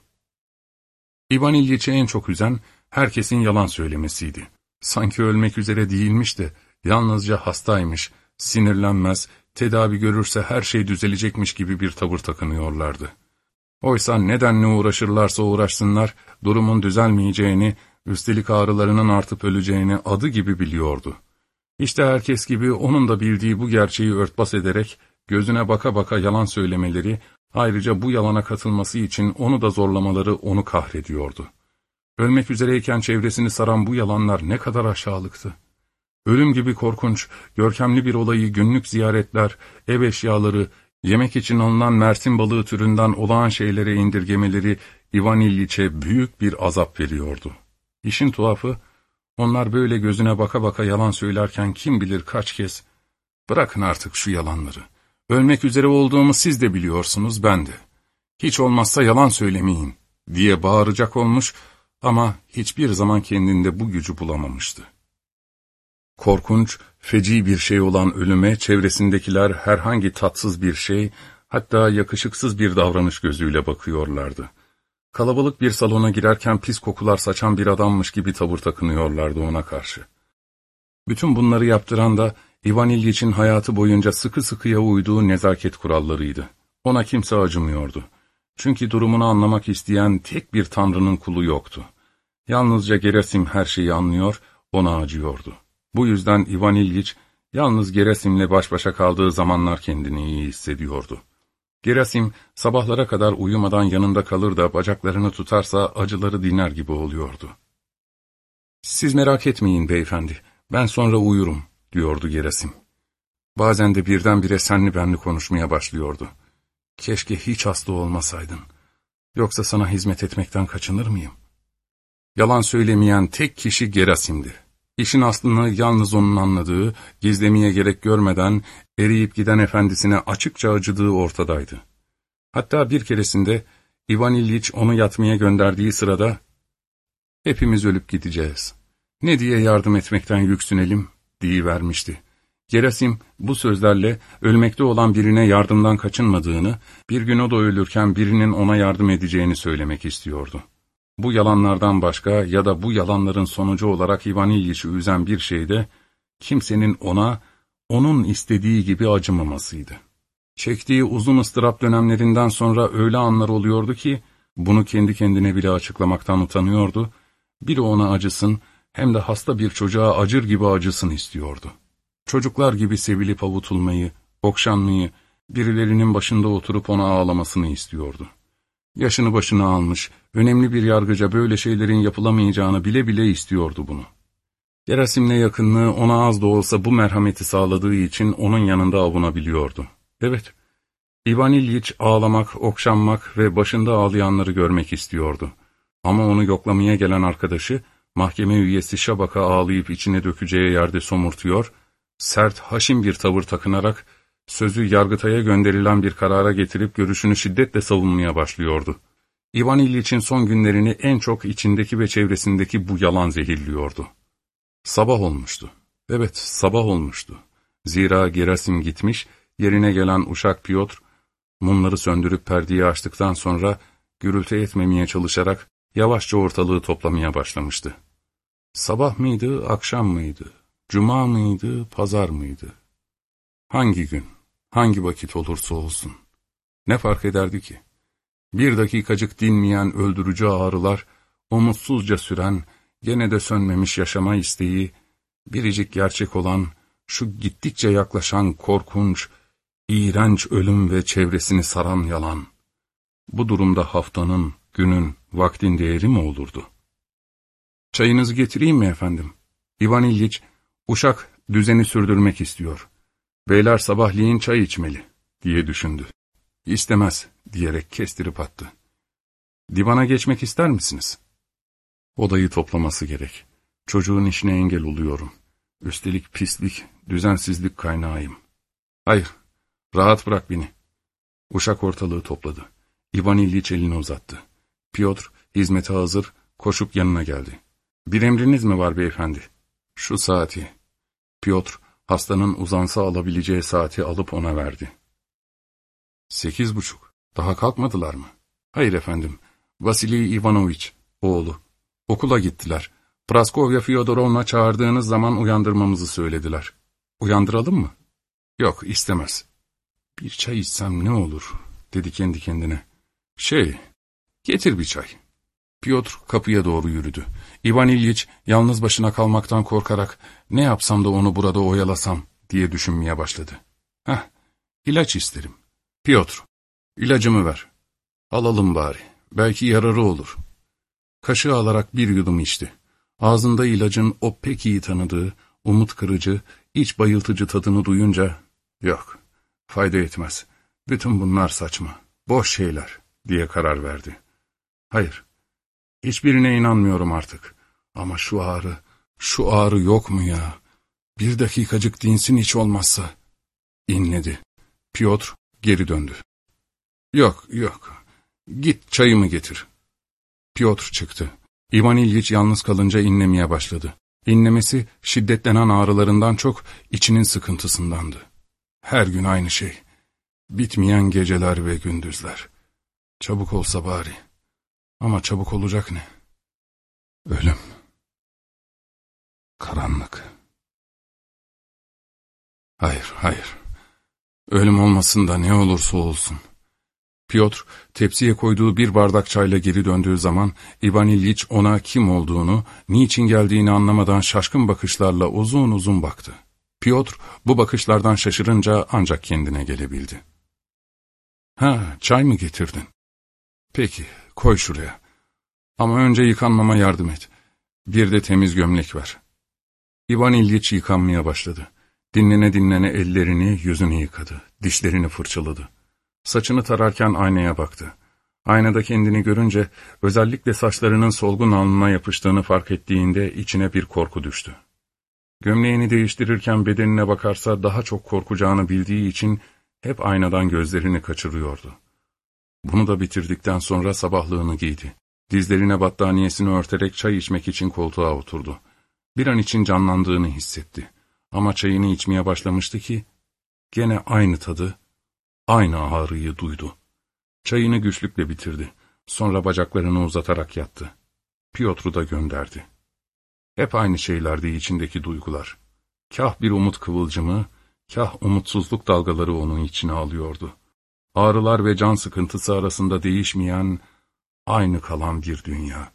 İvan İlyiç'i en çok üzen herkesin yalan söylemesiydi. Sanki ölmek üzere değilmiş de yalnızca hastaymış, sinirlenmez, tedavi görürse her şey düzelecekmiş gibi bir tavır takınıyorlardı. Oysa nedenle uğraşırlarsa uğraşsınlar, durumun düzelmeyeceğini, Üstelik ağrılarının artıp öleceğini adı gibi biliyordu. İşte herkes gibi onun da bildiği bu gerçeği örtbas ederek, gözüne baka baka yalan söylemeleri, ayrıca bu yalana katılması için onu da zorlamaları onu kahrediyordu. Ölmek üzereyken çevresini saran bu yalanlar ne kadar aşağılıktı. Ölüm gibi korkunç, görkemli bir olayı günlük ziyaretler, ev eşyaları, yemek için alınan mersin balığı türünden olağan şeylere indirgemeleri İvan İlliç'e büyük bir azap veriyordu. İşin tuhafı, onlar böyle gözüne baka baka yalan söylerken kim bilir kaç kez, ''Bırakın artık şu yalanları. Ölmek üzere olduğumu siz de biliyorsunuz, ben de. Hiç olmazsa yalan söylemeyin.'' diye bağıracak olmuş ama hiçbir zaman kendinde bu gücü bulamamıştı. Korkunç, feci bir şey olan ölüme çevresindekiler herhangi tatsız bir şey, hatta yakışıksız bir davranış gözüyle bakıyorlardı. Kalabalık bir salona girerken pis kokular saçan bir adammış gibi tavır takınıyorlardı ona karşı. Bütün bunları yaptıran da İvan İlyiç'in hayatı boyunca sıkı sıkıya uyduğu nezaket kurallarıydı. Ona kimse acımıyordu. Çünkü durumunu anlamak isteyen tek bir tanrının kulu yoktu. Yalnızca Gerasim her şeyi anlıyor, ona acıyordu. Bu yüzden İvan İlyiç, Yalnız Gerasim'le baş başa kaldığı zamanlar kendini iyi hissediyordu. Gerasim sabahlara kadar uyumadan yanında kalır da bacaklarını tutarsa acıları diner gibi oluyordu. ''Siz merak etmeyin beyefendi, ben sonra uyurum.'' Diyordu Gerasim. Bazen de birdenbire senli benli konuşmaya başlıyordu. ''Keşke hiç hasta olmasaydın. Yoksa sana hizmet etmekten kaçınır mıyım?'' Yalan söylemeyen tek kişi Gerasim'di. İşin aslını yalnız onun anladığı, gizlemeye gerek görmeden eriyip giden efendisine açıkça acıdığı ortadaydı. Hatta bir keresinde Ivan İlyich onu yatmaya gönderdiği sırada ''Hepimiz ölüp gideceğiz. Ne diye yardım etmekten yüksünelim?'' Vermişti. Gerasim bu sözlerle ölmekte olan birine yardımdan kaçınmadığını, bir gün o da ölürken birinin ona yardım edeceğini söylemek istiyordu. Bu yalanlardan başka ya da bu yalanların sonucu olarak Ivan İlyic'i üzen bir şey de, kimsenin ona, onun istediği gibi acımamasıydı. Çektiği uzun ıstırap dönemlerinden sonra öyle anlar oluyordu ki, bunu kendi kendine bile açıklamaktan utanıyordu, biri ona acısın, hem de hasta bir çocuğa acır gibi acısın istiyordu. Çocuklar gibi sevilip avutulmayı, okşanmayı, birilerinin başında oturup ona ağlamasını istiyordu. Yaşını başına almış, önemli bir yargıca böyle şeylerin yapılamayacağını bile bile istiyordu bunu. Gerasim'le yakınlığı ona az da olsa bu merhameti sağladığı için onun yanında avunabiliyordu. Evet, İvan İlyich ağlamak, okşanmak ve başında ağlayanları görmek istiyordu. Ama onu yoklamaya gelen arkadaşı, mahkeme üyesi Şabak'a ağlayıp içine dökeceği yerde somurtuyor, sert, haşin bir tavır takınarak, sözü Yargıtay'a gönderilen bir karara getirip görüşünü şiddetle savunmaya başlıyordu. İvan İlyiç'in son günlerini en çok içindeki ve çevresindeki bu yalan zehirliyordu. Sabah olmuştu. Evet, sabah olmuştu. Zira Gerasim gitmiş, yerine gelen uşak Piotr, mumları söndürüp perdeyi açtıktan sonra gürültü etmemeye çalışarak yavaşça ortalığı toplamaya başlamıştı. Sabah mıydı, akşam mıydı, cuma mıydı, pazar mıydı? Hangi gün, hangi vakit olursa olsun. Ne fark ederdi ki? Bir dakikacık dinmeyen öldürücü ağrılar, umutsuzca süren, gene de sönmemiş yaşama isteği, biricik gerçek olan, şu gittikçe yaklaşan korkunç, iğrenç ölüm ve çevresini saran yalan. Bu durumda haftanın, günün, vaktin değeri mi olurdu? Çayınızı getireyim mi efendim? İvan İlyiç, uşak düzeni sürdürmek istiyor. Beyler sabahleyin çay içmeli, diye düşündü. İstemez, diyerek kestirip attı. Divana geçmek ister misiniz? Odayı toplaması gerek. Çocuğun işine engel oluyorum. Üstelik pislik, düzensizlik kaynağıyım. Hayır, rahat bırak beni. Uşak ortalığı topladı. İvan İlyiç elini uzattı. Piotr, hizmete hazır, koşup yanına geldi. Bir emriniz mi var beyefendi? Şu saati. Piotr, hastanın uzansa alabileceği saati alıp ona verdi. Sekiz buçuk. Daha kalkmadılar mı? Hayır efendim. Vasili Ivanoviç, oğlu. Okula gittiler. Praskovya Fyodorovna çağırdığınız zaman uyandırmamızı söylediler. Uyandıralım mı? Yok, istemez. Bir çay içsem ne olur, dedi kendi kendine. Şey, getir bir çay. Piotr kapıya doğru yürüdü. İvan İlyich yalnız başına kalmaktan korkarak ne yapsam da onu burada oyalasam diye düşünmeye başladı. Heh, ilaç isterim. Piotr, ilacımı ver. Alalım bari, belki yararı olur. Kaşığı alarak bir yudum içti. Ağzında ilacın o pek iyi tanıdığı, umut kırıcı, iç bayıltıcı tadını duyunca, yok, fayda etmez. Bütün bunlar saçma, boş şeyler, diye karar verdi. Hayır, hiçbirine inanmıyorum artık. Ama şu ağrı, şu ağrı yok mu ya? Bir dakikacık dinsin hiç olmazsa. İnledi. Piotr geri döndü. Yok, yok. Git çayımı getir. Piotr çıktı. İvan İlyich yalnız kalınca inlemeye başladı. İnlemesi şiddetlenen ağrılarından çok içinin sıkıntısındandı. Her gün aynı şey. Bitmeyen geceler ve gündüzler. Çabuk olsa bari. Ama çabuk olacak ne? Ölüm. Karanlık. Hayır, hayır. Ölüm olmasın da ne olursa olsun. Piotr, tepsiye koyduğu bir bardak çayla geri döndüğü zaman, İvan İlyich ona kim olduğunu, niçin geldiğini anlamadan şaşkın bakışlarla uzun uzun baktı. Piotr bu bakışlardan şaşırınca ancak kendine gelebildi. Ha, çay mı getirdin? Peki, koy şuraya. Ama önce yıkanmama yardım et. Bir de temiz gömlek ver. İvan İlyiç yıkanmaya başladı. Dinlene dinlene ellerini, yüzünü yıkadı. Dişlerini fırçaladı. Saçını tararken aynaya baktı. Aynada kendini görünce özellikle saçlarının solgun alnına yapıştığını fark ettiğinde içine bir korku düştü. Gömleğini değiştirirken bedenine bakarsa daha çok korkacağını bildiği için hep aynadan gözlerini kaçırıyordu. Bunu da bitirdikten sonra sabahlığını giydi. Dizlerine battaniyesini örterek çay içmek için koltuğa oturdu. Bir an için canlandığını hissetti. Ama çayını içmeye başlamıştı ki, gene aynı tadı, aynı ağrıyı duydu. Çayını güçlükle bitirdi. Sonra bacaklarını uzatarak yattı. Piotr'u da gönderdi. Hep aynı şeylerdi içindeki duygular. Kah bir umut kıvılcımı, kah umutsuzluk dalgaları onun içine alıyordu. Ağrılar ve can sıkıntısı arasında değişmeyen, aynı kalan bir dünya.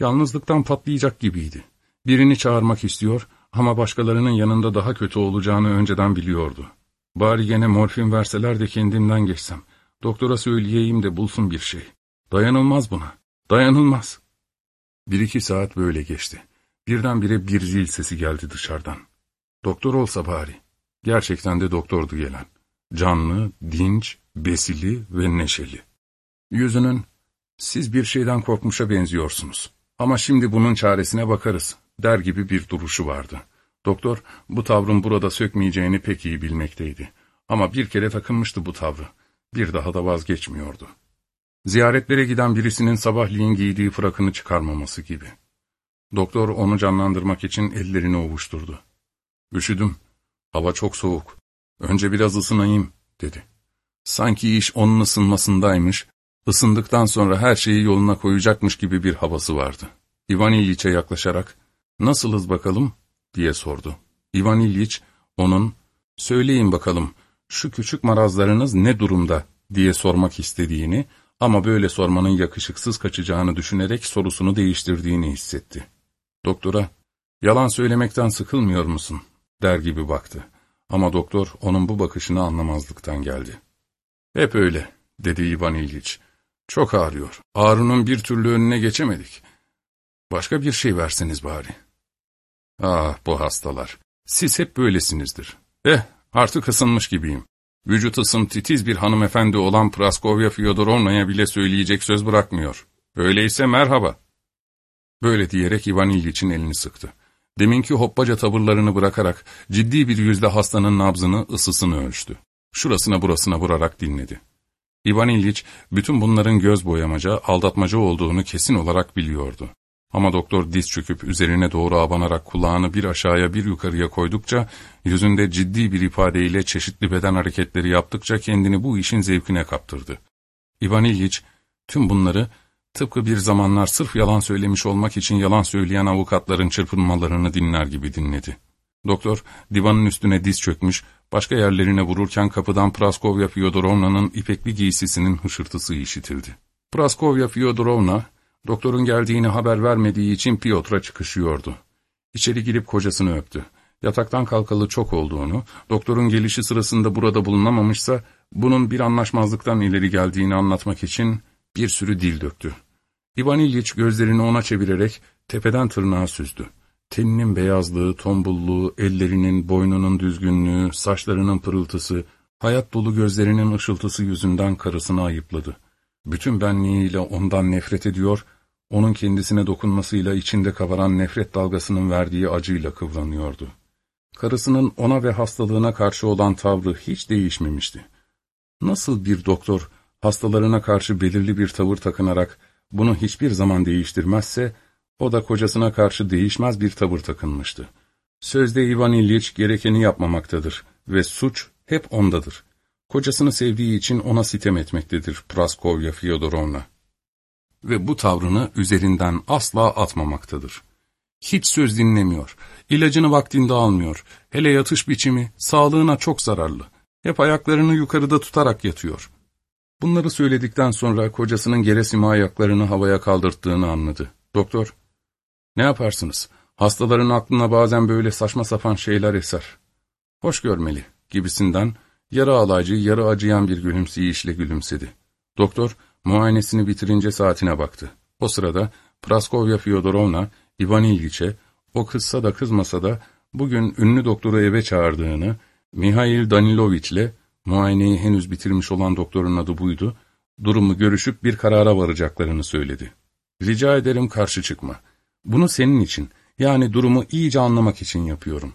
Yalnızlıktan patlayacak gibiydi. Birini çağırmak istiyor ama başkalarının yanında daha kötü olacağını önceden biliyordu. Bari gene morfin verseler de kendimden geçsem. Doktora söyleyeyim de bulsun bir şey. Dayanılmaz buna. Dayanılmaz. Bir iki saat böyle geçti. Birdenbire bir zil sesi geldi dışarıdan. Doktor olsa bari. Gerçekten de doktordu gelen. Canlı, dinç, besili ve neşeli. Yüzünün, siz bir şeyden korkmuşa benziyorsunuz. Ama şimdi bunun çaresine bakarız, der gibi bir duruşu vardı. Doktor, bu tavrın burada sökmeyeceğini pek iyi bilmekteydi. Ama bir kere takınmıştı bu tavrı. Bir daha da vazgeçmiyordu. Ziyaretlere giden birisinin sabahleyin giydiği frakını çıkarmaması gibi. Doktor onu canlandırmak için ellerini ovuşturdu. Üşüdüm. Hava çok soğuk. Önce biraz ısınayım, dedi. Sanki iş onun ısınmasındaymış, ısındıktan sonra her şeyi yoluna koyacakmış gibi bir havası vardı. İvan İlyiç'e yaklaşarak, ''Nasılız bakalım?'' diye sordu. İvan İlyiç, onun, ''Söyleyin bakalım, şu küçük marazlarınız ne durumda?'' diye sormak istediğini ama böyle sormanın yakışıksız kaçacağını düşünerek sorusunu değiştirdiğini hissetti. Doktora, ''Yalan söylemekten sıkılmıyor musun?'' der gibi baktı. Ama doktor onun bu bakışını anlamazlıktan geldi. ''Hep öyle.'' dedi İvan İlyiç. ''Çok ağrıyor. Ağrının bir türlü önüne geçemedik. Başka bir şey verseniz bari.'' ''Ah bu hastalar. Siz hep böylesinizdir. Eh artık ısınmış gibiyim. Vücut ısım titiz bir hanımefendi olan Praskovya Fyodorovna'ya bile söyleyecek söz bırakmıyor. Öyleyse merhaba.'' Böyle diyerek İvan İlyiç'in elini sıktı. Deminki hoppaca tavırlarını bırakarak ciddi bir yüzle hastanın nabzını, ısısını ölçtü. Şurasına burasına vurarak dinledi. İvan İlyiç, bütün bunların göz boyamaca, aldatmaca olduğunu kesin olarak biliyordu. Ama doktor diz çöküp üzerine doğru abanarak kulağını bir aşağıya bir yukarıya koydukça, yüzünde ciddi bir ifadeyle çeşitli beden hareketleri yaptıkça kendini bu işin zevkine kaptırdı. İvan İlyiç, tüm bunları tıpkı bir zamanlar sırf yalan söylemiş olmak için yalan söyleyen avukatların çırpınmalarını dinler gibi dinledi. Doktor, divanın üstüne diz çökmüş, başka yerlerine vururken kapıdan Praskovya Fyodorovna'nın ipekli giysisinin hışırtısı işitildi. Praskovya Fyodorovna, doktorun geldiğini haber vermediği için Piotr'a çıkışıyordu. İçeri girip kocasını öptü. Yataktan kalkalı çok olduğunu, doktorun gelişi sırasında burada bulunamamışsa, bunun bir anlaşmazlıktan ileri geldiğini anlatmak için bir sürü dil döktü. İvan İlyiç gözlerini ona çevirerek tepeden tırnağa süzdü. Teninin beyazlığı, tombulluğu, ellerinin, boynunun düzgünlüğü, saçlarının pırıltısı, hayat dolu gözlerinin ışıltısı yüzünden karısını ayıpladı. Bütün benliğiyle ondan nefret ediyor, onun kendisine dokunmasıyla içinde kavaran nefret dalgasının verdiği acıyla kıvranıyordu. Karısının ona ve hastalığına karşı olan tavrı hiç değişmemişti. Nasıl bir doktor hastalarına karşı belirli bir tavır takınarak bunu hiçbir zaman değiştirmezse, o da kocasına karşı değişmez bir tavır takınmıştı. Sözde Ivan İlyich gerekeni yapmamaktadır ve suç hep ondadır. Kocasını sevdiği için ona sitem etmektedir Praskovya Fyodorovna. Ve bu tavrını üzerinden asla atmamaktadır. Hiç söz dinlemiyor, ilacını vaktinde almıyor, hele yatış biçimi sağlığına çok zararlı. Hep ayaklarını yukarıda tutarak yatıyor. Bunları söyledikten sonra kocasının Geresima ayaklarını havaya kaldırttığını anladı. Doktor, ''Ne yaparsınız? Hastaların aklına bazen böyle saçma sapan şeyler eser. Hoş görmeli gibisinden yarı alaycı, yarı acıyan bir gülümseyişle gülümsedi. Doktor muayenesini bitirince saatine baktı. O sırada Praskovya Fyodorovna, Ivan İlgiç'e, o kızsa da kızmasa da bugün ünlü doktoru eve çağırdığını, Mihail Daniloviç'le, muayeneyi henüz bitirmiş olan doktorun adı buydu, durumu görüşüp bir karara varacaklarını söyledi. Rica ederim karşı çıkma. Bunu senin için, yani durumu iyice anlamak için yapıyorum.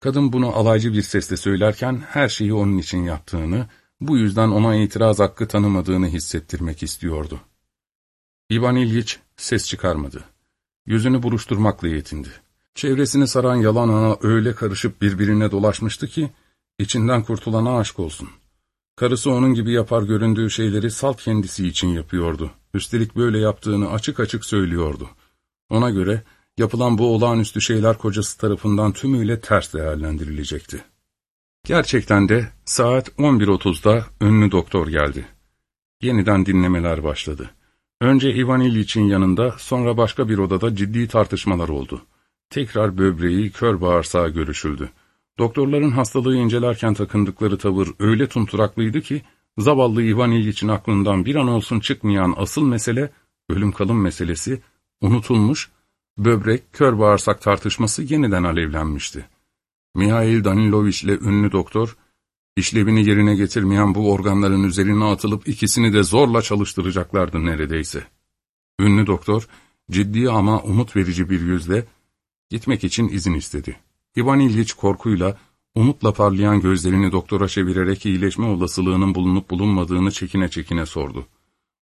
Kadın bunu alaycı bir sesle söylerken her şeyi onun için yaptığını, bu yüzden ona itiraz hakkı tanımadığını hissettirmek istiyordu. İvan İlyiç ses çıkarmadı. Yüzünü buruşturmakla yetindi. Çevresini saran yalan ana öyle karışıp birbirine dolaşmıştı ki, içinden kurtulana aşk olsun. Karısı onun gibi yapar göründüğü şeyleri salt kendisi için yapıyordu. Üstelik böyle yaptığını açık açık söylüyordu. Ona göre yapılan bu olağanüstü şeyler kocası tarafından tümüyle ters değerlendirilecekti. Gerçekten de saat 11.30'da ünlü doktor geldi. Yeniden dinlemeler başladı. Önce Ivan İlyiç'in yanında, sonra başka bir odada ciddi tartışmalar oldu. Tekrar böbreği, kör bağırsağı görüşüldü. Doktorların hastalığı incelerken takındıkları tavır öyle tunturaklıydı ki, zavallı Ivan İlyiç'in aklından bir an olsun çıkmayan asıl mesele, ölüm kalım meselesi, unutulmuş, böbrek, kör bağırsak tartışması yeniden alevlenmişti. Mihail Daniloviç ile ünlü doktor, işlevini yerine getirmeyen bu organların üzerine atılıp ikisini de zorla çalıştıracaklardı neredeyse. Ünlü doktor, ciddi ama umut verici bir yüzle, gitmek için izin istedi. İvan İlyiç korkuyla, umutla parlayan gözlerini doktora çevirerek iyileşme olasılığının bulunup bulunmadığını çekine çekine sordu.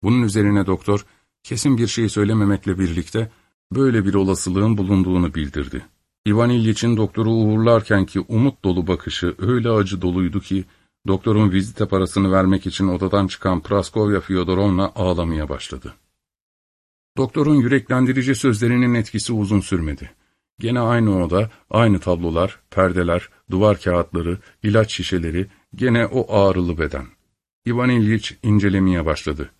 Bunun üzerine doktor, kesin bir şey söylememekle birlikte, böyle bir olasılığın bulunduğunu bildirdi. İvan İlyiç'in doktoru uğurlarkenki umut dolu bakışı öyle acı doluydu ki, doktorun vizite parasını vermek için odadan çıkan Praskovya Fyodorovna ağlamaya başladı. Doktorun yüreklendirici sözlerinin etkisi uzun sürmedi. Gene aynı oda, aynı tablolar, perdeler, duvar kağıtları, ilaç şişeleri, gene o ağrılı beden. İvan İlyiç incelemeye başladı.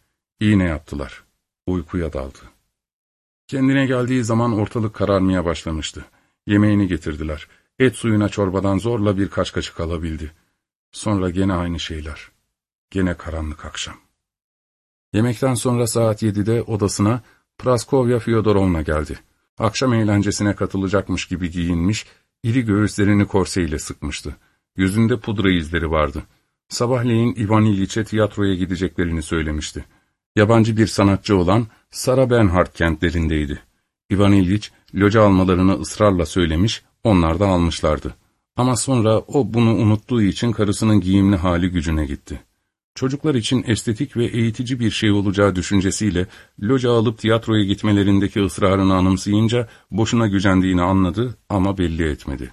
İğne yaptılar. Uykuya daldı. Kendine geldiği zaman ortalık kararmaya başlamıştı. Yemeğini getirdiler. Et suyuna çorbadan zorla birkaç kaşık alabildi. Sonra gene aynı şeyler. Gene karanlık akşam. Yemekten sonra saat yedide odasına Praskovya Fyodorovna geldi. Akşam eğlencesine katılacakmış gibi giyinmiş, iri göğüslerini korseyle sıkmıştı. Yüzünde pudra izleri vardı. Sabahleyin Ivan İliç'e tiyatroya gideceklerini söylemişti. Yabancı bir sanatçı olan Sara Bernhardt kentlerindeydi. Ivan İliç, loca almalarını ısrarla söylemiş, onlar da almışlardı. Ama sonra o bunu unuttuğu için karısının giyimli hali gücüne gitti. Çocuklar için estetik ve eğitici bir şey olacağı düşüncesiyle loca alıp tiyatroya gitmelerindeki ısrarını anımsayınca boşuna gücendiğini anladı ama belli etmedi.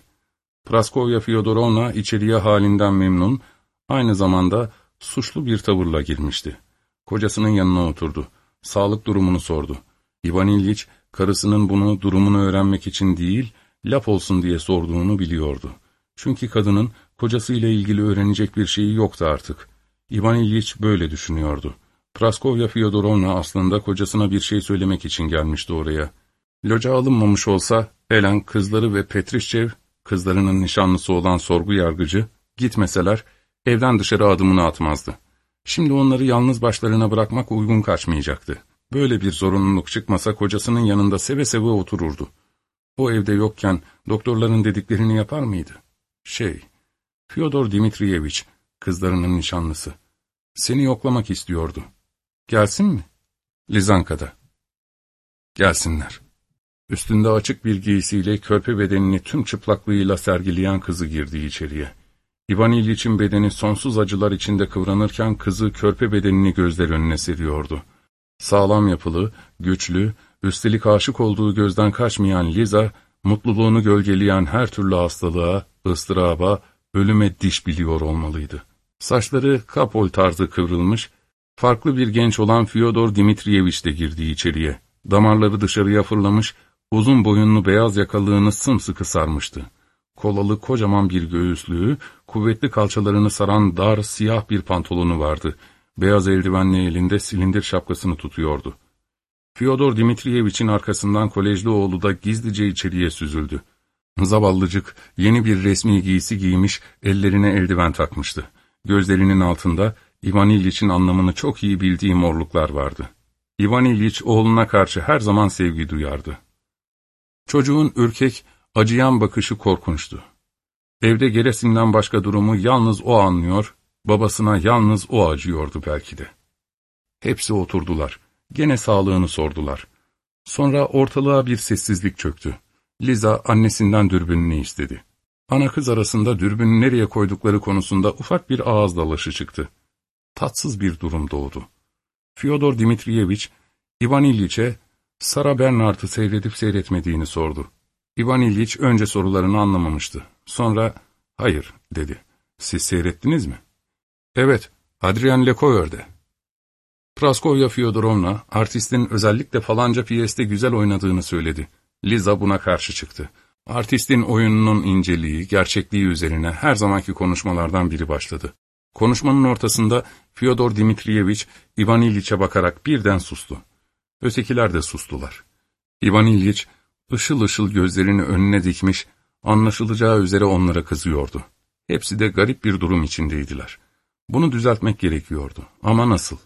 Praskovya Fyodorovna içeriye halinden memnun, aynı zamanda suçlu bir tavırla girmişti. Kocasının yanına oturdu. Sağlık durumunu sordu. İvan İlyiç, karısının bunu durumunu öğrenmek için değil, laf olsun diye sorduğunu biliyordu. Çünkü kadının kocasıyla ilgili öğrenecek bir şeyi yoktu artık. İvan İlyiç böyle düşünüyordu. Praskovya Fyodorovna aslında kocasına bir şey söylemek için gelmişti oraya. Loca alınmamış olsa, Elen kızları ve Petrişçev, kızlarının nişanlısı olan sorgu yargıcı, gitmeseler, evden dışarı adımını atmazdı. Şimdi onları yalnız başlarına bırakmak uygun kaçmayacaktı. Böyle bir zorunluluk çıkmasa kocasının yanında seve seve otururdu. O evde yokken doktorların dediklerini yapar mıydı? Şey, Fyodor Dimitrievich, kızlarının nişanlısı. Seni yoklamak istiyordu. Gelsin mi? Lizanka'da. Gelsinler. Üstünde açık bir giysiyle körpe bedenini tüm çıplaklığıyla sergileyen kızı girdi içeriye. İvan İlyiç'in bedeni sonsuz acılar içinde kıvranırken kızı körpe bedenini gözler önüne seriyordu. Sağlam yapılı, güçlü, üstelik aşık olduğu gözden kaçmayan Liza, mutluluğunu gölgeleyen her türlü hastalığa, ıstıraba, ölüme diş biliyor olmalıydı. Saçları kapol tarzı kıvrılmış, farklı bir genç olan Fyodor Dimitrievich de girdi içeriye. Damarları dışarıya fırlamış, uzun boyunlu beyaz yakalığını sımsıkı sarmıştı. Kolalı kocaman bir göğüslüğü, kuvvetli kalçalarını saran dar siyah bir pantolonu vardı. Beyaz eldivenli elinde silindir şapkasını tutuyordu. Fyodor Dimitriyevich'in arkasından kolejli oğlu da gizlice içeriye süzüldü. Zavallıcık yeni bir resmi giysi giymiş, ellerine eldiven takmıştı. Gözlerinin altında Ivan İlyic'in anlamını çok iyi bildiği morluklar vardı. Ivan İlyich oğluna karşı her zaman sevgi duyardı. Çocuğun ürkek, acıyan bakışı korkunçtu. Evde Gerasim'den başka durumu yalnız o anlıyor, babasına yalnız o acıyordu belki de. Hepsi oturdular. Gene sağlığını sordular. Sonra ortalığa bir sessizlik çöktü. Liza annesinden dürbününü istedi. Ana kız arasında dürbünü nereye koydukları konusunda ufak bir ağız dalaşı çıktı. Tatsız bir durum doğdu. Fyodor Dimitriyevich, Ivan İlyiç'e Sara Bernard'ı seyredip seyretmediğini sordu. Ivan İlyiç önce sorularını anlamamıştı. Sonra, hayır dedi. Siz seyrettiniz mi? Evet, Adrian Lecoeur'de. Praskovya Fyodorovna, artistin özellikle falanca piyeste güzel oynadığını söyledi. Liza buna karşı çıktı. Artistin oyununun inceliği, gerçekliği üzerine her zamanki konuşmalardan biri başladı. Konuşmanın ortasında Fyodor Dimitriyevich, Ivan İliç'e bakarak birden sustu. Ötekiler de sustular. Ivan İliç, ışıl ışıl gözlerini önüne dikmiş, anlaşılacağı üzere onlara kızıyordu. Hepsi de garip bir durum içindeydiler. Bunu düzeltmek gerekiyordu. Ama nasıl?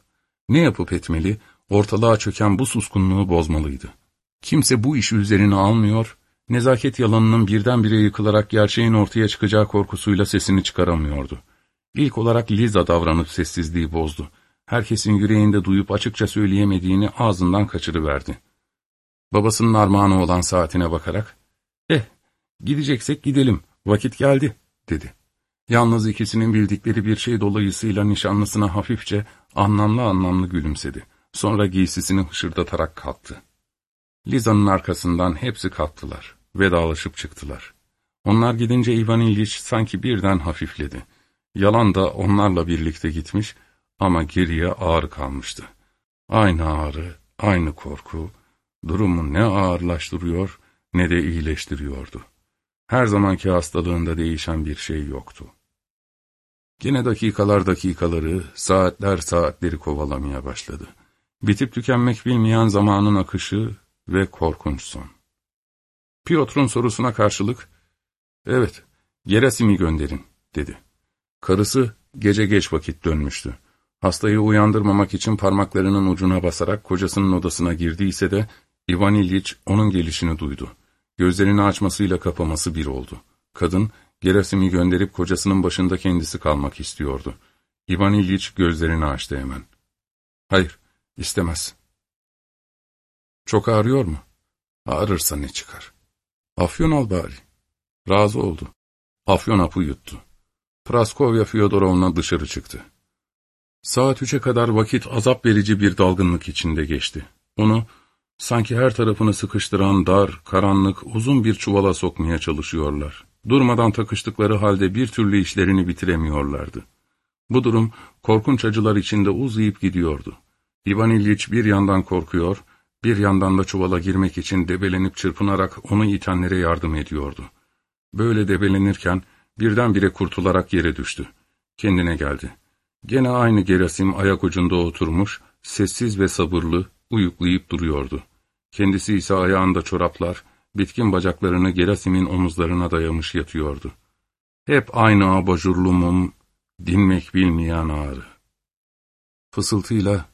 Ne yapıp etmeli, ortalığa çöken bu suskunluğu bozmalıydı. Kimse bu işi üzerine almıyor, nezaket yalanının birdenbire yıkılarak gerçeğin ortaya çıkacağı korkusuyla sesini çıkaramıyordu. İlk olarak Liza davranıp sessizliği bozdu. Herkesin yüreğinde duyup açıkça söyleyemediğini ağzından kaçırıverdi. Babasının armağanı olan saatine bakarak, ''Eh, gideceksek gidelim, vakit geldi.'' dedi. Yalnız ikisinin bildikleri bir şey dolayısıyla nişanlısına hafifçe, anlamlı anlamlı gülümsedi. Sonra giysisini hışırdatarak kalktı. Liza'nın arkasından hepsi kalktılar. Vedalaşıp çıktılar. Onlar gidince Ivan İlyich sanki birden hafifledi. Yalan da onlarla birlikte gitmiş ama geriye ağrı kalmıştı. Aynı ağrı, aynı korku, durumu ne ağırlaştırıyor ne de iyileştiriyordu. Her zamanki hastalığında değişen bir şey yoktu. Yine dakikalar dakikaları, saatler saatleri kovalamaya başladı. Bitip tükenmek bilmeyen zamanın akışı ve korkunç son. Piotr'un sorusuna karşılık, ''Evet, Gerasim'i gönderin.'' dedi. Karısı gece geç vakit dönmüştü. Hastayı uyandırmamak için parmaklarının ucuna basarak kocasının odasına girdiyse de Ivan İlyich onun gelişini duydu. Gözlerini açmasıyla kapaması bir oldu. Kadın Gerasim'i gönderip kocasının başında kendisi kalmak istiyordu. İvan İlyich gözlerini açtı hemen. Hayır, istemez. Çok ağrıyor mu? Ağrırsa ne çıkar? Afyon al bari. Razı oldu. Afyon apı yuttu. Praskovya Fyodorovna dışarı çıktı. Saat üçe kadar vakit azap verici bir dalgınlık içinde geçti. Onu sanki her tarafını sıkıştıran dar, karanlık, uzun bir çuvala sokmaya çalışıyorlar. Durmadan takıştıkları halde bir türlü işlerini bitiremiyorlardı. Bu durum korkunç acılar içinde uzayıp gidiyordu. İvan İlyich bir yandan korkuyor, bir yandan da çuvala girmek için debelenip çırpınarak onu itenlere yardım ediyordu. Böyle debelenirken birdenbire kurtularak yere düştü. Kendine geldi. Gene aynı Gerasim ayak ucunda oturmuş, sessiz ve sabırlı, uyuklayıp duruyordu. Kendisi ise ayağında çoraplar, bitkin bacaklarını Gerasim'in omuzlarına dayamış yatıyordu. Hep aynı abajurlu mum, dinmek bilmeyen ağrı. Fısıltıyla,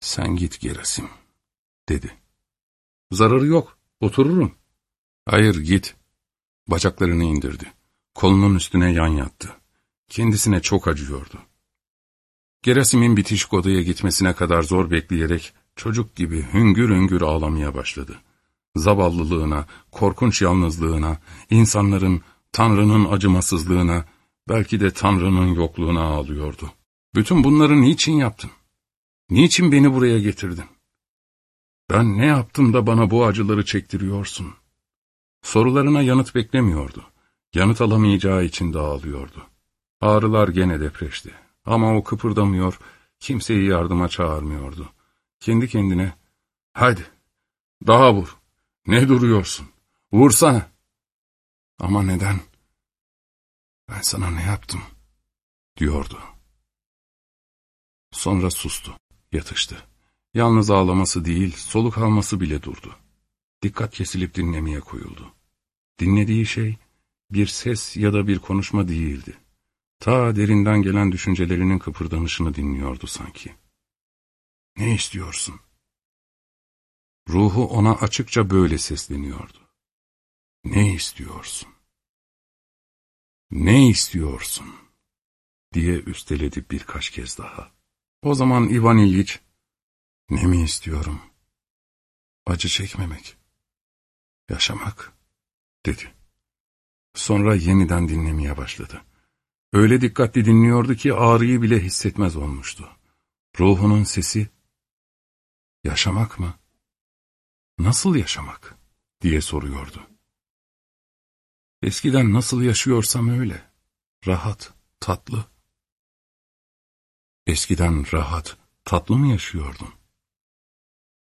''Sen git Gerasim.'' Dedi. ''Zararı yok, otururum.'' ''Hayır, git.'' Bacaklarını indirdi. Kolunun üstüne yan yattı. Kendisine çok acıyordu. Gerasim'in bitişik odaya gitmesine kadar zor bekleyerek çocuk gibi hüngür hüngür ağlamaya başladı zavallılığına, korkunç yalnızlığına, insanların, Tanrı'nın acımasızlığına, belki de Tanrı'nın yokluğuna ağlıyordu. Bütün bunları niçin yaptın? Niçin beni buraya getirdin? Ben ne yaptım da bana bu acıları çektiriyorsun? Sorularına yanıt beklemiyordu. Yanıt alamayacağı için de ağlıyordu. Ağrılar gene depreşti. Ama o kıpırdamıyor, kimseyi yardıma çağırmıyordu. Kendi kendine, hadi, daha vur, ne duruyorsun? Vursana. Ama neden? Ben sana ne yaptım? diyordu. Sonra sustu, yatıştı. Yalnız ağlaması değil, soluk alması bile durdu. Dikkat kesilip dinlemeye koyuldu. Dinlediği şey, bir ses ya da bir konuşma değildi. Ta derinden gelen düşüncelerinin kıpırdanışını dinliyordu sanki. Ne istiyorsun? Ruhu ona açıkça böyle sesleniyordu. Ne istiyorsun? Ne istiyorsun? diye üsteledi birkaç kez daha. O zaman Ivan İlyiç, ne mi istiyorum? Acı çekmemek, yaşamak, dedi. Sonra yeniden dinlemeye başladı. Öyle dikkatli dinliyordu ki ağrıyı bile hissetmez olmuştu. Ruhunun sesi, yaşamak mı? Nasıl yaşamak? diye soruyordu. Eskiden nasıl yaşıyorsam öyle. Rahat, tatlı. Eskiden rahat, tatlı mı yaşıyordum?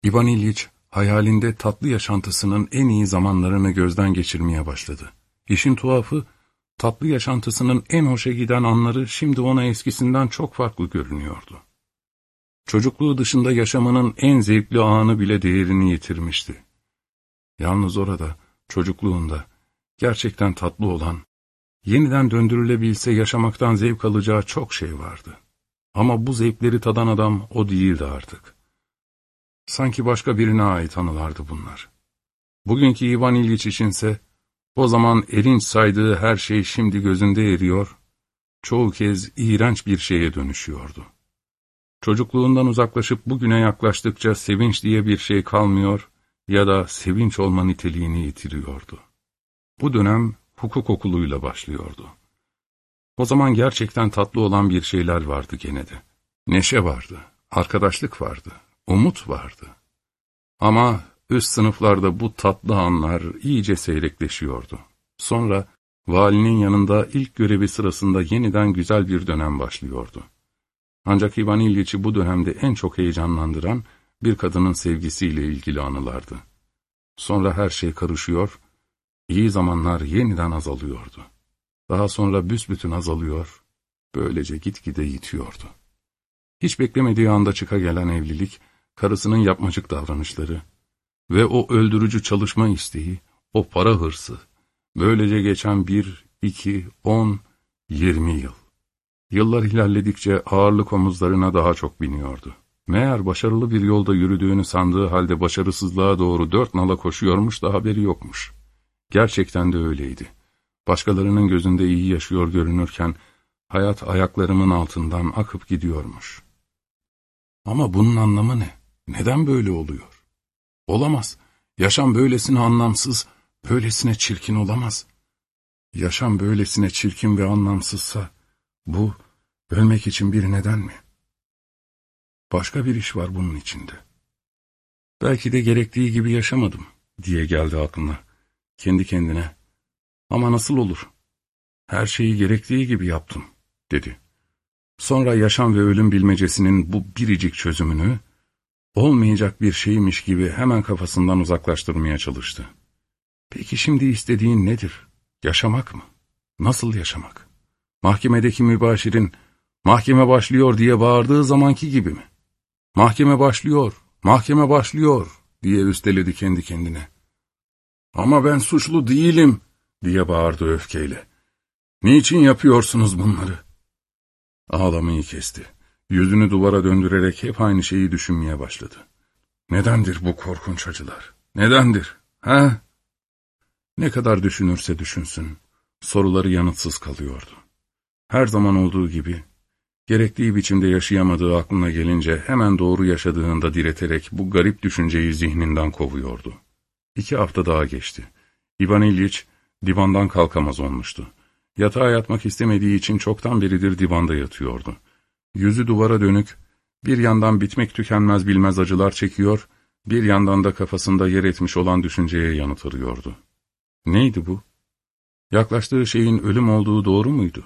İvan İlyich hayalinde tatlı yaşantısının en iyi zamanlarını gözden geçirmeye başladı. İşin tuhafı, tatlı yaşantısının en hoşa giden anları şimdi ona eskisinden çok farklı görünüyordu. Çocukluğu dışında yaşamanın en zevkli anı bile değerini yitirmişti. Yalnız orada, çocukluğunda, gerçekten tatlı olan, yeniden döndürülebilse yaşamaktan zevk alacağı çok şey vardı. Ama bu zevkleri tadan adam o değildi artık. Sanki başka birine ait anılardı bunlar. Bugünkü Ivan İlgiç içinse, o zaman erinç saydığı her şey şimdi gözünde eriyor, çoğu kez iğrenç bir şeye dönüşüyordu. Çocukluğundan uzaklaşıp bugüne yaklaştıkça sevinç diye bir şey kalmıyor ya da sevinç olma niteliğini yitiriyordu. Bu dönem hukuk okuluyla başlıyordu. O zaman gerçekten tatlı olan bir şeyler vardı gene de. Neşe vardı, arkadaşlık vardı, umut vardı. Ama üst sınıflarda bu tatlı anlar iyice seyrekleşiyordu. Sonra valinin yanında ilk görevi sırasında yeniden güzel bir dönem başlıyordu. Ancak Ivan İlyiç'i bu dönemde en çok heyecanlandıran bir kadının sevgisiyle ilgili anılardı. Sonra her şey karışıyor, iyi zamanlar yeniden azalıyordu. Daha sonra büsbütün azalıyor, böylece gitgide yitiyordu. Hiç beklemediği anda çıka gelen evlilik, karısının yapmacık davranışları ve o öldürücü çalışma isteği, o para hırsı, böylece geçen bir, iki, on, yirmi yıl. Yıllar ilerledikçe ağırlık omuzlarına daha çok biniyordu. Meğer başarılı bir yolda yürüdüğünü sandığı halde başarısızlığa doğru dört nala koşuyormuş da haberi yokmuş. Gerçekten de öyleydi. Başkalarının gözünde iyi yaşıyor görünürken, hayat ayaklarımın altından akıp gidiyormuş. Ama bunun anlamı ne? Neden böyle oluyor? Olamaz. Yaşam böylesine anlamsız, böylesine çirkin olamaz. Yaşam böylesine çirkin ve anlamsızsa, bu, ölmek için bir neden mi? Başka bir iş var bunun içinde. Belki de gerektiği gibi yaşamadım, diye geldi aklına. Kendi kendine. Ama nasıl olur? Her şeyi gerektiği gibi yaptım, dedi. Sonra yaşam ve ölüm bilmecesinin bu biricik çözümünü, olmayacak bir şeymiş gibi hemen kafasından uzaklaştırmaya çalıştı. Peki şimdi istediğin nedir? Yaşamak mı? Nasıl yaşamak? Mahkemedeki mübaşirin, mahkeme başlıyor diye bağırdığı zamanki gibi mi? Mahkeme başlıyor, mahkeme başlıyor diye üsteledi kendi kendine. Ama ben suçlu değilim diye bağırdı öfkeyle. Niçin yapıyorsunuz bunları? Ağlamayı kesti. Yüzünü duvara döndürerek hep aynı şeyi düşünmeye başladı. Nedendir bu korkunç acılar? Nedendir? Ha? Ne kadar düşünürse düşünsün, soruları yanıtsız kalıyordu. Her zaman olduğu gibi, gerektiği biçimde yaşayamadığı aklına gelince hemen doğru yaşadığında direterek bu garip düşünceyi zihninden kovuyordu. İki hafta daha geçti. İvan İlyich divandan kalkamaz olmuştu. Yatağa yatmak istemediği için çoktan beridir divanda yatıyordu. Yüzü duvara dönük, bir yandan bitmek tükenmez bilmez acılar çekiyor, bir yandan da kafasında yer etmiş olan düşünceye yanıt arıyordu. Neydi bu? Yaklaştığı şeyin ölüm olduğu doğru muydu?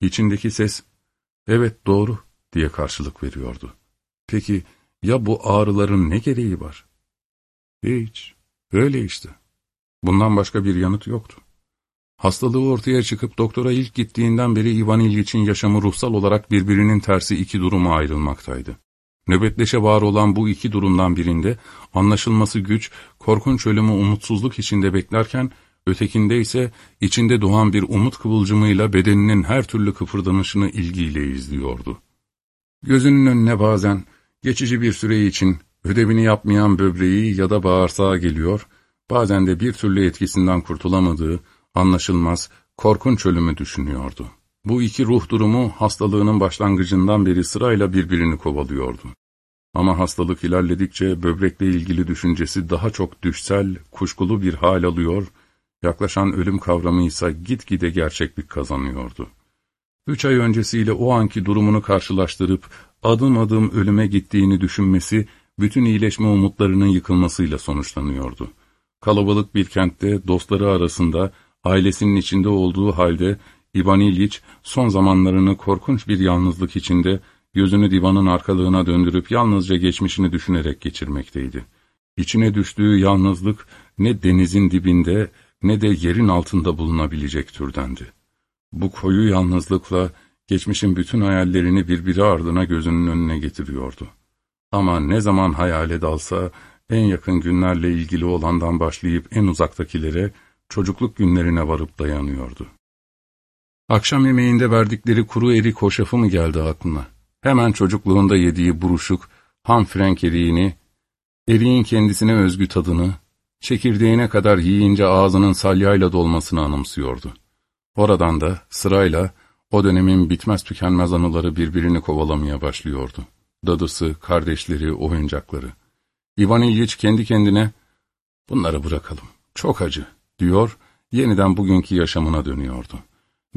İçindeki ses, evet doğru diye karşılık veriyordu. Peki ya bu ağrıların ne gereği var? Hiç, öyle işte. Bundan başka bir yanıt yoktu. Hastalığı ortaya çıkıp doktora ilk gittiğinden beri Ivan İlgiç'in yaşamı ruhsal olarak birbirinin tersi iki duruma ayrılmaktaydı. Nöbetleşe var olan bu iki durumdan birinde anlaşılması güç, korkunç ölümü umutsuzluk içinde beklerken, ötekinde ise içinde doğan bir umut kıvılcımıyla bedeninin her türlü kıpırdanışını ilgiyle izliyordu. Gözünün önüne bazen, geçici bir süre için ödevini yapmayan böbreği ya da bağırsağı geliyor, bazen de bir türlü etkisinden kurtulamadığı, anlaşılmaz, korkunç ölümü düşünüyordu. Bu iki ruh durumu hastalığının başlangıcından beri sırayla birbirini kovalıyordu. Ama hastalık ilerledikçe böbrekle ilgili düşüncesi daha çok düşsel, kuşkulu bir hal alıyor, yaklaşan ölüm kavramı ise gitgide gerçeklik kazanıyordu. Üç ay öncesiyle o anki durumunu karşılaştırıp adım adım ölüme gittiğini düşünmesi, bütün iyileşme umutlarının yıkılmasıyla sonuçlanıyordu. Kalabalık bir kentte dostları arasında, ailesinin içinde olduğu halde İvan İlyich son zamanlarını korkunç bir yalnızlık içinde gözünü divanın arkalığına döndürüp yalnızca geçmişini düşünerek geçirmekteydi. İçine düştüğü yalnızlık ne denizin dibinde ne de yerin altında bulunabilecek türdendi. Bu koyu yalnızlıkla geçmişin bütün hayallerini birbiri ardına gözünün önüne getiriyordu. Ama ne zaman hayale dalsa en yakın günlerle ilgili olandan başlayıp en uzaktakilere çocukluk günlerine varıp dayanıyordu. Akşam yemeğinde verdikleri kuru erik hoşafı mı geldi aklına? Hemen çocukluğunda yediği buruşuk, ham frenk eriğini, eriğin kendisine özgü tadını, çekirdeğine kadar yiyince ağzının salyayla dolmasını anımsıyordu. Oradan da sırayla o dönemin bitmez tükenmez anıları birbirini kovalamaya başlıyordu. Dadısı, kardeşleri, oyuncakları. İvan İlyich kendi kendine, ''Bunları bırakalım, çok acı.'' Diyor, yeniden bugünkü yaşamına dönüyordu.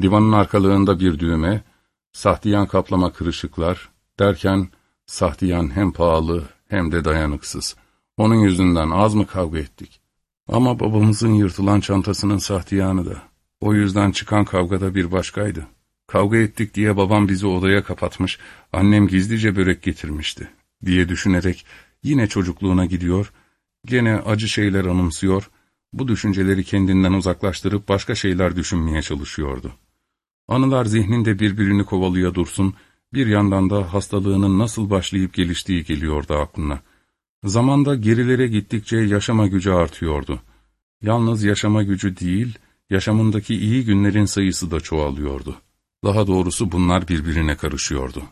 Divanın arkalığında bir düğme, sahtiyan kaplama kırışıklar, derken sahtiyan hem pahalı hem de dayanıksız. Onun yüzünden az mı kavga ettik? Ama babamızın yırtılan çantasının sahtiyanı da. O yüzden çıkan kavgada bir başkaydı. Kavga ettik diye babam bizi odaya kapatmış, annem gizlice börek getirmişti, diye düşünerek yine çocukluğuna gidiyor, gene acı şeyler anımsıyor, bu düşünceleri kendinden uzaklaştırıp başka şeyler düşünmeye çalışıyordu. Anılar zihninde birbirini kovalıyor dursun, bir yandan da hastalığının nasıl başlayıp geliştiği geliyordu aklına. Zamanda gerilere gittikçe yaşama gücü artıyordu. Yalnız yaşama gücü değil, yaşamındaki iyi günlerin sayısı da çoğalıyordu. Daha doğrusu bunlar birbirine karışıyordu.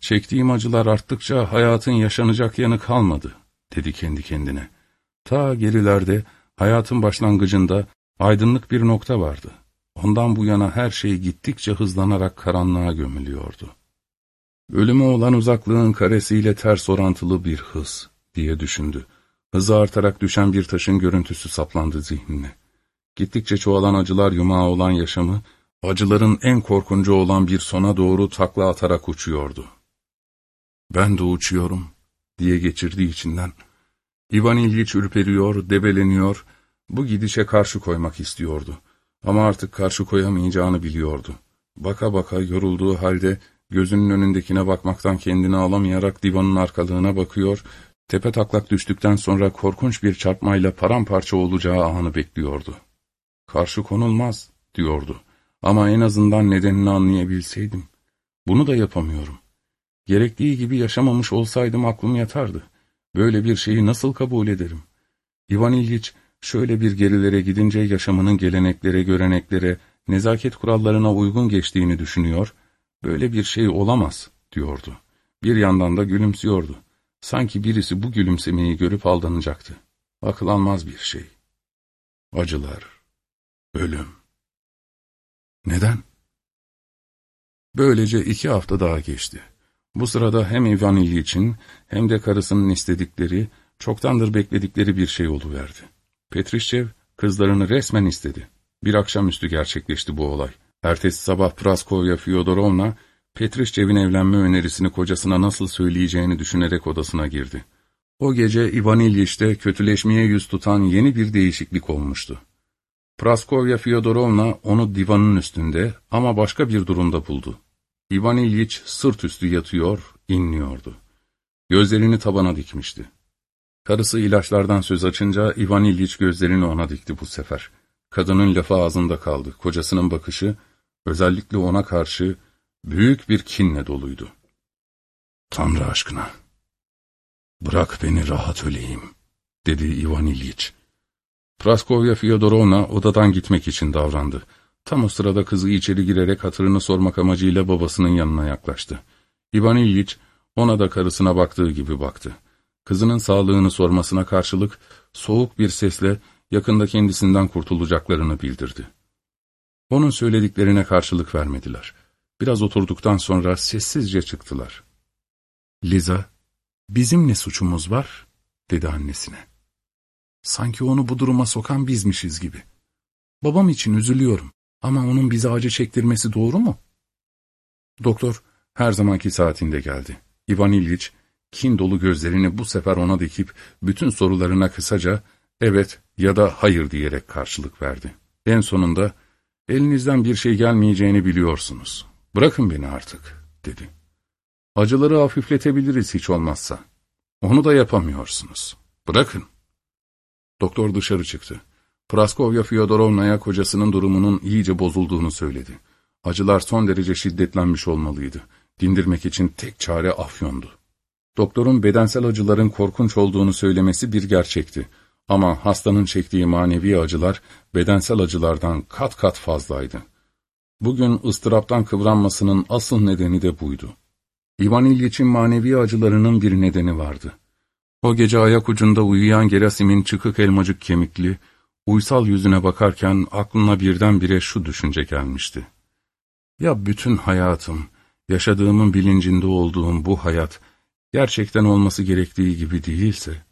Çektiğim acılar arttıkça hayatın yaşanacak yanı kalmadı, dedi kendi kendine. Ta gerilerde, hayatın başlangıcında aydınlık bir nokta vardı. Ondan bu yana her şey gittikçe hızlanarak karanlığa gömülüyordu. Ölüme olan uzaklığın karesiyle ters orantılı bir hız, diye düşündü. Hızı artarak düşen bir taşın görüntüsü saplandı zihnine. Gittikçe çoğalan acılar yumağı olan yaşamı, acıların en korkuncu olan bir sona doğru takla atarak uçuyordu. Ben de uçuyorum, diye geçirdiği içinden. İvan İlyiç ürperiyor, debeleniyor, bu gidişe karşı koymak istiyordu. Ama artık karşı koyamayacağını biliyordu. Baka baka yorulduğu halde gözünün önündekine bakmaktan kendini alamayarak divanın arkalığına bakıyor, tepe taklak düştükten sonra korkunç bir çarpmayla paramparça olacağı anı bekliyordu. Karşı konulmaz, diyordu. Ama en azından nedenini anlayabilseydim. Bunu da yapamıyorum. Gerektiği gibi yaşamamış olsaydım aklım yatardı. Böyle bir şeyi nasıl kabul ederim? İvan İlgiç, şöyle bir gerilere gidince yaşamının geleneklere, göreneklere, nezaket kurallarına uygun geçtiğini düşünüyor, böyle bir şey olamaz, diyordu. Bir yandan da gülümsüyordu. Sanki birisi bu gülümsemeyi görüp aldanacaktı. Akıl bir şey. Acılar, ölüm. Neden? Böylece iki hafta daha geçti. Bu sırada hem Ivan için hem de karısının istedikleri, çoktandır bekledikleri bir şey oluverdi. Petrişçev kızlarını resmen istedi. Bir akşamüstü gerçekleşti bu olay. Ertesi sabah Praskovya Fyodorovna, Petrişçev'in evlenme önerisini kocasına nasıl söyleyeceğini düşünerek odasına girdi. O gece Ivan İlyiş'te kötüleşmeye yüz tutan yeni bir değişiklik olmuştu. Praskovya Fyodorovna onu divanın üstünde ama başka bir durumda buldu. Ivan İlyiç sırt üstü yatıyor, inliyordu. Gözlerini tabana dikmişti. Karısı ilaçlardan söz açınca Ivan İlyiç gözlerini ona dikti bu sefer. Kadının lafı ağzında kaldı. Kocasının bakışı, özellikle ona karşı büyük bir kinle doluydu. Tanrı aşkına, ''Bırak beni rahat öleyim.'' dedi Ivan İlyich. Praskovya Fyodorovna odadan gitmek için davrandı. Tam o sırada kızı içeri girerek hatırını sormak amacıyla babasının yanına yaklaştı. Ivan İlyich ona da karısına baktığı gibi baktı. Kızının sağlığını sormasına karşılık soğuk bir sesle yakında kendisinden kurtulacaklarını bildirdi. Onun söylediklerine karşılık vermediler. Biraz oturduktan sonra sessizce çıktılar. Liza, bizim ne suçumuz var? dedi annesine. Sanki onu bu duruma sokan bizmişiz gibi. Babam için üzülüyorum ama onun bize acı çektirmesi doğru mu? Doktor her zamanki saatinde geldi. Ivan İlyich, kin dolu gözlerini bu sefer ona dikip bütün sorularına kısaca evet ya da hayır diyerek karşılık verdi. En sonunda elinizden bir şey gelmeyeceğini biliyorsunuz. Bırakın beni artık dedi. Acıları hafifletebiliriz hiç olmazsa. Onu da yapamıyorsunuz. Bırakın. Doktor dışarı çıktı. Praskovya Fyodorovna'ya kocasının durumunun iyice bozulduğunu söyledi. Acılar son derece şiddetlenmiş olmalıydı. Dindirmek için tek çare afyondu. Doktorun bedensel acıların korkunç olduğunu söylemesi bir gerçekti. Ama hastanın çektiği manevi acılar bedensel acılardan kat kat fazlaydı. Bugün ıstıraptan kıvranmasının asıl nedeni de buydu. İvan İlyiç'in manevi acılarının bir nedeni vardı. O gece ayak ucunda uyuyan Gerasim'in çıkık elmacık kemikli, uysal yüzüne bakarken aklına birdenbire şu düşünce gelmişti. Ya bütün hayatım, yaşadığımın bilincinde olduğum bu hayat, gerçekten olması gerektiği gibi değilse,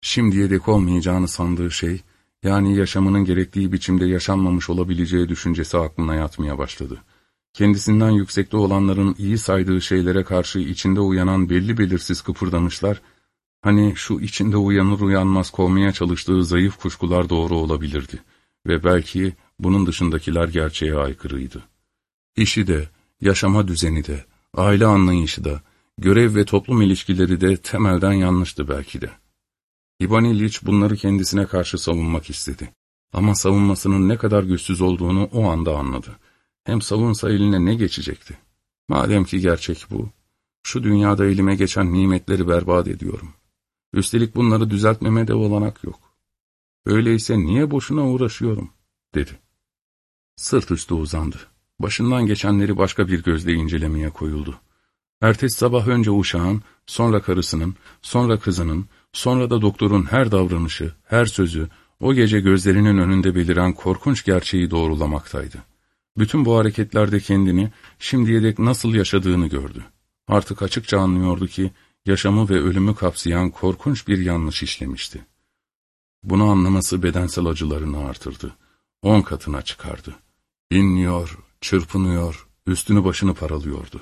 şimdiye dek olmayacağını sandığı şey, yani yaşamının gerektiği biçimde yaşanmamış olabileceği düşüncesi aklına yatmaya başladı. Kendisinden yüksekte olanların iyi saydığı şeylere karşı içinde uyanan belli belirsiz kıpırdanışlar, hani şu içinde uyanır uyanmaz kovmaya çalıştığı zayıf kuşkular doğru olabilirdi ve belki bunun dışındakiler gerçeğe aykırıydı. İşi de, yaşama düzeni de, aile anlayışı da, görev ve toplum ilişkileri de temelden yanlıştı belki de. İvan İlyich bunları kendisine karşı savunmak istedi. Ama savunmasının ne kadar güçsüz olduğunu o anda anladı. Hem savunsa eline ne geçecekti? Madem ki gerçek bu, şu dünyada elime geçen nimetleri berbat ediyorum. Üstelik bunları düzeltmeme de olanak yok. Öyleyse niye boşuna uğraşıyorum, dedi. Sırt üstü uzandı. Başından geçenleri başka bir gözle incelemeye koyuldu. Ertesi sabah önce uşağın, sonra karısının, sonra kızının, sonra da doktorun her davranışı, her sözü, o gece gözlerinin önünde beliren korkunç gerçeği doğrulamaktaydı. Bütün bu hareketlerde kendini şimdiye dek nasıl yaşadığını gördü. Artık açıkça anlıyordu ki yaşamı ve ölümü kapsayan korkunç bir yanlış işlemişti. Bunu anlaması bedensel acılarını artırdı. On katına çıkardı. İnliyor, çırpınıyor, üstünü başını paralıyordu.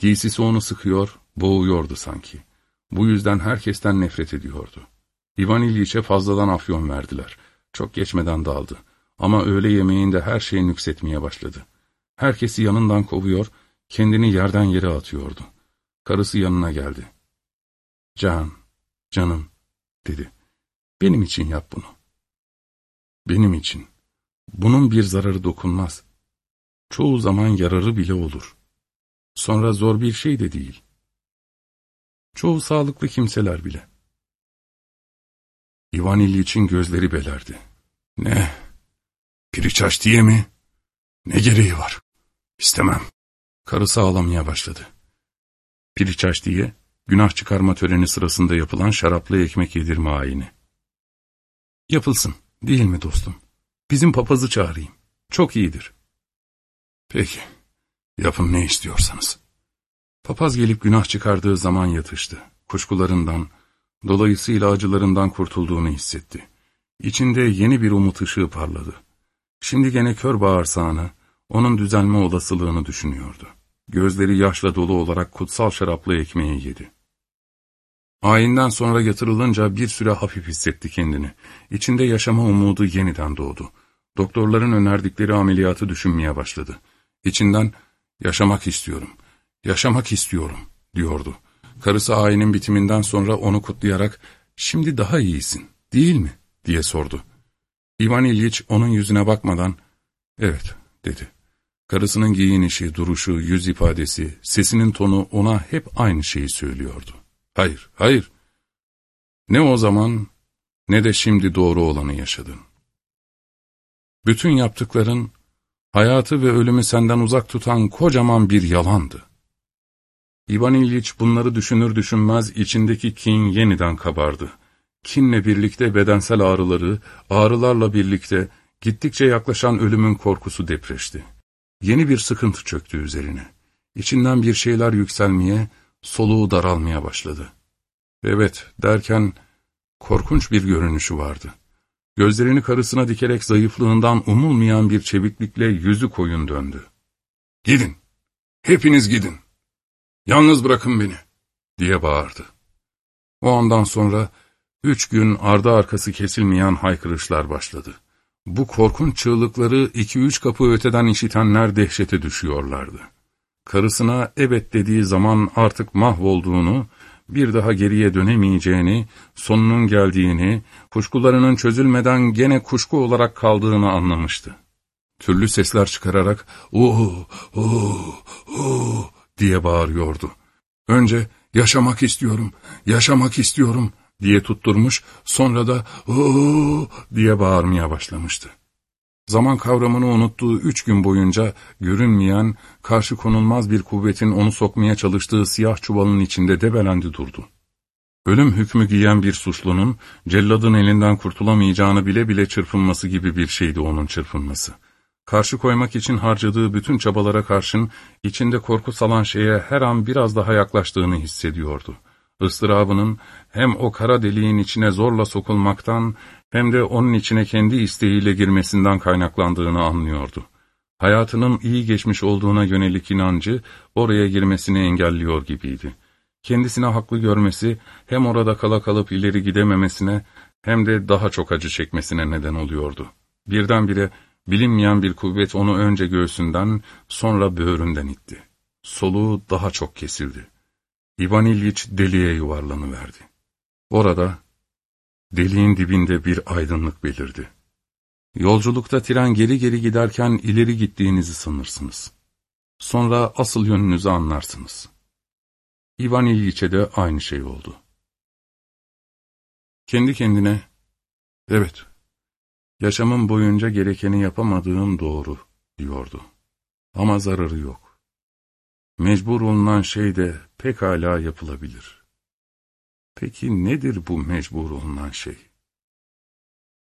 Giysisi onu sıkıyor, boğuyordu sanki. Bu yüzden herkesten nefret ediyordu. İvan İlyiç'e fazladan afyon verdiler. Çok geçmeden daldı. Ama öğle yemeğinde her şey nüksetmeye başladı. Herkesi yanından kovuyor, kendini yerden yere atıyordu. Karısı yanına geldi. Can, canım, dedi. Benim için yap bunu. Benim için. Bunun bir zararı dokunmaz. Çoğu zaman yararı bile olur. Sonra zor bir şey de değil. Çoğu sağlıklı kimseler bile. İvan İlyiç'in gözleri belerdi. Ne? Piriçaş diye mi? Ne gereği var? İstemem. Karısı ağlamaya başladı. Piriçaş diye günah çıkarma töreni sırasında yapılan şaraplı ekmek yedirme ayini. Yapılsın, değil mi dostum? Bizim papazı çağırayım. Çok iyidir. Peki, yapın ne istiyorsanız. Papaz gelip günah çıkardığı zaman yatıştı. Kuşkularından, dolayısıyla acılarından kurtulduğunu hissetti. İçinde yeni bir umut ışığı parladı. Şimdi gene kör bağırsağını, onun düzelme olasılığını düşünüyordu. Gözleri yaşla dolu olarak kutsal şaraplı ekmeği yedi. Ayinden sonra yatırılınca bir süre hafif hissetti kendini. İçinde yaşama umudu yeniden doğdu. Doktorların önerdikleri ameliyatı düşünmeye başladı. İçinden, yaşamak istiyorum, yaşamak istiyorum, diyordu. Karısı ayinin bitiminden sonra onu kutlayarak, şimdi daha iyisin, değil mi, diye sordu. İvan İlyich onun yüzüne bakmadan, evet, dedi. Karısının giyinişi, duruşu, yüz ifadesi, sesinin tonu ona hep aynı şeyi söylüyordu. Hayır, hayır, Ne o zaman ne de şimdi doğru olanı yaşadın. Bütün yaptıkların, hayatı ve ölümü senden uzak tutan kocaman bir yalandı. İvan İlyich bunları düşünür düşünmez içindeki kin yeniden kabardı. Kinle birlikte bedensel ağrıları, ağrılarla birlikte gittikçe yaklaşan ölümün korkusu depreşti. Yeni bir sıkıntı çöktü üzerine. İçinden bir şeyler yükselmeye, soluğu daralmaya başladı. Evet derken korkunç bir görünüşü vardı. Gözlerini karısına dikerek zayıflığından umulmayan bir çeviklikle yüzü koyun döndü. ''Gidin, hepiniz gidin, yalnız bırakın beni.'' diye bağırdı. O andan sonra üç gün ardı arkası kesilmeyen haykırışlar başladı. Bu korkunç çığlıkları iki üç kapı öteden işitenler dehşete düşüyorlardı. Karısına evet dediği zaman artık mahvolduğunu, bir daha geriye dönemeyeceğini, sonunun geldiğini, kuşkularının çözülmeden gene kuşku olarak kaldığını anlamıştı. Türlü sesler çıkararak ''Uuu, uuu, uuu'' diye bağırıyordu. Önce ''Yaşamak istiyorum, yaşamak istiyorum'' diye tutturmuş, sonra da ''Uuu'' diye bağırmaya başlamıştı. Zaman kavramını unuttuğu üç gün boyunca görünmeyen, karşı konulmaz bir kuvvetin onu sokmaya çalıştığı siyah çuvalın içinde debelendi durdu. Ölüm hükmü giyen bir suçlunun, celladın elinden kurtulamayacağını bile bile çırpınması gibi bir şeydi onun çırpınması. Karşı koymak için harcadığı bütün çabalara karşın, içinde korku salan şeye her an biraz daha yaklaştığını hissediyordu. Istırabının hem o kara deliğin içine zorla sokulmaktan hem de onun içine kendi isteğiyle girmesinden kaynaklandığını anlıyordu. Hayatının iyi geçmiş olduğuna yönelik inancı oraya girmesini engelliyor gibiydi. Kendisine haklı görmesi hem orada kala kalıp ileri gidememesine hem de daha çok acı çekmesine neden oluyordu. Birdenbire bilinmeyen bir kuvvet onu önce göğsünden sonra böğründen itti. Soluğu daha çok kesildi. İvan İlyich deliğe yuvarlanıverdi. Orada Deliğin dibinde bir aydınlık belirdi. Yolculukta tren geri geri giderken ileri gittiğinizi sanırsınız. Sonra asıl yönünüzü anlarsınız. İvan İlyiç'e de aynı şey oldu. Kendi kendine, evet, yaşamım boyunca gerekeni yapamadığım doğru, diyordu. Ama zararı yok. Mecbur olunan şey de pekala yapılabilir.'' Peki nedir bu mecbur olunan şey?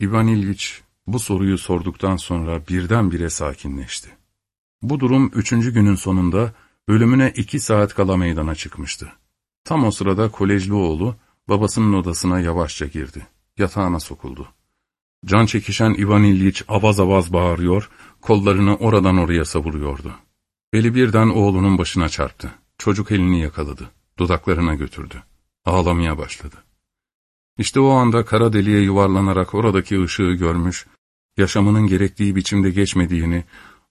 İvan İlgiç bu soruyu sorduktan sonra birdenbire sakinleşti. Bu durum üçüncü günün sonunda ölümüne iki saat kala meydana çıkmıştı. Tam o sırada kolejli oğlu babasının odasına yavaşça girdi. Yatağına sokuldu. Can çekişen İvan İlgiç avaz avaz bağırıyor, kollarını oradan oraya savuruyordu. Eli birden oğlunun başına çarptı. Çocuk elini yakaladı. Dudaklarına götürdü. Ağlamaya başladı. İşte o anda kara deliğe yuvarlanarak oradaki ışığı görmüş, yaşamının gerektiği biçimde geçmediğini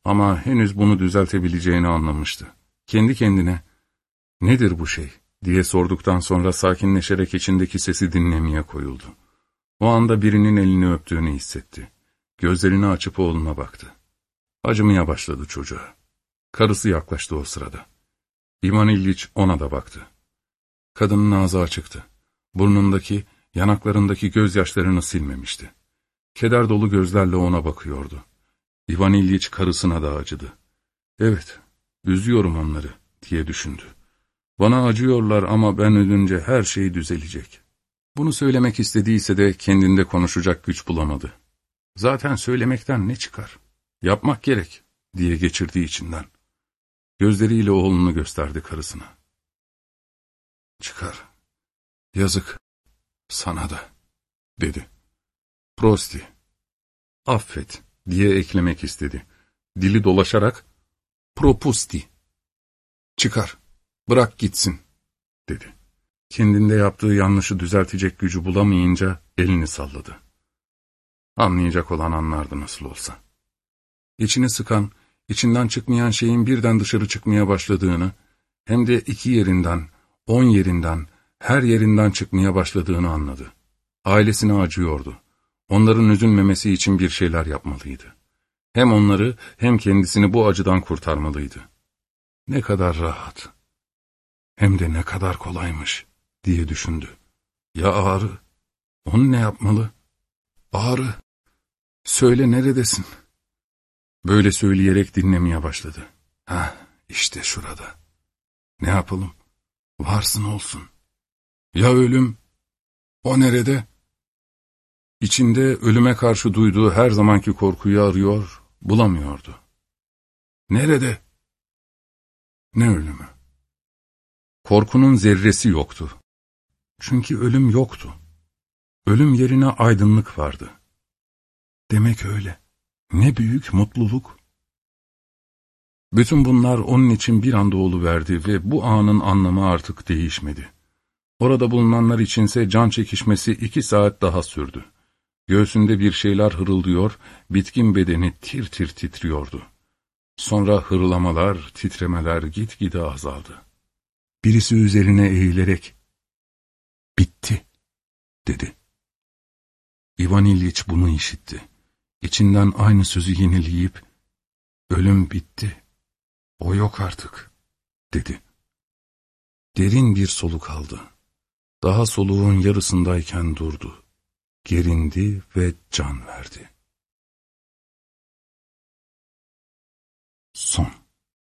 ama henüz bunu düzeltebileceğini anlamıştı. Kendi kendine, nedir bu şey diye sorduktan sonra sakinleşerek içindeki sesi dinlemeye koyuldu. O anda birinin elini öptüğünü hissetti. Gözlerini açıp oğluna baktı. Acımaya başladı çocuğa. Karısı yaklaştı o sırada. İman İlgiç ona da baktı. Kadının ağzı açıktı. Burnundaki, yanaklarındaki gözyaşlarını silmemişti. Keder dolu gözlerle ona bakıyordu. İvan İlyich karısına da acıdı. Evet, üzüyorum onları, diye düşündü. Bana acıyorlar ama ben ölünce her şey düzelecek. Bunu söylemek istediyse de kendinde konuşacak güç bulamadı. Zaten söylemekten ne çıkar? Yapmak gerek, diye geçirdiği içinden. Gözleriyle oğlunu gösterdi karısına. Çıkar. Yazık. Sana da. Dedi. Prosti. Affet diye eklemek istedi. Dili dolaşarak propusti. Çıkar. Bırak gitsin. Dedi. Kendinde yaptığı yanlışı düzeltecek gücü bulamayınca elini salladı. Anlayacak olan anlardı nasıl olsa. İçini sıkan, içinden çıkmayan şeyin birden dışarı çıkmaya başladığını, hem de iki yerinden, on yerinden, her yerinden çıkmaya başladığını anladı. Ailesine acıyordu. Onların üzülmemesi için bir şeyler yapmalıydı. Hem onları hem kendisini bu acıdan kurtarmalıydı. Ne kadar rahat, hem de ne kadar kolaymış diye düşündü. Ya ağrı Onu ne yapmalı? Ağrı, söyle neredesin? Böyle söyleyerek dinlemeye başladı. Ha, işte şurada. Ne yapalım? Varsın olsun. Ya ölüm? O nerede? İçinde ölüme karşı duyduğu her zamanki korkuyu arıyor, bulamıyordu. Nerede? Ne ölümü? Korkunun zerresi yoktu. Çünkü ölüm yoktu. Ölüm yerine aydınlık vardı. Demek öyle. Ne büyük mutluluk. Bütün bunlar onun için bir anda verdi ve bu anın anlamı artık değişmedi. Orada bulunanlar içinse can çekişmesi iki saat daha sürdü. Göğsünde bir şeyler hırıldıyor, bitkin bedeni tir tir titriyordu. Sonra hırlamalar, titremeler gitgide azaldı. Birisi üzerine eğilerek, ''Bitti.'' dedi. İvan İlyich bunu işitti. İçinden aynı sözü yenileyip, ''Ölüm bitti, o yok artık.'' dedi. Derin bir soluk aldı. Daha soluğun yarısındayken durdu. Gerindi ve can verdi. Son